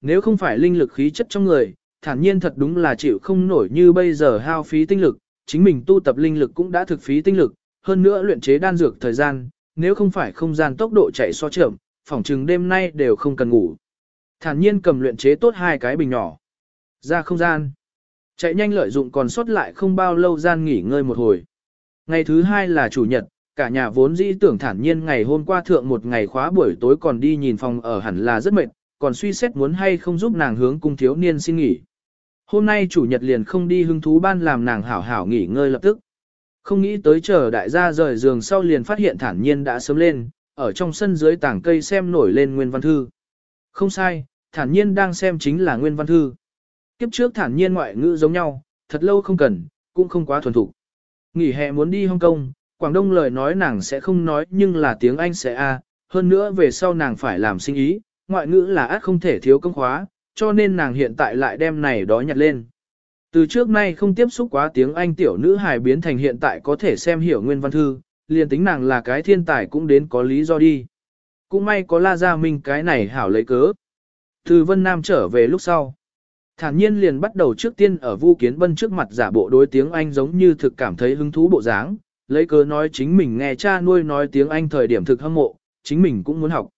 nếu không phải linh lực khí chất trong người, thản nhiên thật đúng là chịu không nổi như bây giờ hao phí tinh lực, chính mình tu tập linh lực cũng đã thực phí tinh lực, hơn nữa luyện chế đan dược thời gian, nếu không phải không gian tốc độ chạy so chậm, phỏng chừng đêm nay đều không cần ngủ. Thản nhiên cầm luyện chế tốt hai cái bình nhỏ. Ra không gian. Chạy nhanh lợi dụng còn sót lại không bao lâu gian nghỉ ngơi một hồi. Ngày thứ hai là chủ nhật, cả nhà vốn dĩ tưởng thản nhiên ngày hôm qua thượng một ngày khóa buổi tối còn đi nhìn phòng ở hẳn là rất mệt, còn suy xét muốn hay không giúp nàng hướng cung thiếu niên xin nghỉ. Hôm nay chủ nhật liền không đi hứng thú ban làm nàng hảo hảo nghỉ ngơi lập tức. Không nghĩ tới chờ đại gia rời giường sau liền phát hiện thản nhiên đã sớm lên, ở trong sân dưới tảng cây xem nổi lên nguyên văn thư. Không sai, thản nhiên đang xem chính là nguyên văn thư. Kiếp trước thản nhiên ngoại ngữ giống nhau, thật lâu không cần, cũng không quá thuần thục. Nghỉ hè muốn đi Hong Kong, Quảng Đông lời nói nàng sẽ không nói nhưng là tiếng Anh sẽ A, hơn nữa về sau nàng phải làm sinh ý, ngoại ngữ là át không thể thiếu công khóa, cho nên nàng hiện tại lại đem này đó nhặt lên. Từ trước nay không tiếp xúc quá tiếng Anh tiểu nữ hài biến thành hiện tại có thể xem hiểu nguyên văn thư, liền tính nàng là cái thiên tài cũng đến có lý do đi. Cũng may có La Gia Minh cái này hảo lấy cớ. Từ Vân Nam trở về lúc sau. Thản nhiên liền bắt đầu trước tiên ở Vu Kiến Bân trước mặt giả bộ đối tiếng Anh giống như thực cảm thấy hứng thú bộ dáng, lấy cớ nói chính mình nghe cha nuôi nói tiếng Anh thời điểm thực hâm mộ, chính mình cũng muốn học.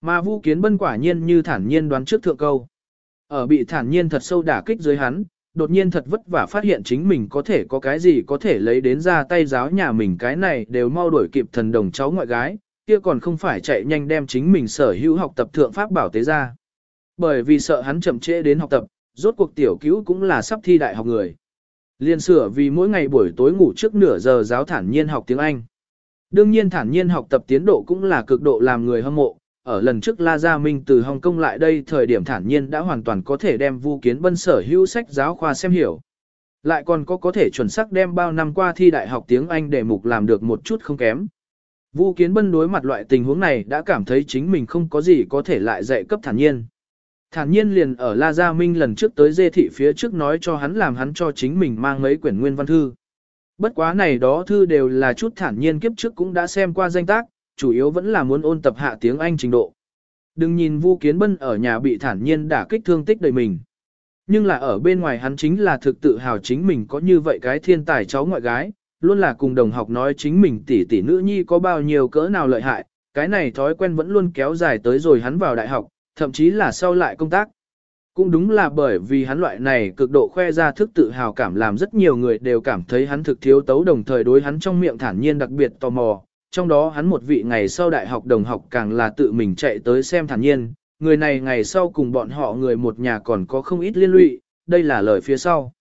Mà Vu Kiến Bân quả nhiên như thản nhiên đoán trước thượng câu. Ở bị thản nhiên thật sâu đả kích dưới hắn, đột nhiên thật vất vả phát hiện chính mình có thể có cái gì có thể lấy đến ra tay giáo nhà mình cái này đều mau đuổi kịp thần đồng cháu ngoại gái, kia còn không phải chạy nhanh đem chính mình sở hữu học tập thượng pháp bảo tế ra. Bởi vì sợ hắn chậm trễ đến học tập, rốt cuộc tiểu cứu cũng là sắp thi đại học người. Liên sửa vì mỗi ngày buổi tối ngủ trước nửa giờ giáo thản nhiên học tiếng Anh. Đương nhiên thản nhiên học tập tiến độ cũng là cực độ làm người hâm mộ, ở lần trước La Gia Minh từ Hồng Kông lại đây thời điểm thản nhiên đã hoàn toàn có thể đem Vu Kiến Bân sở hữu sách giáo khoa xem hiểu. Lại còn có có thể chuẩn xác đem bao năm qua thi đại học tiếng Anh để mục làm được một chút không kém. Vu Kiến Bân đối mặt loại tình huống này đã cảm thấy chính mình không có gì có thể lại dạy cấp thản nhiên. Thản nhiên liền ở La Gia Minh lần trước tới dê thị phía trước nói cho hắn làm hắn cho chính mình mang mấy quyển nguyên văn thư. Bất quá này đó thư đều là chút thản nhiên kiếp trước cũng đã xem qua danh tác, chủ yếu vẫn là muốn ôn tập hạ tiếng Anh trình độ. Đừng nhìn Vu Kiến Bân ở nhà bị thản nhiên đả kích thương tích đời mình. Nhưng là ở bên ngoài hắn chính là thực tự hào chính mình có như vậy cái thiên tài cháu ngoại gái, luôn là cùng đồng học nói chính mình tỷ tỷ nữ nhi có bao nhiêu cỡ nào lợi hại, cái này thói quen vẫn luôn kéo dài tới rồi hắn vào đại học, thậm chí là sau lại công tác. Cũng đúng là bởi vì hắn loại này cực độ khoe ra thức tự hào cảm làm rất nhiều người đều cảm thấy hắn thực thiếu tấu đồng thời đối hắn trong miệng thản nhiên đặc biệt tò mò, trong đó hắn một vị ngày sau đại học đồng học càng là tự mình chạy tới xem thản nhiên, người này ngày sau cùng bọn họ người một nhà còn có không ít liên lụy, đây là lời phía sau.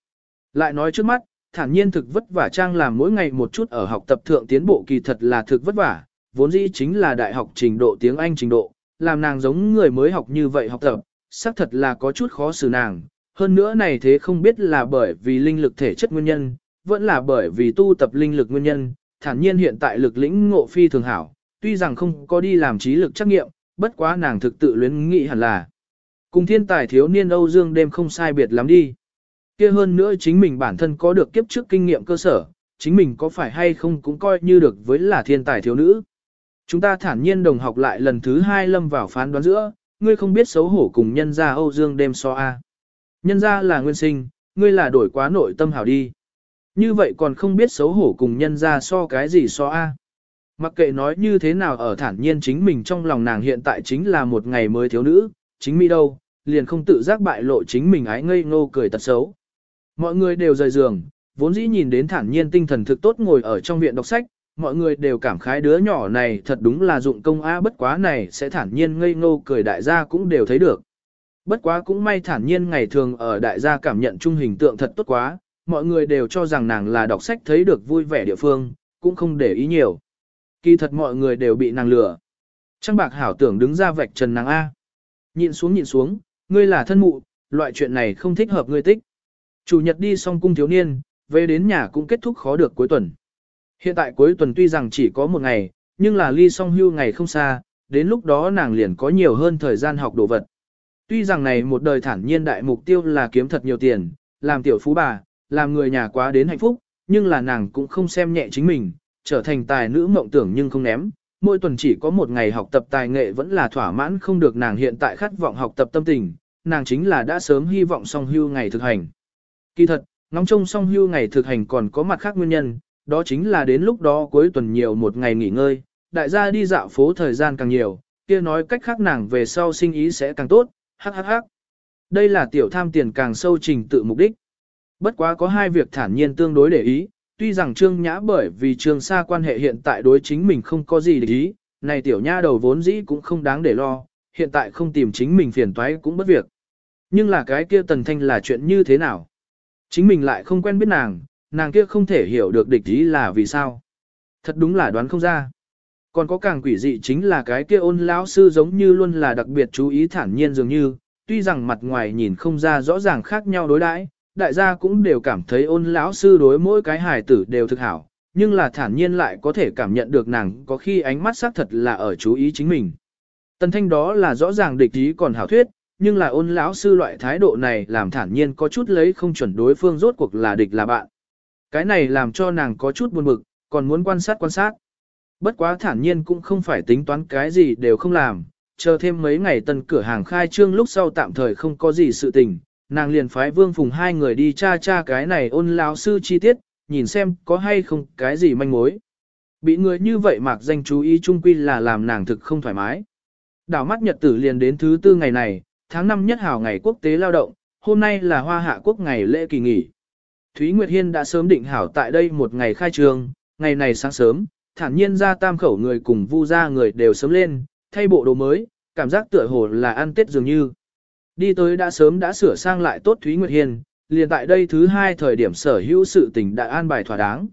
Lại nói trước mắt, thản nhiên thực vất vả trang làm mỗi ngày một chút ở học tập thượng tiến bộ kỳ thật là thực vất vả, vốn dĩ chính là đại học trình độ tiếng Anh trình độ, làm nàng giống người mới học như vậy học tập, xác thật là có chút khó xử nàng. Hơn nữa này thế không biết là bởi vì linh lực thể chất nguyên nhân, vẫn là bởi vì tu tập linh lực nguyên nhân, thản nhiên hiện tại lực lĩnh ngộ phi thường hảo, tuy rằng không có đi làm trí lực trắc nghiệm, bất quá nàng thực tự luyến nghĩ hẳn là. Cùng thiên tài thiếu niên Âu Dương đêm không sai biệt lắm đi. kia hơn nữa chính mình bản thân có được kiếp trước kinh nghiệm cơ sở, chính mình có phải hay không cũng coi như được với là thiên tài thiếu nữ. Chúng ta thản nhiên đồng học lại lần thứ hai lâm vào phán đoán giữa, ngươi không biết xấu hổ cùng nhân gia Âu Dương đêm so A. Nhân gia là nguyên sinh, ngươi là đổi quá nội tâm hảo đi. Như vậy còn không biết xấu hổ cùng nhân gia so cái gì so A. Mặc kệ nói như thế nào ở thản nhiên chính mình trong lòng nàng hiện tại chính là một ngày mới thiếu nữ, chính mi đâu, liền không tự giác bại lộ chính mình ái ngây ngô cười tật xấu. Mọi người đều rời giường, vốn dĩ nhìn đến thản nhiên tinh thần thực tốt ngồi ở trong viện đọc sách, mọi người đều cảm khái đứa nhỏ này thật đúng là dụng công a bất quá này sẽ thản nhiên ngây ngô cười đại gia cũng đều thấy được. Bất quá cũng may thản nhiên ngày thường ở đại gia cảm nhận trung hình tượng thật tốt quá, mọi người đều cho rằng nàng là đọc sách thấy được vui vẻ địa phương, cũng không để ý nhiều. Kỳ thật mọi người đều bị nàng lừa. Trăng bạc hảo tưởng đứng ra vạch trần nàng A. Nhịn xuống nhịn xuống, ngươi là thân mụ, loại chuyện này không thích hợp ngươi tích. Chủ nhật đi xong cung thiếu niên, về đến nhà cũng kết thúc khó được cuối tuần. Hiện tại cuối tuần tuy rằng chỉ có một ngày, nhưng là ly song hưu ngày không xa, đến lúc đó nàng liền có nhiều hơn thời gian học đồ vật. Tuy rằng này một đời thản nhiên đại mục tiêu là kiếm thật nhiều tiền, làm tiểu phú bà, làm người nhà quá đến hạnh phúc, nhưng là nàng cũng không xem nhẹ chính mình, trở thành tài nữ mộng tưởng nhưng không ném. Mỗi tuần chỉ có một ngày học tập tài nghệ vẫn là thỏa mãn không được nàng hiện tại khát vọng học tập tâm tình, nàng chính là đã sớm hy vọng song hưu ngày thực hành. Kỳ thật, ngóng trông song hưu ngày thực hành còn có mặt khác nguyên nhân, đó chính là đến lúc đó cuối tuần nhiều một ngày nghỉ ngơi, đại gia đi dạo phố thời gian càng nhiều, kia nói cách khác nàng về sau sinh ý sẽ càng tốt, hắc hắc hắc. Đây là tiểu tham tiền càng sâu trình tự mục đích. Bất quá có hai việc thản nhiên tương đối để ý, tuy rằng Trương Nhã bởi vì Trương Sa quan hệ hiện tại đối chính mình không có gì để ý, này tiểu nha đầu vốn dĩ cũng không đáng để lo, hiện tại không tìm chính mình phiền toái cũng bất việc. Nhưng là cái kia tần thanh là chuyện như thế nào? Chính mình lại không quen biết nàng, nàng kia không thể hiểu được địch ý là vì sao. Thật đúng là đoán không ra. Còn có càng quỷ dị chính là cái kia ôn lão sư giống như luôn là đặc biệt chú ý thản nhiên dường như, tuy rằng mặt ngoài nhìn không ra rõ ràng khác nhau đối đãi, đại gia cũng đều cảm thấy ôn lão sư đối mỗi cái hài tử đều thực hảo, nhưng là thản nhiên lại có thể cảm nhận được nàng có khi ánh mắt xác thật là ở chú ý chính mình. Tần thanh đó là rõ ràng địch ý còn hảo thuyết, nhưng là ôn lão sư loại thái độ này làm thản nhiên có chút lấy không chuẩn đối phương rốt cuộc là địch là bạn. Cái này làm cho nàng có chút buồn bực, còn muốn quan sát quan sát. Bất quá thản nhiên cũng không phải tính toán cái gì đều không làm, chờ thêm mấy ngày tân cửa hàng khai trương lúc sau tạm thời không có gì sự tình, nàng liền phái vương phùng hai người đi tra tra cái này ôn lão sư chi tiết, nhìn xem có hay không cái gì manh mối. Bị người như vậy mạc danh chú ý trung quy là làm nàng thực không thoải mái. Đảo mắt nhật tử liền đến thứ tư ngày này, tháng năm nhất hào ngày quốc tế lao động, hôm nay là hoa hạ quốc ngày lễ kỳ nghỉ. Thúy Nguyệt Hiên đã sớm định hảo tại đây một ngày khai trường, ngày này sáng sớm, thản nhiên ra tam khẩu người cùng vu ra người đều sớm lên, thay bộ đồ mới, cảm giác tựa hồ là ăn tết dường như. Đi tới đã sớm đã sửa sang lại tốt Thúy Nguyệt Hiên, liền tại đây thứ hai thời điểm sở hữu sự tình đã an bài thỏa đáng.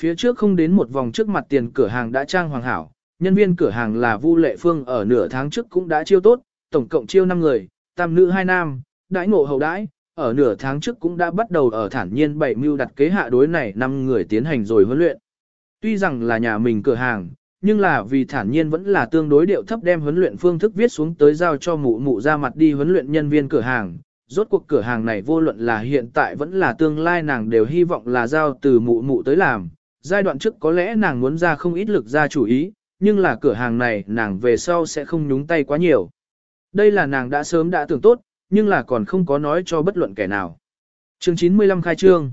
Phía trước không đến một vòng trước mặt tiền cửa hàng đã trang hoàng hảo, nhân viên cửa hàng là Vu Lệ Phương ở nửa tháng trước cũng đã chiêu tốt, tổng cộng chiêu 5 người, tam nữ hai nam, đãi ngộ hậu đãi, ở nửa tháng trước cũng đã bắt đầu ở thản nhiên bảy mưu đặt kế hạ đối này 5 người tiến hành rồi huấn luyện. Tuy rằng là nhà mình cửa hàng, nhưng là vì thản nhiên vẫn là tương đối điệu thấp đem huấn luyện phương thức viết xuống tới giao cho mụ mụ ra mặt đi huấn luyện nhân viên cửa hàng. Rốt cuộc cửa hàng này vô luận là hiện tại vẫn là tương lai nàng đều hy vọng là giao từ mụ mụ tới làm. Giai đoạn trước có lẽ nàng muốn ra không ít lực ra chủ ý, nhưng là cửa hàng này nàng về sau sẽ không nhúng tay quá nhiều. Đây là nàng đã sớm đã tưởng tốt, nhưng là còn không có nói cho bất luận kẻ nào. Chương 95 khai trương.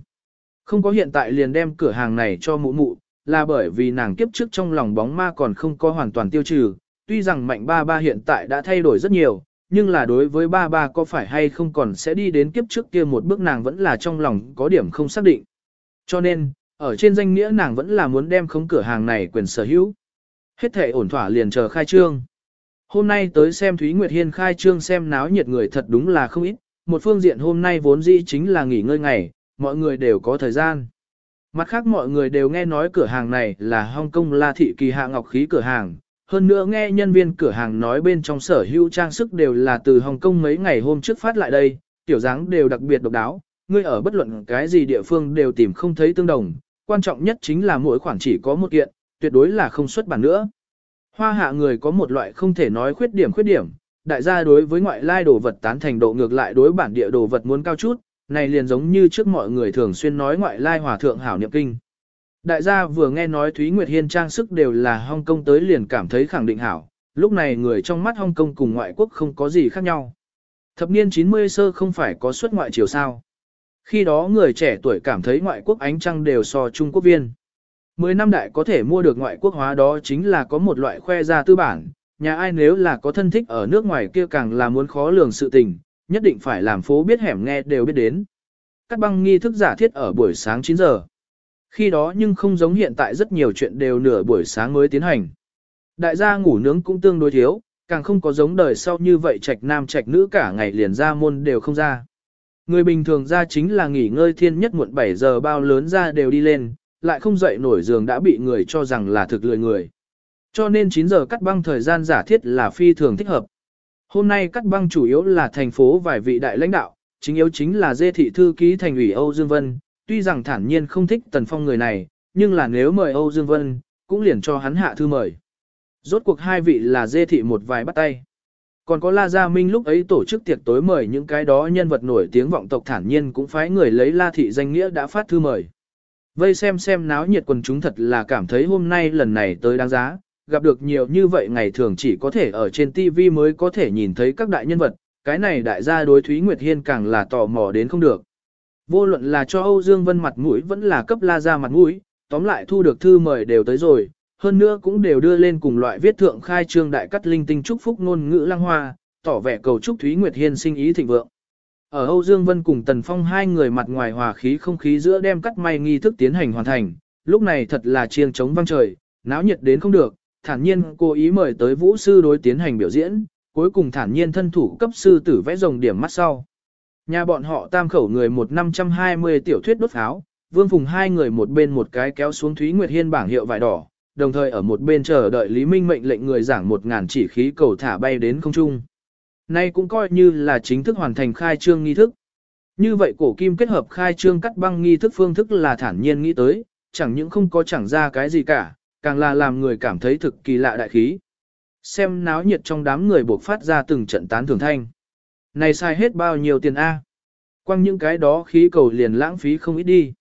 Không có hiện tại liền đem cửa hàng này cho mụ mụ, là bởi vì nàng kiếp trước trong lòng bóng ma còn không có hoàn toàn tiêu trừ. Tuy rằng mạnh ba ba hiện tại đã thay đổi rất nhiều, nhưng là đối với ba ba có phải hay không còn sẽ đi đến kiếp trước kia một bước nàng vẫn là trong lòng có điểm không xác định. Cho nên, ở trên danh nghĩa nàng vẫn là muốn đem khống cửa hàng này quyền sở hữu. Hết thể ổn thỏa liền chờ khai trương. Hôm nay tới xem Thúy Nguyệt Hiên khai trương xem náo nhiệt người thật đúng là không ít, một phương diện hôm nay vốn dĩ chính là nghỉ ngơi ngày, mọi người đều có thời gian. Mặt khác mọi người đều nghe nói cửa hàng này là Hong Kong La Thị Kỳ Hạ Ngọc Khí cửa hàng, hơn nữa nghe nhân viên cửa hàng nói bên trong sở hữu trang sức đều là từ Hong Kong mấy ngày hôm trước phát lại đây, tiểu dáng đều đặc biệt độc đáo, ngươi ở bất luận cái gì địa phương đều tìm không thấy tương đồng, quan trọng nhất chính là mỗi khoản chỉ có một kiện, tuyệt đối là không xuất bản nữa. Hoa hạ người có một loại không thể nói khuyết điểm khuyết điểm, đại gia đối với ngoại lai đồ vật tán thành độ ngược lại đối bản địa đồ vật muốn cao chút, này liền giống như trước mọi người thường xuyên nói ngoại lai hòa thượng hảo niệm kinh. Đại gia vừa nghe nói Thúy Nguyệt Hiên trang sức đều là Hong Kong tới liền cảm thấy khẳng định hảo, lúc này người trong mắt Hong Kong cùng ngoại quốc không có gì khác nhau. Thập niên 90 sơ không phải có xuất ngoại chiều sao. Khi đó người trẻ tuổi cảm thấy ngoại quốc ánh trăng đều so Trung Quốc viên. Mười năm đại có thể mua được ngoại quốc hóa đó chính là có một loại khoe ra tư bản, nhà ai nếu là có thân thích ở nước ngoài kia càng là muốn khó lường sự tình, nhất định phải làm phố biết hẻm nghe đều biết đến. Cắt băng nghi thức giả thiết ở buổi sáng 9 giờ. Khi đó nhưng không giống hiện tại rất nhiều chuyện đều nửa buổi sáng mới tiến hành. Đại gia ngủ nướng cũng tương đối thiếu, càng không có giống đời sau như vậy trạch nam trạch nữ cả ngày liền ra môn đều không ra. Người bình thường ra chính là nghỉ ngơi thiên nhất muộn 7 giờ bao lớn ra đều đi lên, lại không dậy nổi giường đã bị người cho rằng là thực lười người. Cho nên 9 giờ cắt băng thời gian giả thiết là phi thường thích hợp. Hôm nay cắt băng chủ yếu là thành phố vài vị đại lãnh đạo, chính yếu chính là dê thị thư ký thành ủy Âu Dương Vân, tuy rằng thản nhiên không thích tần phong người này, nhưng là nếu mời Âu Dương Vân, cũng liền cho hắn hạ thư mời. Rốt cuộc hai vị là dê thị một vài bắt tay. Còn có La Gia Minh lúc ấy tổ chức tiệc tối mời những cái đó nhân vật nổi tiếng vọng tộc thản nhiên cũng phái người lấy La Thị danh nghĩa đã phát thư mời. Vây xem xem náo nhiệt quần chúng thật là cảm thấy hôm nay lần này tới đáng giá, gặp được nhiều như vậy ngày thường chỉ có thể ở trên TV mới có thể nhìn thấy các đại nhân vật, cái này đại gia đối Thúy Nguyệt Hiên càng là tò mò đến không được. Vô luận là cho Âu Dương Vân mặt mũi vẫn là cấp La Gia mặt mũi, tóm lại thu được thư mời đều tới rồi, hơn nữa cũng đều đưa lên cùng loại viết thượng khai trương đại cắt linh tinh chúc phúc ngôn ngữ lăng hoa, tỏ vẻ cầu chúc Thúy Nguyệt Hiên sinh ý thịnh vượng. Ở Âu Dương Vân cùng Tần Phong hai người mặt ngoài hòa khí không khí giữa đem cắt may nghi thức tiến hành hoàn thành, lúc này thật là chiêng trống vang trời, náo nhiệt đến không được, thản nhiên cố ý mời tới vũ sư đối tiến hành biểu diễn, cuối cùng thản nhiên thân thủ cấp sư tử vẽ rồng điểm mắt sau. Nhà bọn họ tam khẩu người một năm trăm hai mươi tiểu thuyết đốt pháo, Vương Phùng hai người một bên một cái kéo xuống Thúy Nguyệt Hiên bảng hiệu vải đỏ, đồng thời ở một bên chờ đợi Lý Minh mệnh lệnh người giảng một ngàn chỉ khí cầu thả bay đến không trung. Nay cũng coi như là chính thức hoàn thành khai trương nghi thức. Như vậy cổ kim kết hợp khai trương cắt băng nghi thức phương thức là thản nhiên nghĩ tới, chẳng những không có chẳng ra cái gì cả, càng là làm người cảm thấy thực kỳ lạ đại khí. Xem náo nhiệt trong đám người buộc phát ra từng trận tán thưởng thanh. Này sai hết bao nhiêu tiền A. Quăng những cái đó khí cầu liền lãng phí không ít đi.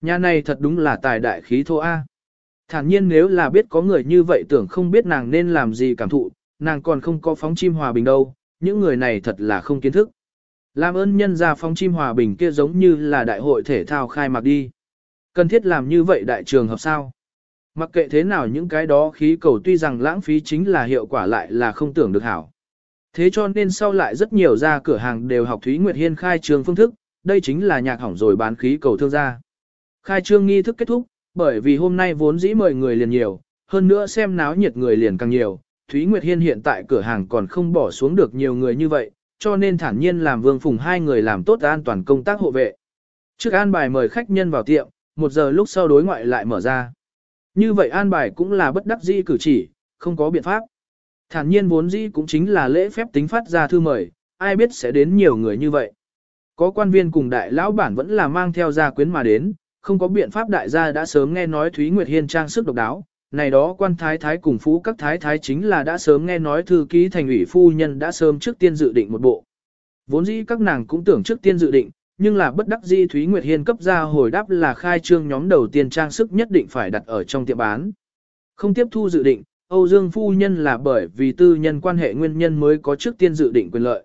Nhà này thật đúng là tài đại khí thô A. Thản nhiên nếu là biết có người như vậy tưởng không biết nàng nên làm gì cảm thụ, nàng còn không có phóng chim hòa bình đâu, những người này thật là không kiến thức. Làm ơn nhân ra phóng chim hòa bình kia giống như là đại hội thể thao khai mạc đi. Cần thiết làm như vậy đại trường hợp sao? Mặc kệ thế nào những cái đó khí cầu tuy rằng lãng phí chính là hiệu quả lại là không tưởng được hảo. Thế cho nên sau lại rất nhiều ra cửa hàng đều học Thúy Nguyệt Hiên khai trương phương thức, đây chính là nhạc hỏng rồi bán khí cầu thương gia. Khai trương nghi thức kết thúc, bởi vì hôm nay vốn dĩ mời người liền nhiều, hơn nữa xem náo nhiệt người liền càng nhiều, Thúy Nguyệt Hiên hiện tại cửa hàng còn không bỏ xuống được nhiều người như vậy, cho nên thản nhiên làm Vương Phùng hai người làm tốt an toàn công tác hộ vệ. Trước an bài mời khách nhân vào tiệm, một giờ lúc sau đối ngoại lại mở ra. Như vậy an bài cũng là bất đắc dĩ cử chỉ, không có biện pháp. Thản nhiên vốn dĩ cũng chính là lễ phép tính phát ra thư mời, ai biết sẽ đến nhiều người như vậy. Có quan viên cùng đại lão bản vẫn là mang theo gia quyến mà đến, không có biện pháp đại gia đã sớm nghe nói Thúy Nguyệt Hiên trang sức độc đáo. Này đó quan thái thái cùng phú các thái thái chính là đã sớm nghe nói thư ký thành ủy phu nhân đã sớm trước tiên dự định một bộ. Vốn dĩ các nàng cũng tưởng trước tiên dự định, nhưng là bất đắc dĩ Thúy Nguyệt Hiên cấp ra hồi đáp là khai trương nhóm đầu tiên trang sức nhất định phải đặt ở trong tiệm bán. Không tiếp thu dự định, Âu Dương phu nhân là bởi vì tư nhân quan hệ nguyên nhân mới có trước tiên dự định quyền lợi.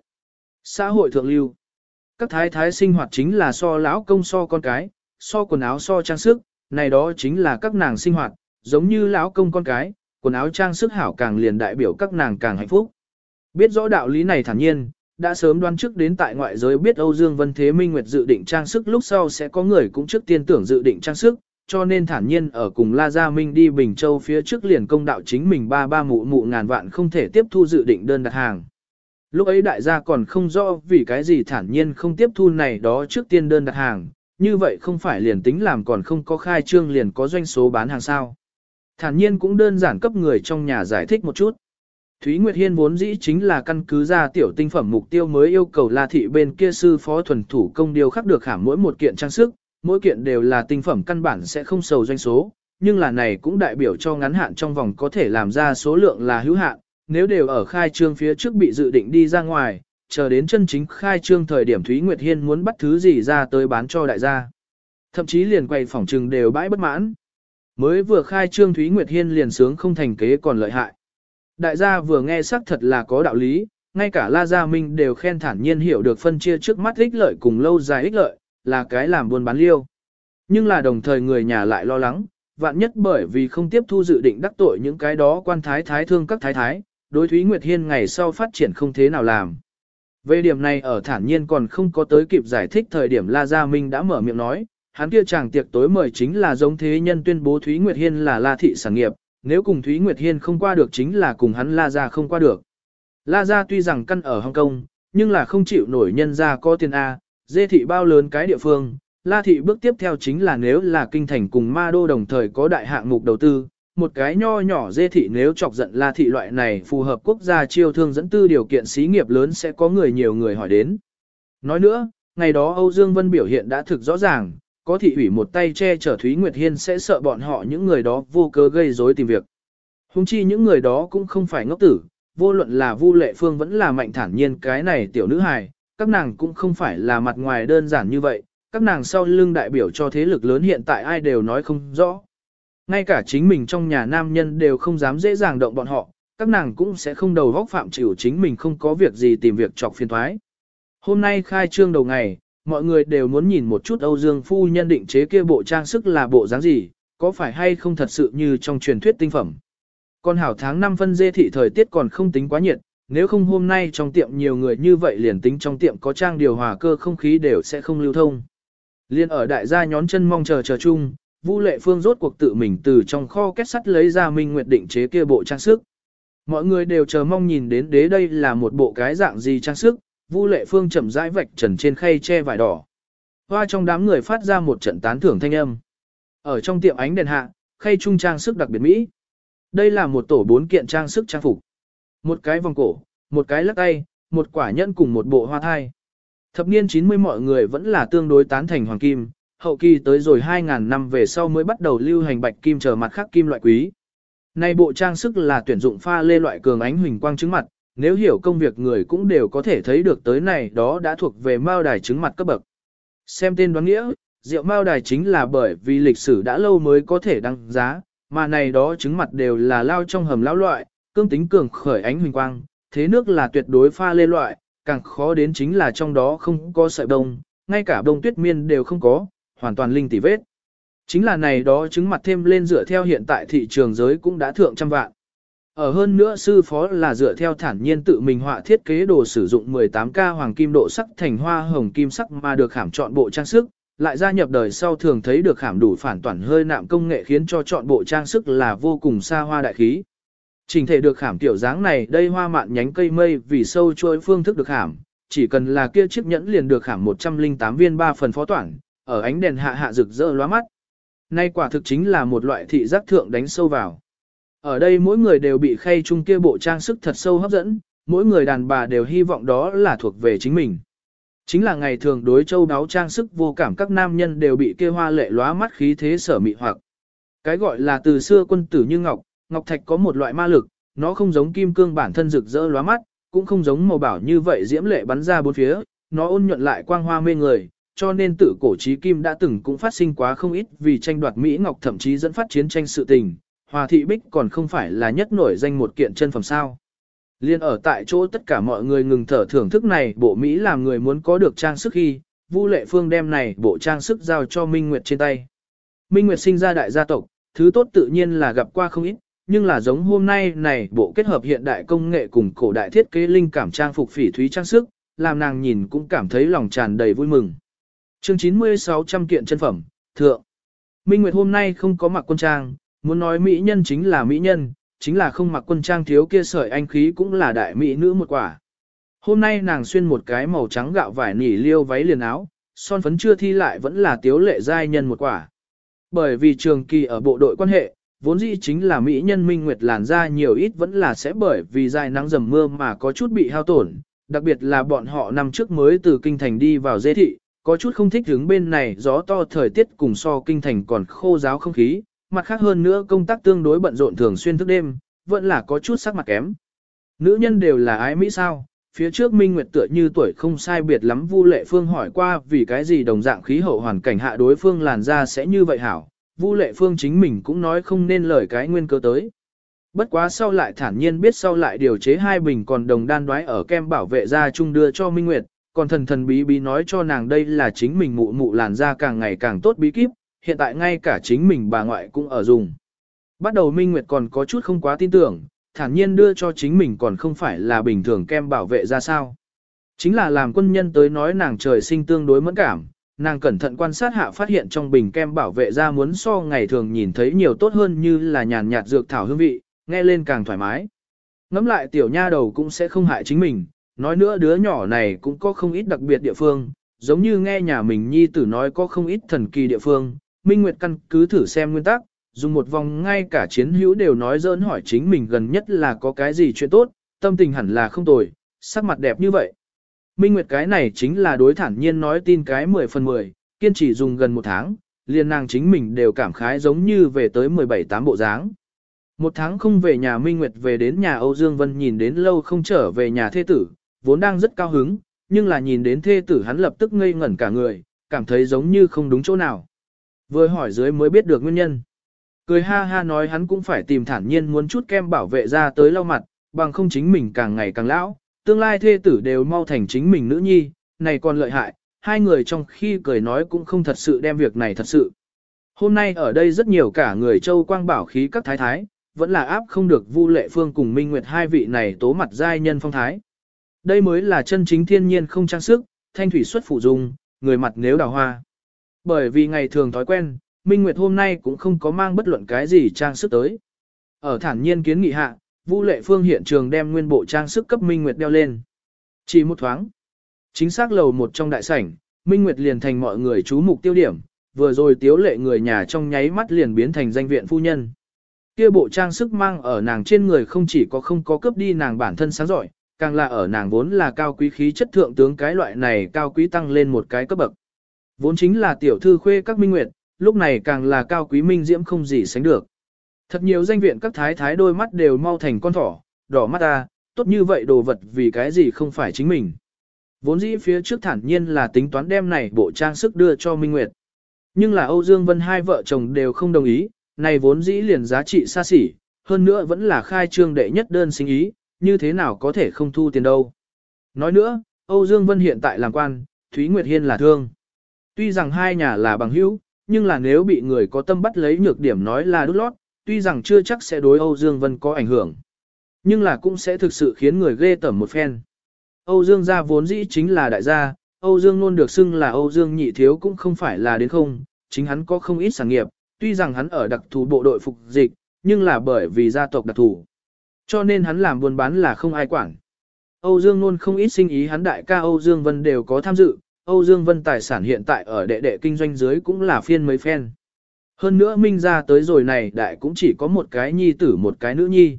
Xã hội thượng lưu. Các thái thái sinh hoạt chính là so lão công so con cái, so quần áo so trang sức, này đó chính là các nàng sinh hoạt, giống như lão công con cái, quần áo trang sức hảo càng liền đại biểu các nàng càng hạnh phúc. Biết rõ đạo lý này thản nhiên, đã sớm đoán trước đến tại ngoại giới biết Âu Dương Vân Thế Minh Nguyệt dự định trang sức lúc sau sẽ có người cũng trước tiên tưởng dự định trang sức, cho nên thản nhiên ở cùng La Gia Minh đi Bình Châu phía trước liền công đạo chính mình ba ba mụ mụ ngàn vạn không thể tiếp thu dự định đơn đặt hàng. Lúc ấy đại gia còn không rõ vì cái gì thản nhiên không tiếp thu này đó trước tiên đơn đặt hàng, như vậy không phải liền tính làm còn không có khai trương liền có doanh số bán hàng sao. Thản nhiên cũng đơn giản cấp người trong nhà giải thích một chút. Thúy Nguyệt Hiên vốn dĩ chính là căn cứ ra tiểu tinh phẩm mục tiêu mới yêu cầu La Thị bên kia sư phó thuần thủ công điều khắc được hàm mỗi một kiện trang sức, mỗi kiện đều là tinh phẩm căn bản sẽ không sầu doanh số, nhưng là này cũng đại biểu cho ngắn hạn trong vòng có thể làm ra số lượng là hữu hạn, nếu đều ở khai trương phía trước bị dự định đi ra ngoài, chờ đến chân chính khai trương thời điểm Thúy Nguyệt Hiên muốn bắt thứ gì ra tới bán cho đại gia. Thậm chí liền quay phòng trừng đều bãi bất mãn. Mới vừa khai trương Thúy Nguyệt Hiên liền sướng không thành kế còn lợi hại. Đại gia vừa nghe xác thật là có đạo lý, ngay cả La Gia Minh đều khen thản nhiên hiểu được phân chia trước mắt ích lợi cùng lâu dài ích lợi, là cái làm buôn bán liêu. Nhưng là đồng thời người nhà lại lo lắng, vạn nhất bởi vì không tiếp thu dự định đắc tội những cái đó quan thái thái thương các thái thái, đối Thúy Nguyệt Hiên ngày sau phát triển không thế nào làm. Về điểm này ở thản nhiên còn không có tới kịp giải thích thời điểm La Gia Minh đã mở miệng nói, hắn kia chàng tiệc tối mời chính là giống thế nhân tuyên bố Thúy Nguyệt Hiên là La Thị sản nghiệp, nếu cùng Thúy Nguyệt Hiên không qua được chính là cùng hắn La Gia không qua được. La Gia tuy rằng căn ở Hồng Kông, nhưng là không chịu nổi nhân gia có tiền A, dê thị bao lớn cái địa phương, La Thị bước tiếp theo chính là nếu là kinh thành cùng Ma Đô đồng thời có đại hạng mục đầu tư, một cái nho nhỏ dê thị nếu chọc giận La Thị loại này phù hợp quốc gia chiêu thương dẫn tư điều kiện xí nghiệp lớn sẽ có người nhiều người hỏi đến. Nói nữa, ngày đó Âu Dương Vân biểu hiện đã thực rõ ràng, có thị ủy một tay che chở Thúy Nguyệt Hiên sẽ sợ bọn họ những người đó vô cớ gây rối tìm việc. Hùng chi những người đó cũng không phải ngốc tử, vô luận là Vu Lệ Phương vẫn là mạnh thản nhiên cái này tiểu nữ hài, các nàng cũng không phải là mặt ngoài đơn giản như vậy, các nàng sau lưng đại biểu cho thế lực lớn hiện tại ai đều nói không rõ. Ngay cả chính mình trong nhà nam nhân đều không dám dễ dàng động bọn họ, các nàng cũng sẽ không đầu vóc phạm chịu chính mình không có việc gì tìm việc chọc phiền thoái. Hôm nay khai trương đầu ngày, mọi người đều muốn nhìn một chút Âu Dương Phu nhân định chế kia bộ trang sức là bộ dáng gì, có phải hay không thật sự như trong truyền thuyết tinh phẩm. Còn hảo tháng 5 phân dê thị thời tiết còn không tính quá nhiệt, nếu không hôm nay trong tiệm nhiều người như vậy liền tính trong tiệm có trang điều hòa cơ không khí đều sẽ không lưu thông. Liên ở đại gia nhón chân mong chờ chờ chung, Vu Lệ Phương rốt cuộc tự mình từ trong kho kết sắt lấy ra Minh Nguyệt định chế kia bộ trang sức. Mọi người đều chờ mong nhìn đến đế đây là một bộ cái dạng gì trang sức, Vu Lệ Phương chậm rãi vạch trần trên khay che vải đỏ. Hoa trong đám người phát ra một trận tán thưởng thanh âm. Ở trong tiệm ánh đèn hạ, khay trung trang sức đặc biệt mỹ. Đây là một tổ bốn kiện trang sức trang phục. Một cái vòng cổ, một cái lắc tay, một quả nhẫn cùng một bộ hoa thai. Thập niên 90 mọi người vẫn là tương đối tán thành hoàng kim, hậu kỳ tới rồi 2.000 năm về sau mới bắt đầu lưu hành bạch kim chờ mặt khác kim loại quý. Này bộ trang sức là tuyển dụng pha lê loại cường ánh huỳnh quang trứng mặt, nếu hiểu công việc người cũng đều có thể thấy được tới này đó đã thuộc về mao đài chứng mặt cấp bậc. Xem tên đoán nghĩa, rượu mao đài chính là bởi vì lịch sử đã lâu mới có thể đăng giá, mà này đó chứng mặt đều là lao trong hầm lão loại, cương tính cường khởi ánh huỳnh quang, thế nước là tuyệt đối pha lê loại, càng khó đến chính là trong đó không có sợi đông, ngay cả đông tuyết miên đều không có, hoàn toàn linh tỷ vết. Chính là này đó chứng mặt thêm lên dựa theo hiện tại thị trường giới cũng đã thượng trăm vạn. Ở hơn nữa sư phó là dựa theo thản nhiên tự mình họa thiết kế đồ sử dụng 18K hoàng kim độ sắc thành hoa hồng kim sắc mà được khảm chọn bộ trang sức, lại gia nhập đời sau thường thấy được khảm đủ phản toàn hơi nạm công nghệ khiến cho chọn bộ trang sức là vô cùng xa hoa đại khí. Trình thể được khảm tiểu dáng này đây hoa mạn nhánh cây mây vì sâu trôi phương thức được khảm, chỉ cần là kia chiếc nhẫn liền được khảm 108 viên 3 phần phó toản, ở ánh đèn hạ hạ rực rỡ lóa mắt. Nay quả thực chính là một loại thị giác thượng đánh sâu vào. Ở đây mỗi người đều bị khay chung kia bộ trang sức thật sâu hấp dẫn, mỗi người đàn bà đều hy vọng đó là thuộc về chính mình. Chính là ngày thường đối châu đáo trang sức vô cảm các nam nhân đều bị kia hoa lệ lóa mắt khí thế sở mị hoặc. Cái gọi là từ xưa quân tử như ngọc, ngọc thạch có một loại ma lực, nó không giống kim cương bản thân rực rỡ lóa mắt, cũng không giống màu bảo như vậy diễm lệ bắn ra bốn phía, nó ôn nhuận lại quang hoa mê người, cho nên tự cổ trí kim đã từng cũng phát sinh quá không ít vì tranh đoạt Mỹ Ngọc thậm chí dẫn phát chiến tranh sự tình, Hòa Thị Bích còn không phải là nhất nổi danh một kiện chân phẩm sao. Liên ở tại chỗ tất cả mọi người ngừng thở thưởng thức này bộ Mỹ làm người muốn có được trang sức khi, Vu Lệ Phương đem này bộ trang sức giao cho Minh Nguyệt trên tay. Minh Nguyệt sinh ra đại gia tộc, thứ tốt tự nhiên là gặp qua không ít, nhưng là giống hôm nay này bộ kết hợp hiện đại công nghệ cùng cổ đại thiết kế linh cảm trang phục phỉ thúy trang sức, làm nàng nhìn cũng cảm thấy lòng tràn đầy vui mừng. Chương 9600 kiện chân phẩm, thượng. Minh Nguyệt hôm nay không có mặc quân trang, muốn nói mỹ nhân chính là mỹ nhân, chính là không mặc quân trang thiếu kia sợi anh khí cũng là đại mỹ nữ một quả. Hôm nay nàng xuyên một cái màu trắng gạo vải nỉ liêu váy liền áo, son phấn chưa thi lại vẫn là tiếu lệ giai nhân một quả. Bởi vì trường kỳ ở bộ đội quan hệ, vốn dĩ chính là mỹ nhân minh nguyệt làn da nhiều ít vẫn là sẽ bởi vì dài nắng dầm mưa mà có chút bị hao tổn, đặc biệt là bọn họ năm trước mới từ kinh thành đi vào dê thị, có chút không thích hướng bên này gió to thời tiết cùng so kinh thành còn khô giáo không khí, mặt khác hơn nữa công tác tương đối bận rộn thường xuyên thức đêm, vẫn là có chút sắc mặt kém. Nữ nhân đều là ái Mỹ sao, phía trước Minh Nguyệt tựa như tuổi không sai biệt lắm Vu Lệ Phương hỏi qua vì cái gì đồng dạng khí hậu hoàn cảnh hạ đối phương làn da sẽ như vậy hảo, Vu Lệ Phương chính mình cũng nói không nên lời cái nguyên cơ tới. Bất quá sau lại thản nhiên biết sau lại điều chế hai bình còn đồng đan đoái ở kem bảo vệ da chung đưa cho Minh Nguyệt, còn thần thần bí bí nói cho nàng đây là chính mình mụ mụ làn da càng ngày càng tốt bí kíp, hiện tại ngay cả chính mình bà ngoại cũng ở dùng. Bắt đầu Minh Nguyệt còn có chút không quá tin tưởng, thản nhiên đưa cho chính mình còn không phải là bình thường kem bảo vệ ra sao. Chính là làm quân nhân tới nói nàng trời sinh tương đối mẫn cảm, nàng cẩn thận quan sát hạ phát hiện trong bình kem bảo vệ ra muốn so ngày thường nhìn thấy nhiều tốt hơn như là nhàn nhạt dược thảo hương vị, nghe lên càng thoải mái. Ngắm lại tiểu nha đầu cũng sẽ không hại chính mình, nói nữa đứa nhỏ này cũng có không ít đặc biệt địa phương, giống như nghe nhà mình nhi tử nói có không ít thần kỳ địa phương, Minh Nguyệt căn cứ thử xem nguyên tắc, dùng một vòng ngay cả chiến hữu đều nói dỡn hỏi chính mình gần nhất là có cái gì chuyện tốt, tâm tình hẳn là không tồi, sắc mặt đẹp như vậy. Minh Nguyệt cái này chính là đối thản nhiên nói tin cái 10 phần 10, kiên trì dùng gần một tháng, liền nàng chính mình đều cảm khái giống như về tới 17 tám bộ dáng. Một tháng không về nhà Minh Nguyệt về đến nhà Âu Dương Vân nhìn đến lâu không trở về nhà thê tử, vốn đang rất cao hứng, nhưng là nhìn đến thê tử hắn lập tức ngây ngẩn cả người, cảm thấy giống như không đúng chỗ nào. Vừa hỏi dưới mới biết được nguyên nhân. Cười ha ha nói hắn cũng phải tìm thản nhiên muốn chút kem bảo vệ ra tới lau mặt, bằng không chính mình càng ngày càng lão, tương lai thê tử đều mau thành chính mình nữ nhi, này còn lợi hại, hai người trong khi cười nói cũng không thật sự đem việc này thật sự. Hôm nay ở đây rất nhiều cả người châu quang bảo khí các thái thái, vẫn là áp không được Vu Lệ Phương cùng Minh Nguyệt hai vị này tố mặt giai nhân phong thái. Đây mới là chân chính thiên nhiên không trang sức, thanh thủy xuất phụ dung, người mặt nếu đào hoa. Bởi vì ngày thường thói quen, Minh Nguyệt hôm nay cũng không có mang bất luận cái gì trang sức tới. Ở thản nhiên kiến nghị hạ, Vu Lệ Phương hiện trường đem nguyên bộ trang sức cấp Minh Nguyệt đeo lên. Chỉ một thoáng. Chính xác lầu một trong đại sảnh, Minh Nguyệt liền thành mọi người chú mục tiêu điểm, vừa rồi tiếu lệ người nhà trong nháy mắt liền biến thành danh viện phu nhân. Kia bộ trang sức mang ở nàng trên người không chỉ có không có cướp đi nàng bản thân sáng giỏi, càng là ở nàng vốn là cao quý khí chất thượng tướng cái loại này cao quý tăng lên một cái cấp bậc. Vốn chính là tiểu thư khuê các minh nguyệt, lúc này càng là cao quý minh diễm không gì sánh được. Thật nhiều danh viện các thái thái đôi mắt đều mau thành con thỏ, đỏ mắt ta, tốt như vậy đồ vật vì cái gì không phải chính mình. Vốn dĩ phía trước thản nhiên là tính toán đem này bộ trang sức đưa cho Minh Nguyệt. Nhưng là Âu Dương Vân hai vợ chồng đều không đồng ý, này vốn dĩ liền giá trị xa xỉ, hơn nữa vẫn là khai trương đệ nhất đơn sinh ý, như thế nào có thể không thu tiền đâu. Nói nữa, Âu Dương Vân hiện tại làm quan, Thúy Nguyệt Hiên là thương. Tuy rằng hai nhà là bằng hữu, nhưng là nếu bị người có tâm bắt lấy nhược điểm nói là đút lót, tuy rằng chưa chắc sẽ đối Âu Dương Vân có ảnh hưởng. Nhưng là cũng sẽ thực sự khiến người ghê tởm một phen. Âu Dương gia vốn dĩ chính là đại gia, Âu Dương luôn được xưng là Âu Dương nhị thiếu cũng không phải là đến không, chính hắn có không ít sản nghiệp, tuy rằng hắn ở đặc thù bộ đội phục dịch, nhưng là bởi vì gia tộc đặc thù. Cho nên hắn làm buôn bán là không ai quản. Âu Dương luôn không ít sinh ý hắn đại ca Âu Dương Vân đều có tham dự, Âu Dương Vân tài sản hiện tại ở đệ đệ kinh doanh dưới cũng là phiên mấy phen. Hơn nữa Minh ra tới rồi này đại cũng chỉ có một cái nhi tử một cái nữ nhi.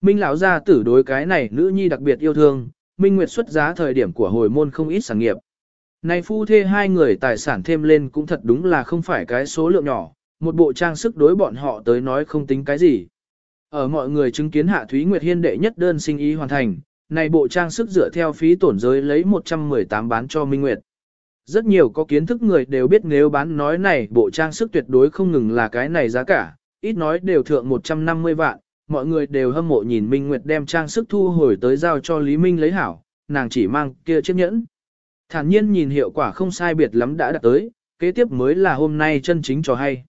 Minh lão gia tử đối cái này nữ nhi đặc biệt yêu thương, Minh Nguyệt xuất giá thời điểm của hồi môn không ít sản nghiệp. Này phu thê hai người tài sản thêm lên cũng thật đúng là không phải cái số lượng nhỏ, một bộ trang sức đối bọn họ tới nói không tính cái gì. Ở mọi người chứng kiến Hạ Thúy Nguyệt Hiên đệ nhất đơn sinh ý hoàn thành, này bộ trang sức dựa theo phí tổn giới lấy 118 bán cho Minh Nguyệt. Rất nhiều có kiến thức người đều biết nếu bán nói này bộ trang sức tuyệt đối không ngừng là cái này giá cả, ít nói đều thượng 150 vạn, mọi người đều hâm mộ nhìn Minh Nguyệt đem trang sức thu hồi tới giao cho Lý Minh lấy hảo, nàng chỉ mang kia chiếc nhẫn. Thản nhiên nhìn hiệu quả không sai biệt lắm đã đạt tới, kế tiếp mới là hôm nay chân chính trò hay.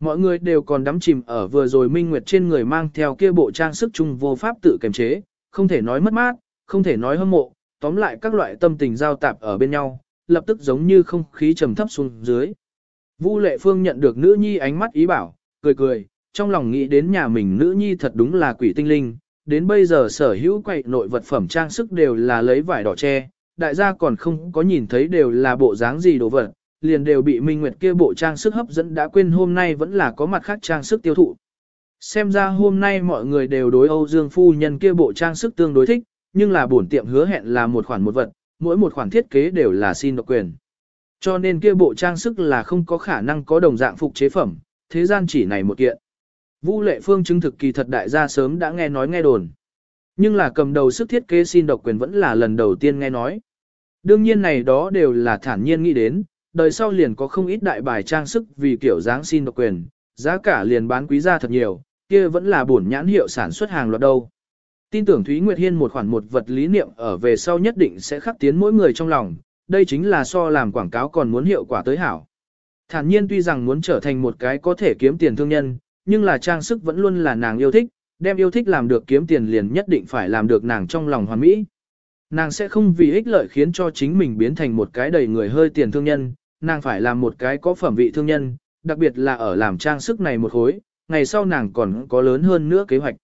Mọi người đều còn đắm chìm ở vừa rồi Minh Nguyệt trên người mang theo kia bộ trang sức chung vô pháp tự kiềm chế, không thể nói mất mát, không thể nói hâm mộ, tóm lại các loại tâm tình giao tạp ở bên nhau, lập tức giống như không khí trầm thấp xuống dưới. Vu Lệ Phương nhận được nữ nhi ánh mắt ý bảo, cười cười, trong lòng nghĩ đến nhà mình nữ nhi thật đúng là quỷ tinh linh, đến bây giờ sở hữu quậy nội vật phẩm trang sức đều là lấy vải đỏ che, đại gia còn không có nhìn thấy đều là bộ dáng gì đồ vật, liền đều bị Minh Nguyệt kia bộ trang sức hấp dẫn đã quên hôm nay vẫn là có mặt khác trang sức tiêu thụ. Xem ra hôm nay mọi người đều đối Âu Dương Phu Nhân kia bộ trang sức tương đối thích, nhưng là bổn tiệm hứa hẹn là một khoản một vật, mỗi một khoản thiết kế đều là xin độc quyền. Cho nên kia bộ trang sức là không có khả năng có đồng dạng phục chế phẩm, thế gian chỉ này một kiện. Vũ Lệ Phương chứng thực kỳ thật đại gia sớm đã nghe nói nghe đồn. Nhưng là cầm đầu sức thiết kế xin độc quyền vẫn là lần đầu tiên nghe nói. Đương nhiên này đó đều là thản nhiên nghĩ đến, đời sau liền có không ít đại bài trang sức vì kiểu dáng xin độc quyền, giá cả liền bán quý ra thật nhiều, kia vẫn là bổn nhãn hiệu sản xuất hàng loạt đâu. Tin tưởng Thúy Nguyệt Hiên một khoản một vật lý niệm ở về sau nhất định sẽ khắc tiến mỗi người trong lòng, đây chính là so làm quảng cáo còn muốn hiệu quả tới hảo. Thản nhiên tuy rằng muốn trở thành một cái có thể kiếm tiền thương nhân, nhưng là trang sức vẫn luôn là nàng yêu thích, đem yêu thích làm được kiếm tiền liền nhất định phải làm được nàng trong lòng hoàn mỹ. Nàng sẽ không vì ích lợi khiến cho chính mình biến thành một cái đầy người hơi tiền thương nhân, nàng phải làm một cái có phẩm vị thương nhân, đặc biệt là ở làm trang sức này một hối, ngày sau nàng còn có lớn hơn nữa kế hoạch.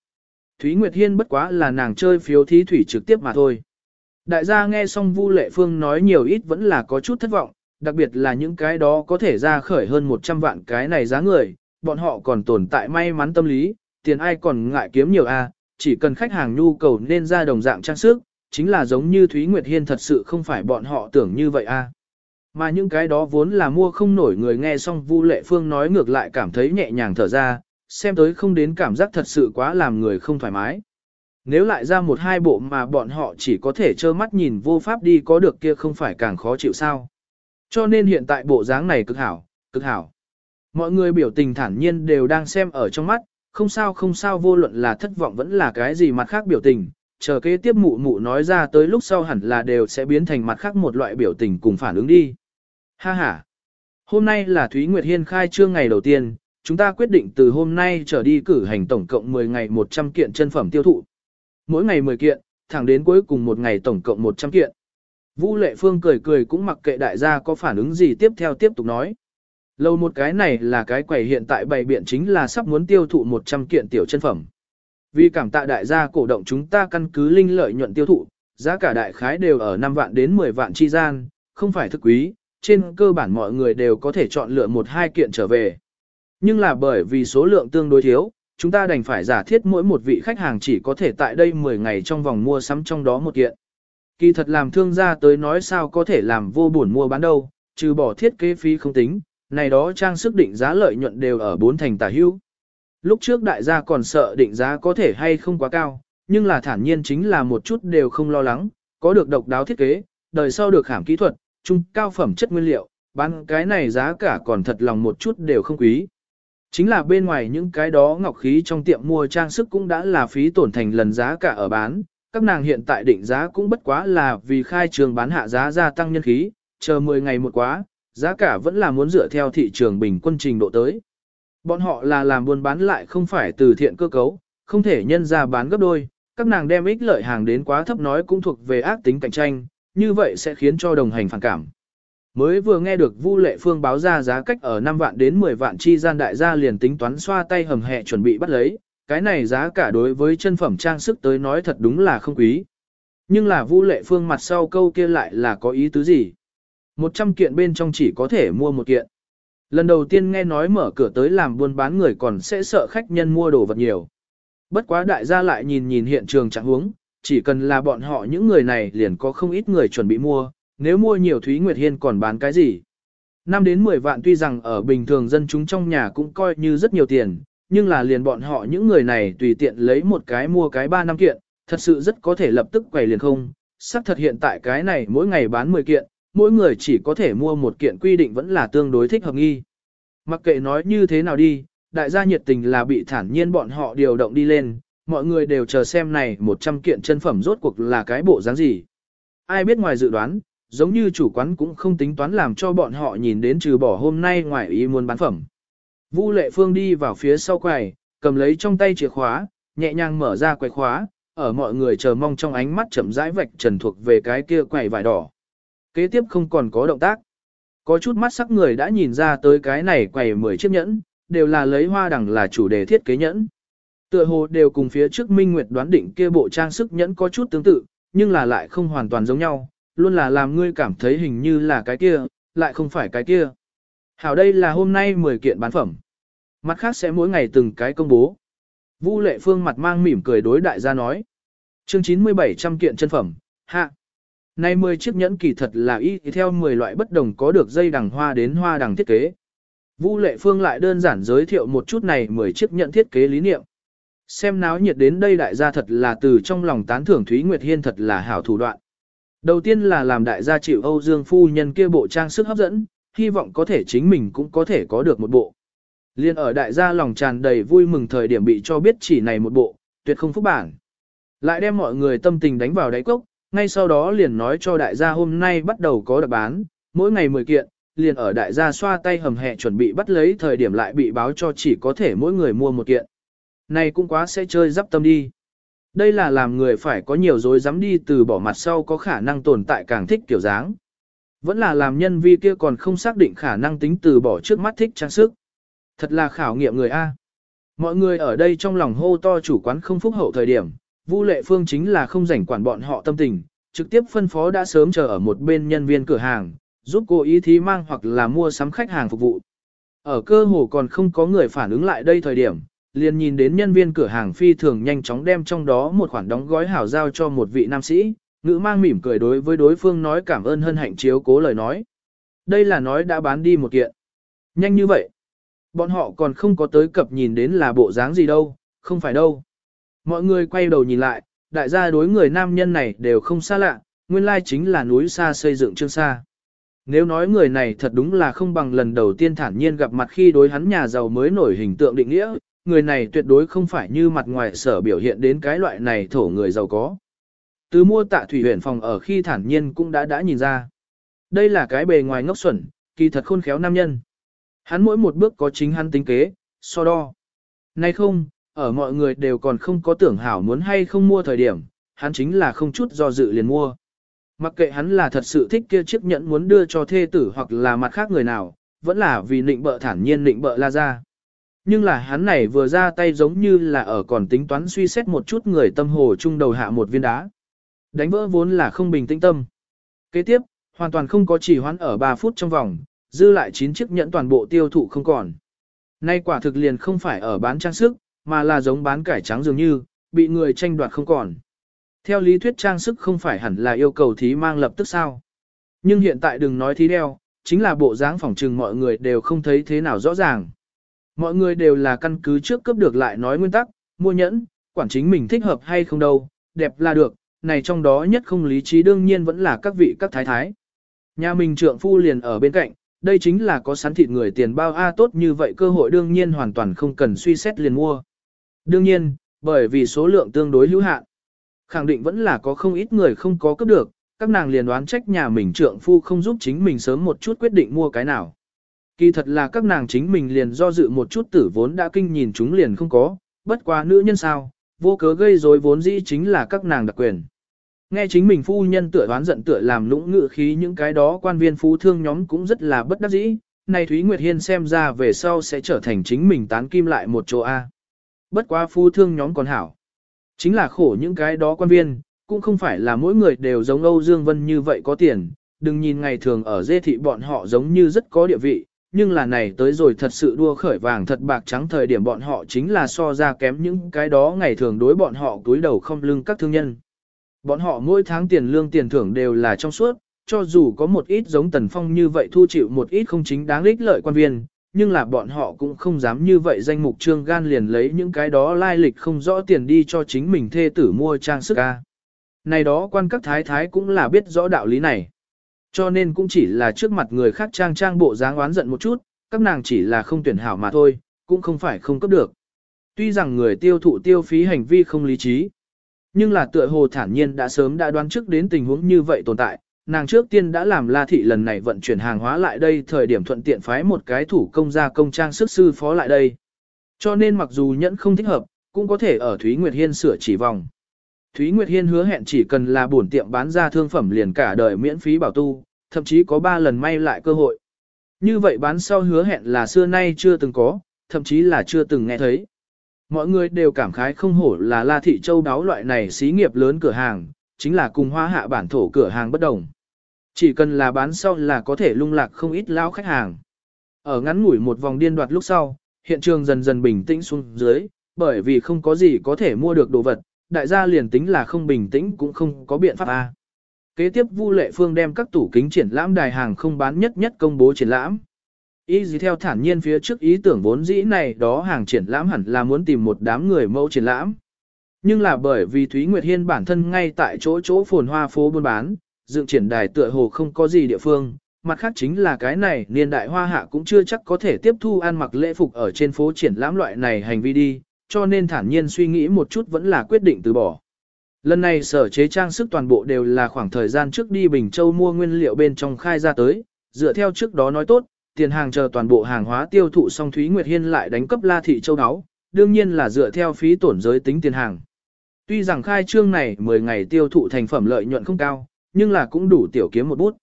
Thúy Nguyệt Hiên bất quá là nàng chơi phiếu thí thủy trực tiếp mà thôi. Đại gia nghe xong Vu Lệ Phương nói nhiều ít vẫn là có chút thất vọng, đặc biệt là những cái đó có thể ra khởi hơn 100 vạn cái này giá người, bọn họ còn tồn tại may mắn tâm lý, tiền ai còn ngại kiếm nhiều a, chỉ cần khách hàng nhu cầu nên ra đồng dạng trang sức, chính là giống như Thúy Nguyệt Hiên thật sự không phải bọn họ tưởng như vậy a. Mà những cái đó vốn là mua không nổi người nghe xong Vu Lệ Phương nói ngược lại cảm thấy nhẹ nhàng thở ra, xem tới không đến cảm giác thật sự quá làm người không thoải mái. Nếu lại ra một hai bộ mà bọn họ chỉ có thể trơ mắt nhìn vô pháp đi có được kia không phải càng khó chịu sao. Cho nên hiện tại bộ dáng này cực hảo, cực hảo. Mọi người biểu tình thản nhiên đều đang xem ở trong mắt, không sao không sao vô luận là thất vọng vẫn là cái gì mặt khác biểu tình, chờ kế tiếp mụ mụ nói ra tới lúc sau hẳn là đều sẽ biến thành mặt khác một loại biểu tình cùng phản ứng đi. Ha ha! Hôm nay là Thúy Nguyệt Hiên khai trương ngày đầu tiên, chúng ta quyết định từ hôm nay trở đi cử hành tổng cộng 10 ngày 100 kiện chân phẩm tiêu thụ. Mỗi ngày 10 kiện, thẳng đến cuối cùng một ngày tổng cộng 100 kiện. Vũ Lệ Phương cười cười cũng mặc kệ đại gia có phản ứng gì tiếp theo tiếp tục nói. Lâu một cái này là cái quầy hiện tại bày biện chính là sắp muốn tiêu thụ 100 kiện tiểu chân phẩm. Vì cảm tạ đại gia cổ động chúng ta căn cứ linh lợi nhuận tiêu thụ, giá cả đại khái đều ở 5 vạn đến 10 vạn chi gian, không phải thực quý, trên cơ bản mọi người đều có thể chọn lựa một hai kiện trở về. Nhưng là bởi vì số lượng tương đối thiếu, chúng ta đành phải giả thiết mỗi một vị khách hàng chỉ có thể tại đây 10 ngày trong vòng mua sắm trong đó một kiện. Kỳ thật làm thương gia tới nói sao có thể làm vô buồn mua bán đâu, trừ bỏ thiết kế phí không tính, này đó trang sức định giá lợi nhuận đều ở bốn thành tả hữu. Lúc trước đại gia còn sợ định giá có thể hay không quá cao, nhưng là thản nhiên chính là một chút đều không lo lắng, có được độc đáo thiết kế, đời sau được khảm kỹ thuật, trung cao phẩm chất nguyên liệu, bán cái này giá cả còn thật lòng một chút đều không quý. Chính là bên ngoài những cái đó ngọc khí trong tiệm mua trang sức cũng đã là phí tổn thành lần giá cả ở bán, các nàng hiện tại định giá cũng bất quá là vì khai trường bán hạ giá gia tăng nhân khí, chờ 10 ngày một quá, giá cả vẫn là muốn dựa theo thị trường bình quân trình độ tới. Bọn họ là làm buôn bán lại không phải từ thiện cơ cấu, không thể nhân ra bán gấp đôi, các nàng đem ích lợi hàng đến quá thấp nói cũng thuộc về ác tính cạnh tranh, như vậy sẽ khiến cho đồng hành phản cảm. Mới vừa nghe được Vu Lệ Phương báo ra giá cách ở 5 vạn đến 10 vạn chi gian đại gia liền tính toán xoa tay hầm hẹ chuẩn bị bắt lấy, cái này giá cả đối với chân phẩm trang sức tới nói thật đúng là không quý. Nhưng là Vu Lệ Phương mặt sau câu kia lại là có ý tứ gì? 100 kiện bên trong chỉ có thể mua một kiện. Lần đầu tiên nghe nói mở cửa tới làm buôn bán người còn sẽ sợ khách nhân mua đồ vật nhiều. Bất quá đại gia lại nhìn nhìn hiện trường trạng huống, chỉ cần là bọn họ những người này liền có không ít người chuẩn bị mua, nếu mua nhiều Thúy Nguyệt Hiên còn bán cái gì. 5 đến 10 vạn tuy rằng ở bình thường dân chúng trong nhà cũng coi như rất nhiều tiền, nhưng là liền bọn họ những người này tùy tiện lấy một cái mua cái 3 năm kiện, thật sự rất có thể lập tức quầy liền không. Sắc thật hiện tại cái này mỗi ngày bán 10 kiện, mỗi người chỉ có thể mua một kiện quy định vẫn là tương đối thích hợp nghi. Mặc kệ nói như thế nào đi, đại gia nhiệt tình là bị thản nhiên bọn họ điều động đi lên, mọi người đều chờ xem này 100 kiện chân phẩm rốt cuộc là cái bộ dáng gì. Ai biết ngoài dự đoán, giống như chủ quán cũng không tính toán làm cho bọn họ nhìn đến trừ bỏ hôm nay ngoài ý muốn bán phẩm. Vu Lệ Phương đi vào phía sau quầy, cầm lấy trong tay chìa khóa, nhẹ nhàng mở ra quầy khóa, ở mọi người chờ mong trong ánh mắt chậm rãi vạch trần thuộc về cái kia quầy vải đỏ. Kế tiếp không còn có động tác. Có chút mắt sắc người đã nhìn ra tới cái này quầy 10 chiếc nhẫn, đều là lấy hoa đằng là chủ đề thiết kế nhẫn. Tựa hồ đều cùng phía trước Minh Nguyệt đoán định kia bộ trang sức nhẫn có chút tương tự, nhưng là lại không hoàn toàn giống nhau, luôn là làm ngươi cảm thấy hình như là cái kia, lại không phải cái kia. Hảo đây là hôm nay 10 kiện bán phẩm. Mặt khác sẽ mỗi ngày từng cái công bố. Vu Lệ Phương mặt mang mỉm cười đối đại gia nói. Chương 97 trăm kiện chân phẩm, hạ. Nay 10 chiếc nhẫn kỳ thật là y theo 10 loại bất đồng có được dây đằng hoa đến hoa đằng thiết kế. Vu Lệ Phương lại đơn giản giới thiệu một chút này 10 chiếc nhẫn thiết kế lý niệm. Xem náo nhiệt đến đây đại gia thật là từ trong lòng tán thưởng Thúy Nguyệt Hiên thật là hảo thủ đoạn. Đầu tiên là làm đại gia chịu Âu Dương phu nhân kia bộ trang sức hấp dẫn, hy vọng có thể chính mình cũng có thể có được một bộ. Liên ở đại gia lòng tràn đầy vui mừng thời điểm bị cho biết chỉ này một bộ, tuyệt không phúc bản. Lại đem mọi người tâm tình đánh vào đáy cốc, ngay sau đó liền nói cho đại gia hôm nay bắt đầu có đặc bán, mỗi ngày 10 kiện, liền ở đại gia xoa tay hầm hẹ chuẩn bị bắt lấy thời điểm lại bị báo cho chỉ có thể mỗi người mua một kiện. Này cũng quá sẽ chơi dắp tâm đi. Đây là làm người phải có nhiều dối dám đi từ bỏ mặt sau có khả năng tồn tại càng thích kiểu dáng. Vẫn là làm nhân vi kia còn không xác định khả năng tính từ bỏ trước mắt thích trang sức. Thật là khảo nghiệm người A. Mọi người ở đây trong lòng hô to chủ quán không phúc hậu thời điểm, Vu Lệ Phương chính là không rảnh quản bọn họ tâm tình, trực tiếp phân phó đã sớm chờ ở một bên nhân viên cửa hàng, giúp cô ý thí mang hoặc là mua sắm khách hàng phục vụ. Ở cơ hồ còn không có người phản ứng lại đây thời điểm, liền nhìn đến nhân viên cửa hàng phi thường nhanh chóng đem trong đó một khoản đóng gói hảo giao cho một vị nam sĩ, ngữ mang mỉm cười đối với đối phương nói cảm ơn hân hạnh chiếu cố lời nói. Đây là nói đã bán đi một kiện. Nhanh như vậy. Bọn họ còn không có tới cập nhìn đến là bộ dáng gì đâu, không phải đâu. Mọi người quay đầu nhìn lại, đại gia đối người nam nhân này đều không xa lạ, nguyên lai chính là núi xa xây dựng trương xa. Nếu nói người này thật đúng là không bằng lần đầu tiên thản nhiên gặp mặt khi đối hắn nhà giàu mới nổi hình tượng định nghĩa, người này tuyệt đối không phải như mặt ngoài sở biểu hiện đến cái loại này thổ người giàu có. Từ mua tạ thủy huyền phòng ở khi thản nhiên cũng đã đã nhìn ra. Đây là cái bề ngoài ngốc xuẩn, kỳ thật khôn khéo nam nhân. Hắn mỗi một bước có chính hắn tính kế, so đo. Nay không, ở mọi người đều còn không có tưởng hảo muốn hay không mua thời điểm, hắn chính là không chút do dự liền mua. Mặc kệ hắn là thật sự thích kia chiếc nhẫn muốn đưa cho thê tử hoặc là mặt khác người nào, vẫn là vì nịnh bợ thản nhiên nịnh bợ la ra. Nhưng là hắn này vừa ra tay giống như là ở còn tính toán suy xét một chút người tâm hồ trung đầu hạ một viên đá. Đánh vỡ vốn là không bình tĩnh tâm. Kế tiếp, hoàn toàn không có chỉ hoãn ở 3 phút trong vòng, dư lại 9 chiếc nhẫn toàn bộ tiêu thụ không còn. Nay quả thực liền không phải ở bán trang sức, mà là giống bán cải trắng dường như, bị người tranh đoạt không còn. Theo lý thuyết trang sức không phải hẳn là yêu cầu thí mang lập tức sao. Nhưng hiện tại đừng nói thí đeo, chính là bộ dáng phỏng trừng mọi người đều không thấy thế nào rõ ràng. Mọi người đều là căn cứ trước cấp được lại nói nguyên tắc, mua nhẫn, quản chính mình thích hợp hay không đâu, đẹp là được, này trong đó nhất không lý trí đương nhiên vẫn là các vị các thái thái. Nhà mình trượng phu liền ở bên cạnh, đây chính là có sắn thịt người tiền bao A tốt như vậy cơ hội đương nhiên hoàn toàn không cần suy xét liền mua. Đương nhiên, bởi vì số lượng tương đối hữu hạn, khẳng định vẫn là có không ít người không có cấp được, các nàng liền đoán trách nhà mình trượng phu không giúp chính mình sớm một chút quyết định mua cái nào. Kỳ thật là các nàng chính mình liền do dự một chút tử vốn đã kinh nhìn chúng liền không có, bất quá nữ nhân sao, vô cớ gây rối vốn dĩ chính là các nàng đặc quyền. Nghe chính mình phu nhân tựa đoán giận tựa làm lũng ngự khí những cái đó quan viên phú thương nhóm cũng rất là bất đắc dĩ, này Thúy Nguyệt Hiên xem ra về sau sẽ trở thành chính mình tán kim lại một chỗ A. Bất quá phú thương nhóm còn hảo. Chính là khổ những cái đó quan viên, cũng không phải là mỗi người đều giống Âu Dương Vân như vậy có tiền, đừng nhìn ngày thường ở dê thị bọn họ giống như rất có địa vị, nhưng là này tới rồi thật sự đua khởi vàng thật bạc trắng thời điểm bọn họ chính là so ra kém những cái đó ngày thường đối bọn họ túi đầu không lưng các thương nhân. Bọn họ mỗi tháng tiền lương tiền thưởng đều là trong suốt, cho dù có một ít giống Tần Phong như vậy thu chịu một ít không chính đáng ích lợi quan viên, nhưng là bọn họ cũng không dám như vậy danh mục trương gan liền lấy những cái đó lai lịch không rõ tiền đi cho chính mình thê tử mua trang sức ca. Này đó quan các thái thái cũng là biết rõ đạo lý này. Cho nên cũng chỉ là trước mặt người khác trang trang bộ dáng oán giận một chút, các nàng chỉ là không tuyển hảo mà thôi, cũng không phải không cấp được. Tuy rằng người tiêu thụ tiêu phí hành vi không lý trí, nhưng là tựa hồ thản nhiên đã sớm đã đoán trước đến tình huống như vậy tồn tại, nàng trước tiên đã làm La Thị lần này vận chuyển hàng hóa lại đây thời điểm thuận tiện phái một cái thủ công gia công trang sức sư phó lại đây. Cho nên mặc dù nhẫn không thích hợp, cũng có thể ở Thúy Nguyệt Hiên sửa chỉ vòng. Thúy Nguyệt Hiên hứa hẹn chỉ cần là bổn tiệm bán ra thương phẩm liền cả đời miễn phí bảo tu, thậm chí có 3 lần may lại cơ hội. Như vậy bán sau hứa hẹn là xưa nay chưa từng có, thậm chí là chưa từng nghe thấy. Mọi người đều cảm khái không hổ là La Thị Châu đáo loại này xí nghiệp lớn cửa hàng, chính là cùng hoa hạ bản thổ cửa hàng bất đồng. Chỉ cần là bán sau là có thể lung lạc không ít lao khách hàng. Ở ngắn ngủi một vòng điên đoạt lúc sau, hiện trường dần dần bình tĩnh xuống dưới, bởi vì không có gì có thể mua được đồ vật, đại gia liền tính là không bình tĩnh cũng không có biện pháp a. Kế tiếp Vu Lệ Phương đem các tủ kính triển lãm đài hàng không bán nhất nhất công bố triển lãm. Ý gì theo thản nhiên phía trước ý tưởng vốn dĩ này đó hàng triển lãm hẳn là muốn tìm một đám người mẫu triển lãm. Nhưng là bởi vì Thúy Nguyệt Hiên bản thân ngay tại chỗ chỗ phồn hoa phố buôn bán, dựng triển đài tựa hồ không có gì địa phương, mặt khác chính là cái này niên đại hoa hạ cũng chưa chắc có thể tiếp thu ăn mặc lễ phục ở trên phố triển lãm loại này hành vi đi, cho nên thản nhiên suy nghĩ một chút vẫn là quyết định từ bỏ. Lần này sở chế trang sức toàn bộ đều là khoảng thời gian trước đi Bình Châu mua nguyên liệu bên trong khai ra tới, dựa theo trước đó nói tốt, tiền hàng chờ toàn bộ hàng hóa tiêu thụ xong Thúy Nguyệt Hiên lại đánh cấp La Thị Châu Đáo, đương nhiên là dựa theo phí tổn giới tính tiền hàng. Tuy rằng khai trương này 10 ngày tiêu thụ thành phẩm lợi nhuận không cao, nhưng là cũng đủ tiểu kiếm một bút.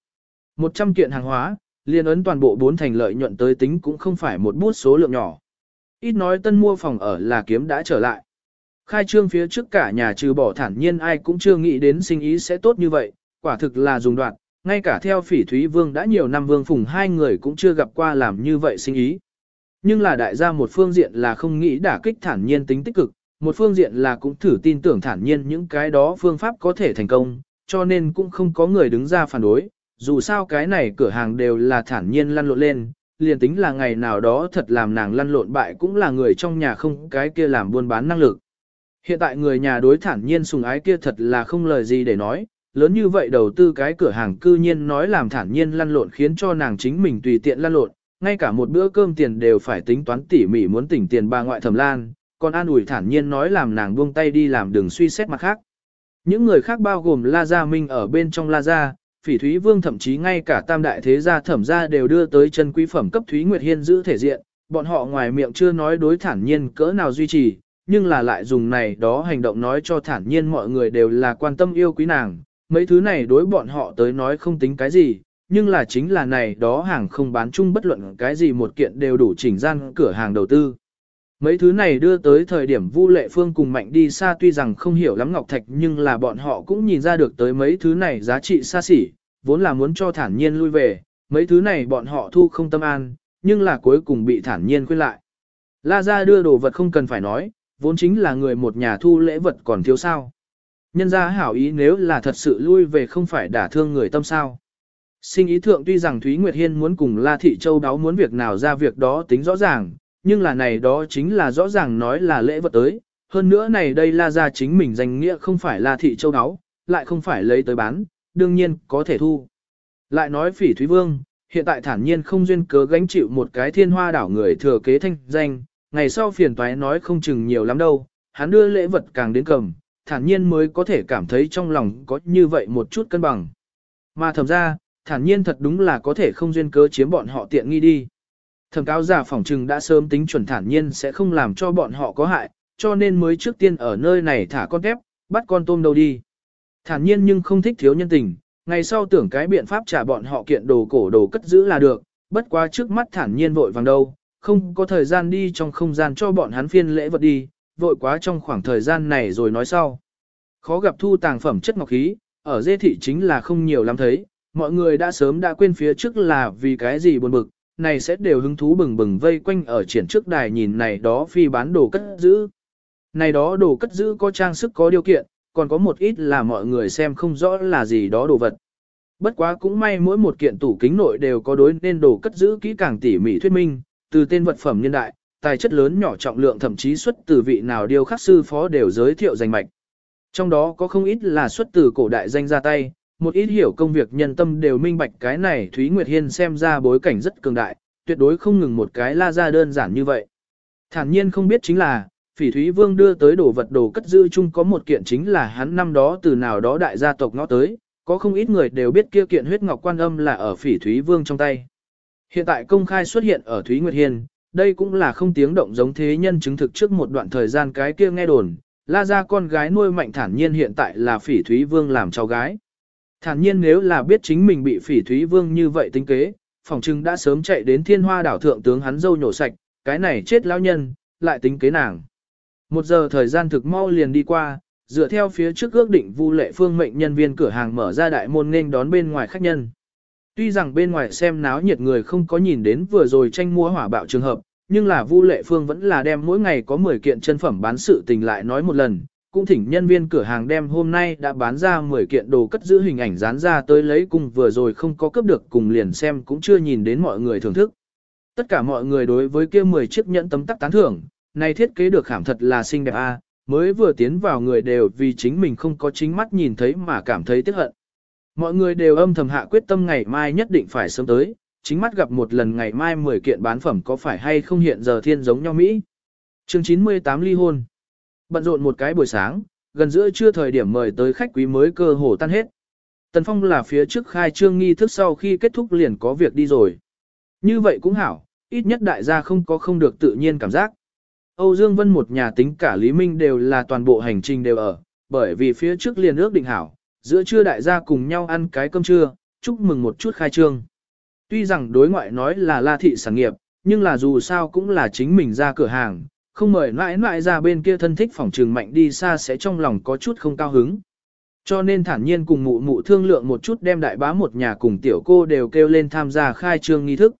100 kiện hàng hóa, liên ấn toàn bộ 4 thành lợi nhuận tới tính cũng không phải một bút số lượng nhỏ. Ít nói tân mua phòng ở là kiếm đã trở lại. Khai trương phía trước cả nhà trừ bỏ thản nhiên ai cũng chưa nghĩ đến sinh ý sẽ tốt như vậy, quả thực là dùng đoạn, ngay cả theo phỉ thúy vương đã nhiều năm vương phùng hai người cũng chưa gặp qua làm như vậy sinh ý. Nhưng là đại gia một phương diện là không nghĩ đả kích thản nhiên tính tích cực, một phương diện là cũng thử tin tưởng thản nhiên những cái đó phương pháp có thể thành công, cho nên cũng không có người đứng ra phản đối, dù sao cái này cửa hàng đều là thản nhiên lăn lộn lên, liền tính là ngày nào đó thật làm nàng lăn lộn bại cũng là người trong nhà không cái kia làm buôn bán năng lực. Hiện tại người nhà đối thản nhiên sùng ái kia thật là không lời gì để nói, lớn như vậy đầu tư cái cửa hàng cư nhiên nói làm thản nhiên lăn lộn khiến cho nàng chính mình tùy tiện lăn lộn, ngay cả một bữa cơm tiền đều phải tính toán tỉ mỉ muốn tỉnh tiền bà ngoại thẩm lan, còn an ủi thản nhiên nói làm nàng buông tay đi làm đừng suy xét mặt khác. Những người khác bao gồm La Gia Minh ở bên trong La Gia, Phỉ Thúy Vương thậm chí ngay cả tam đại thế gia thẩm gia đều đưa tới chân quý phẩm cấp Thúy Nguyệt Hiên giữ thể diện, bọn họ ngoài miệng chưa nói đối thản nhiên cỡ nào duy trì, nhưng là lại dùng này đó hành động nói cho thản nhiên mọi người đều là quan tâm yêu quý nàng, mấy thứ này đối bọn họ tới nói không tính cái gì, nhưng là chính là này đó hàng không bán chung bất luận cái gì một kiện đều đủ chỉnh gian cửa hàng đầu tư. Mấy thứ này đưa tới thời điểm Vu Lệ Phương cùng Mạnh đi xa tuy rằng không hiểu lắm Ngọc Thạch nhưng là bọn họ cũng nhìn ra được tới mấy thứ này giá trị xa xỉ, vốn là muốn cho thản nhiên lui về, mấy thứ này bọn họ thu không tâm an, nhưng là cuối cùng bị thản nhiên quên lại. La ra đưa đồ vật không cần phải nói, vốn chính là người một nhà thu lễ vật còn thiếu sao. Nhân ra hảo ý nếu là thật sự lui về không phải đả thương người tâm sao. Sinh ý thượng tuy rằng Thúy Nguyệt Hiên muốn cùng La Thị Châu đáo muốn việc nào ra việc đó tính rõ ràng, nhưng là này đó chính là rõ ràng nói là lễ vật tới. Hơn nữa này đây La ra chính mình danh nghĩa không phải La Thị Châu đáo, lại không phải lấy tới bán, đương nhiên có thể thu. Lại nói phỉ Thúy Vương, hiện tại thản nhiên không duyên cớ gánh chịu một cái thiên hoa đảo người thừa kế thanh danh, ngày sau phiền toái nói không chừng nhiều lắm đâu, hắn đưa lễ vật càng đến cầm, thản nhiên mới có thể cảm thấy trong lòng có như vậy một chút cân bằng. Mà thầm ra, thản nhiên thật đúng là có thể không duyên cớ chiếm bọn họ tiện nghi đi. Thẩm cáo giả phỏng trừng đã sớm tính chuẩn thản nhiên sẽ không làm cho bọn họ có hại, cho nên mới trước tiên ở nơi này thả con tép, bắt con tôm đâu đi. Thản nhiên nhưng không thích thiếu nhân tình, ngày sau tưởng cái biện pháp trả bọn họ kiện đồ cổ đồ cất giữ là được, bất quá trước mắt thản nhiên vội vàng đâu, không có thời gian đi trong không gian cho bọn hắn phiên lễ vật đi, vội quá trong khoảng thời gian này rồi nói sau. Khó gặp thu tàng phẩm chất ngọc khí, ở dê thị chính là không nhiều lắm thấy, mọi người đã sớm đã quên phía trước là vì cái gì buồn bực, này sẽ đều hứng thú bừng bừng vây quanh ở triển trước đài nhìn này đó phi bán đồ cất giữ. Này đó đồ cất giữ có trang sức có điều kiện, còn có một ít là mọi người xem không rõ là gì đó đồ vật. Bất quá cũng may mỗi một kiện tủ kính nội đều có đối nên đồ cất giữ kỹ càng tỉ mỉ thuyết minh, từ tên vật phẩm nhân đại, tài chất lớn nhỏ trọng lượng thậm chí xuất từ vị nào điêu khắc sư phó đều giới thiệu danh mạch. Trong đó có không ít là xuất từ cổ đại danh ra tay, một ít hiểu công việc nhân tâm đều minh bạch cái này Thúy Nguyệt Hiên xem ra bối cảnh rất cường đại, tuyệt đối không ngừng một cái la ra đơn giản như vậy. Thản nhiên không biết chính là, phỉ Thúy Vương đưa tới đồ vật đồ cất giữ chung có một kiện chính là hắn năm đó từ nào đó đại gia tộc ngõ tới, có không ít người đều biết kia kiện huyết ngọc quan âm là ở phỉ Thúy Vương trong tay. Hiện tại công khai xuất hiện ở Thúy Nguyệt Hiên, đây cũng là không tiếng động giống thế nhân chứng thực trước một đoạn thời gian cái kia nghe đồn, la ra con gái nuôi mạnh thản nhiên hiện tại là phỉ Thúy Vương làm cháu gái. Thản nhiên nếu là biết chính mình bị phỉ Thúy Vương như vậy tính kế, phòng trưng đã sớm chạy đến thiên hoa đảo thượng tướng hắn dâu nhổ sạch, cái này chết lão nhân, lại tính kế nàng. Một giờ thời gian thực mau liền đi qua, dựa theo phía trước ước định Vu Lệ Phương mệnh nhân viên cửa hàng mở ra đại môn nên đón bên ngoài khách nhân. Tuy rằng bên ngoài xem náo nhiệt người không có nhìn đến vừa rồi tranh mua hỏa bạo trường hợp, nhưng là Vu Lệ Phương vẫn là đem mỗi ngày có 10 kiện chân phẩm bán sự tình lại nói một lần, cũng thỉnh nhân viên cửa hàng đem hôm nay đã bán ra 10 kiện đồ cất giữ hình ảnh dán ra tới lấy cùng vừa rồi không có cướp được cùng liền xem cũng chưa nhìn đến mọi người thưởng thức. Tất cả mọi người đối với kia 10 chiếc nhẫn tấm tắc tán thưởng, này thiết kế được khảm thật là xinh đẹp a, mới vừa tiến vào người đều vì chính mình không có chính mắt nhìn thấy mà cảm thấy tiếc hận. Mọi người đều âm thầm hạ quyết tâm ngày mai nhất định phải sớm tới, chính mắt gặp một lần ngày mai 10 kiện bán phẩm có phải hay không hiện giờ thiên giống nhau Mỹ. Chương 98 ly hôn. Bận rộn một cái buổi sáng, gần giữa trưa thời điểm mời tới khách quý mới cơ hồ tan hết. Tần Phong là phía trước khai trương nghi thức sau khi kết thúc liền có việc đi rồi. Như vậy cũng hảo, ít nhất đại gia không có không được tự nhiên cảm giác. Âu Dương Vân một nhà tính cả Lý Minh đều là toàn bộ hành trình đều ở, bởi vì phía trước liền ước định hảo, giữa trưa đại gia cùng nhau ăn cái cơm trưa, chúc mừng một chút khai trương. Tuy rằng đối ngoại nói là la thị sản nghiệp, nhưng là dù sao cũng là chính mình ra cửa hàng, không mời mãi mãi ra bên kia thân thích phòng trường mạnh đi xa sẽ trong lòng có chút không cao hứng. Cho nên thản nhiên cùng mụ mụ thương lượng một chút đem đại bá một nhà cùng tiểu cô đều kêu lên tham gia khai trương nghi thức.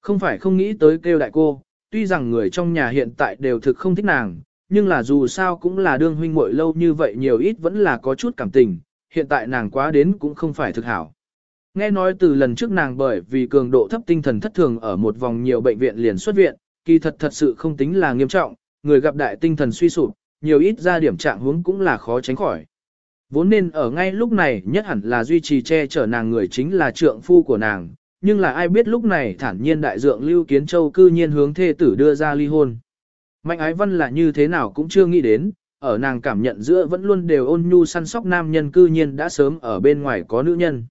Không phải không nghĩ tới kêu đại cô, tuy rằng người trong nhà hiện tại đều thực không thích nàng, nhưng là dù sao cũng là đương huynh muội lâu như vậy nhiều ít vẫn là có chút cảm tình, hiện tại nàng quá đến cũng không phải thực hảo. Nghe nói từ lần trước nàng bởi vì cường độ thấp tinh thần thất thường ở một vòng nhiều bệnh viện liền xuất viện, kỳ thật thật sự không tính là nghiêm trọng, người gặp đại tinh thần suy sụp, nhiều ít ra điểm trạng huống cũng là khó tránh khỏi. Vốn nên ở ngay lúc này nhất hẳn là duy trì che chở nàng người chính là trượng phu của nàng, nhưng là ai biết lúc này thản nhiên đại dượng Lưu Kiến Châu cư nhiên hướng thê tử đưa ra ly hôn. Mạnh ái văn là như thế nào cũng chưa nghĩ đến, ở nàng cảm nhận giữa vẫn luôn đều ôn nhu săn sóc nam nhân cư nhiên đã sớm ở bên ngoài có nữ nhân.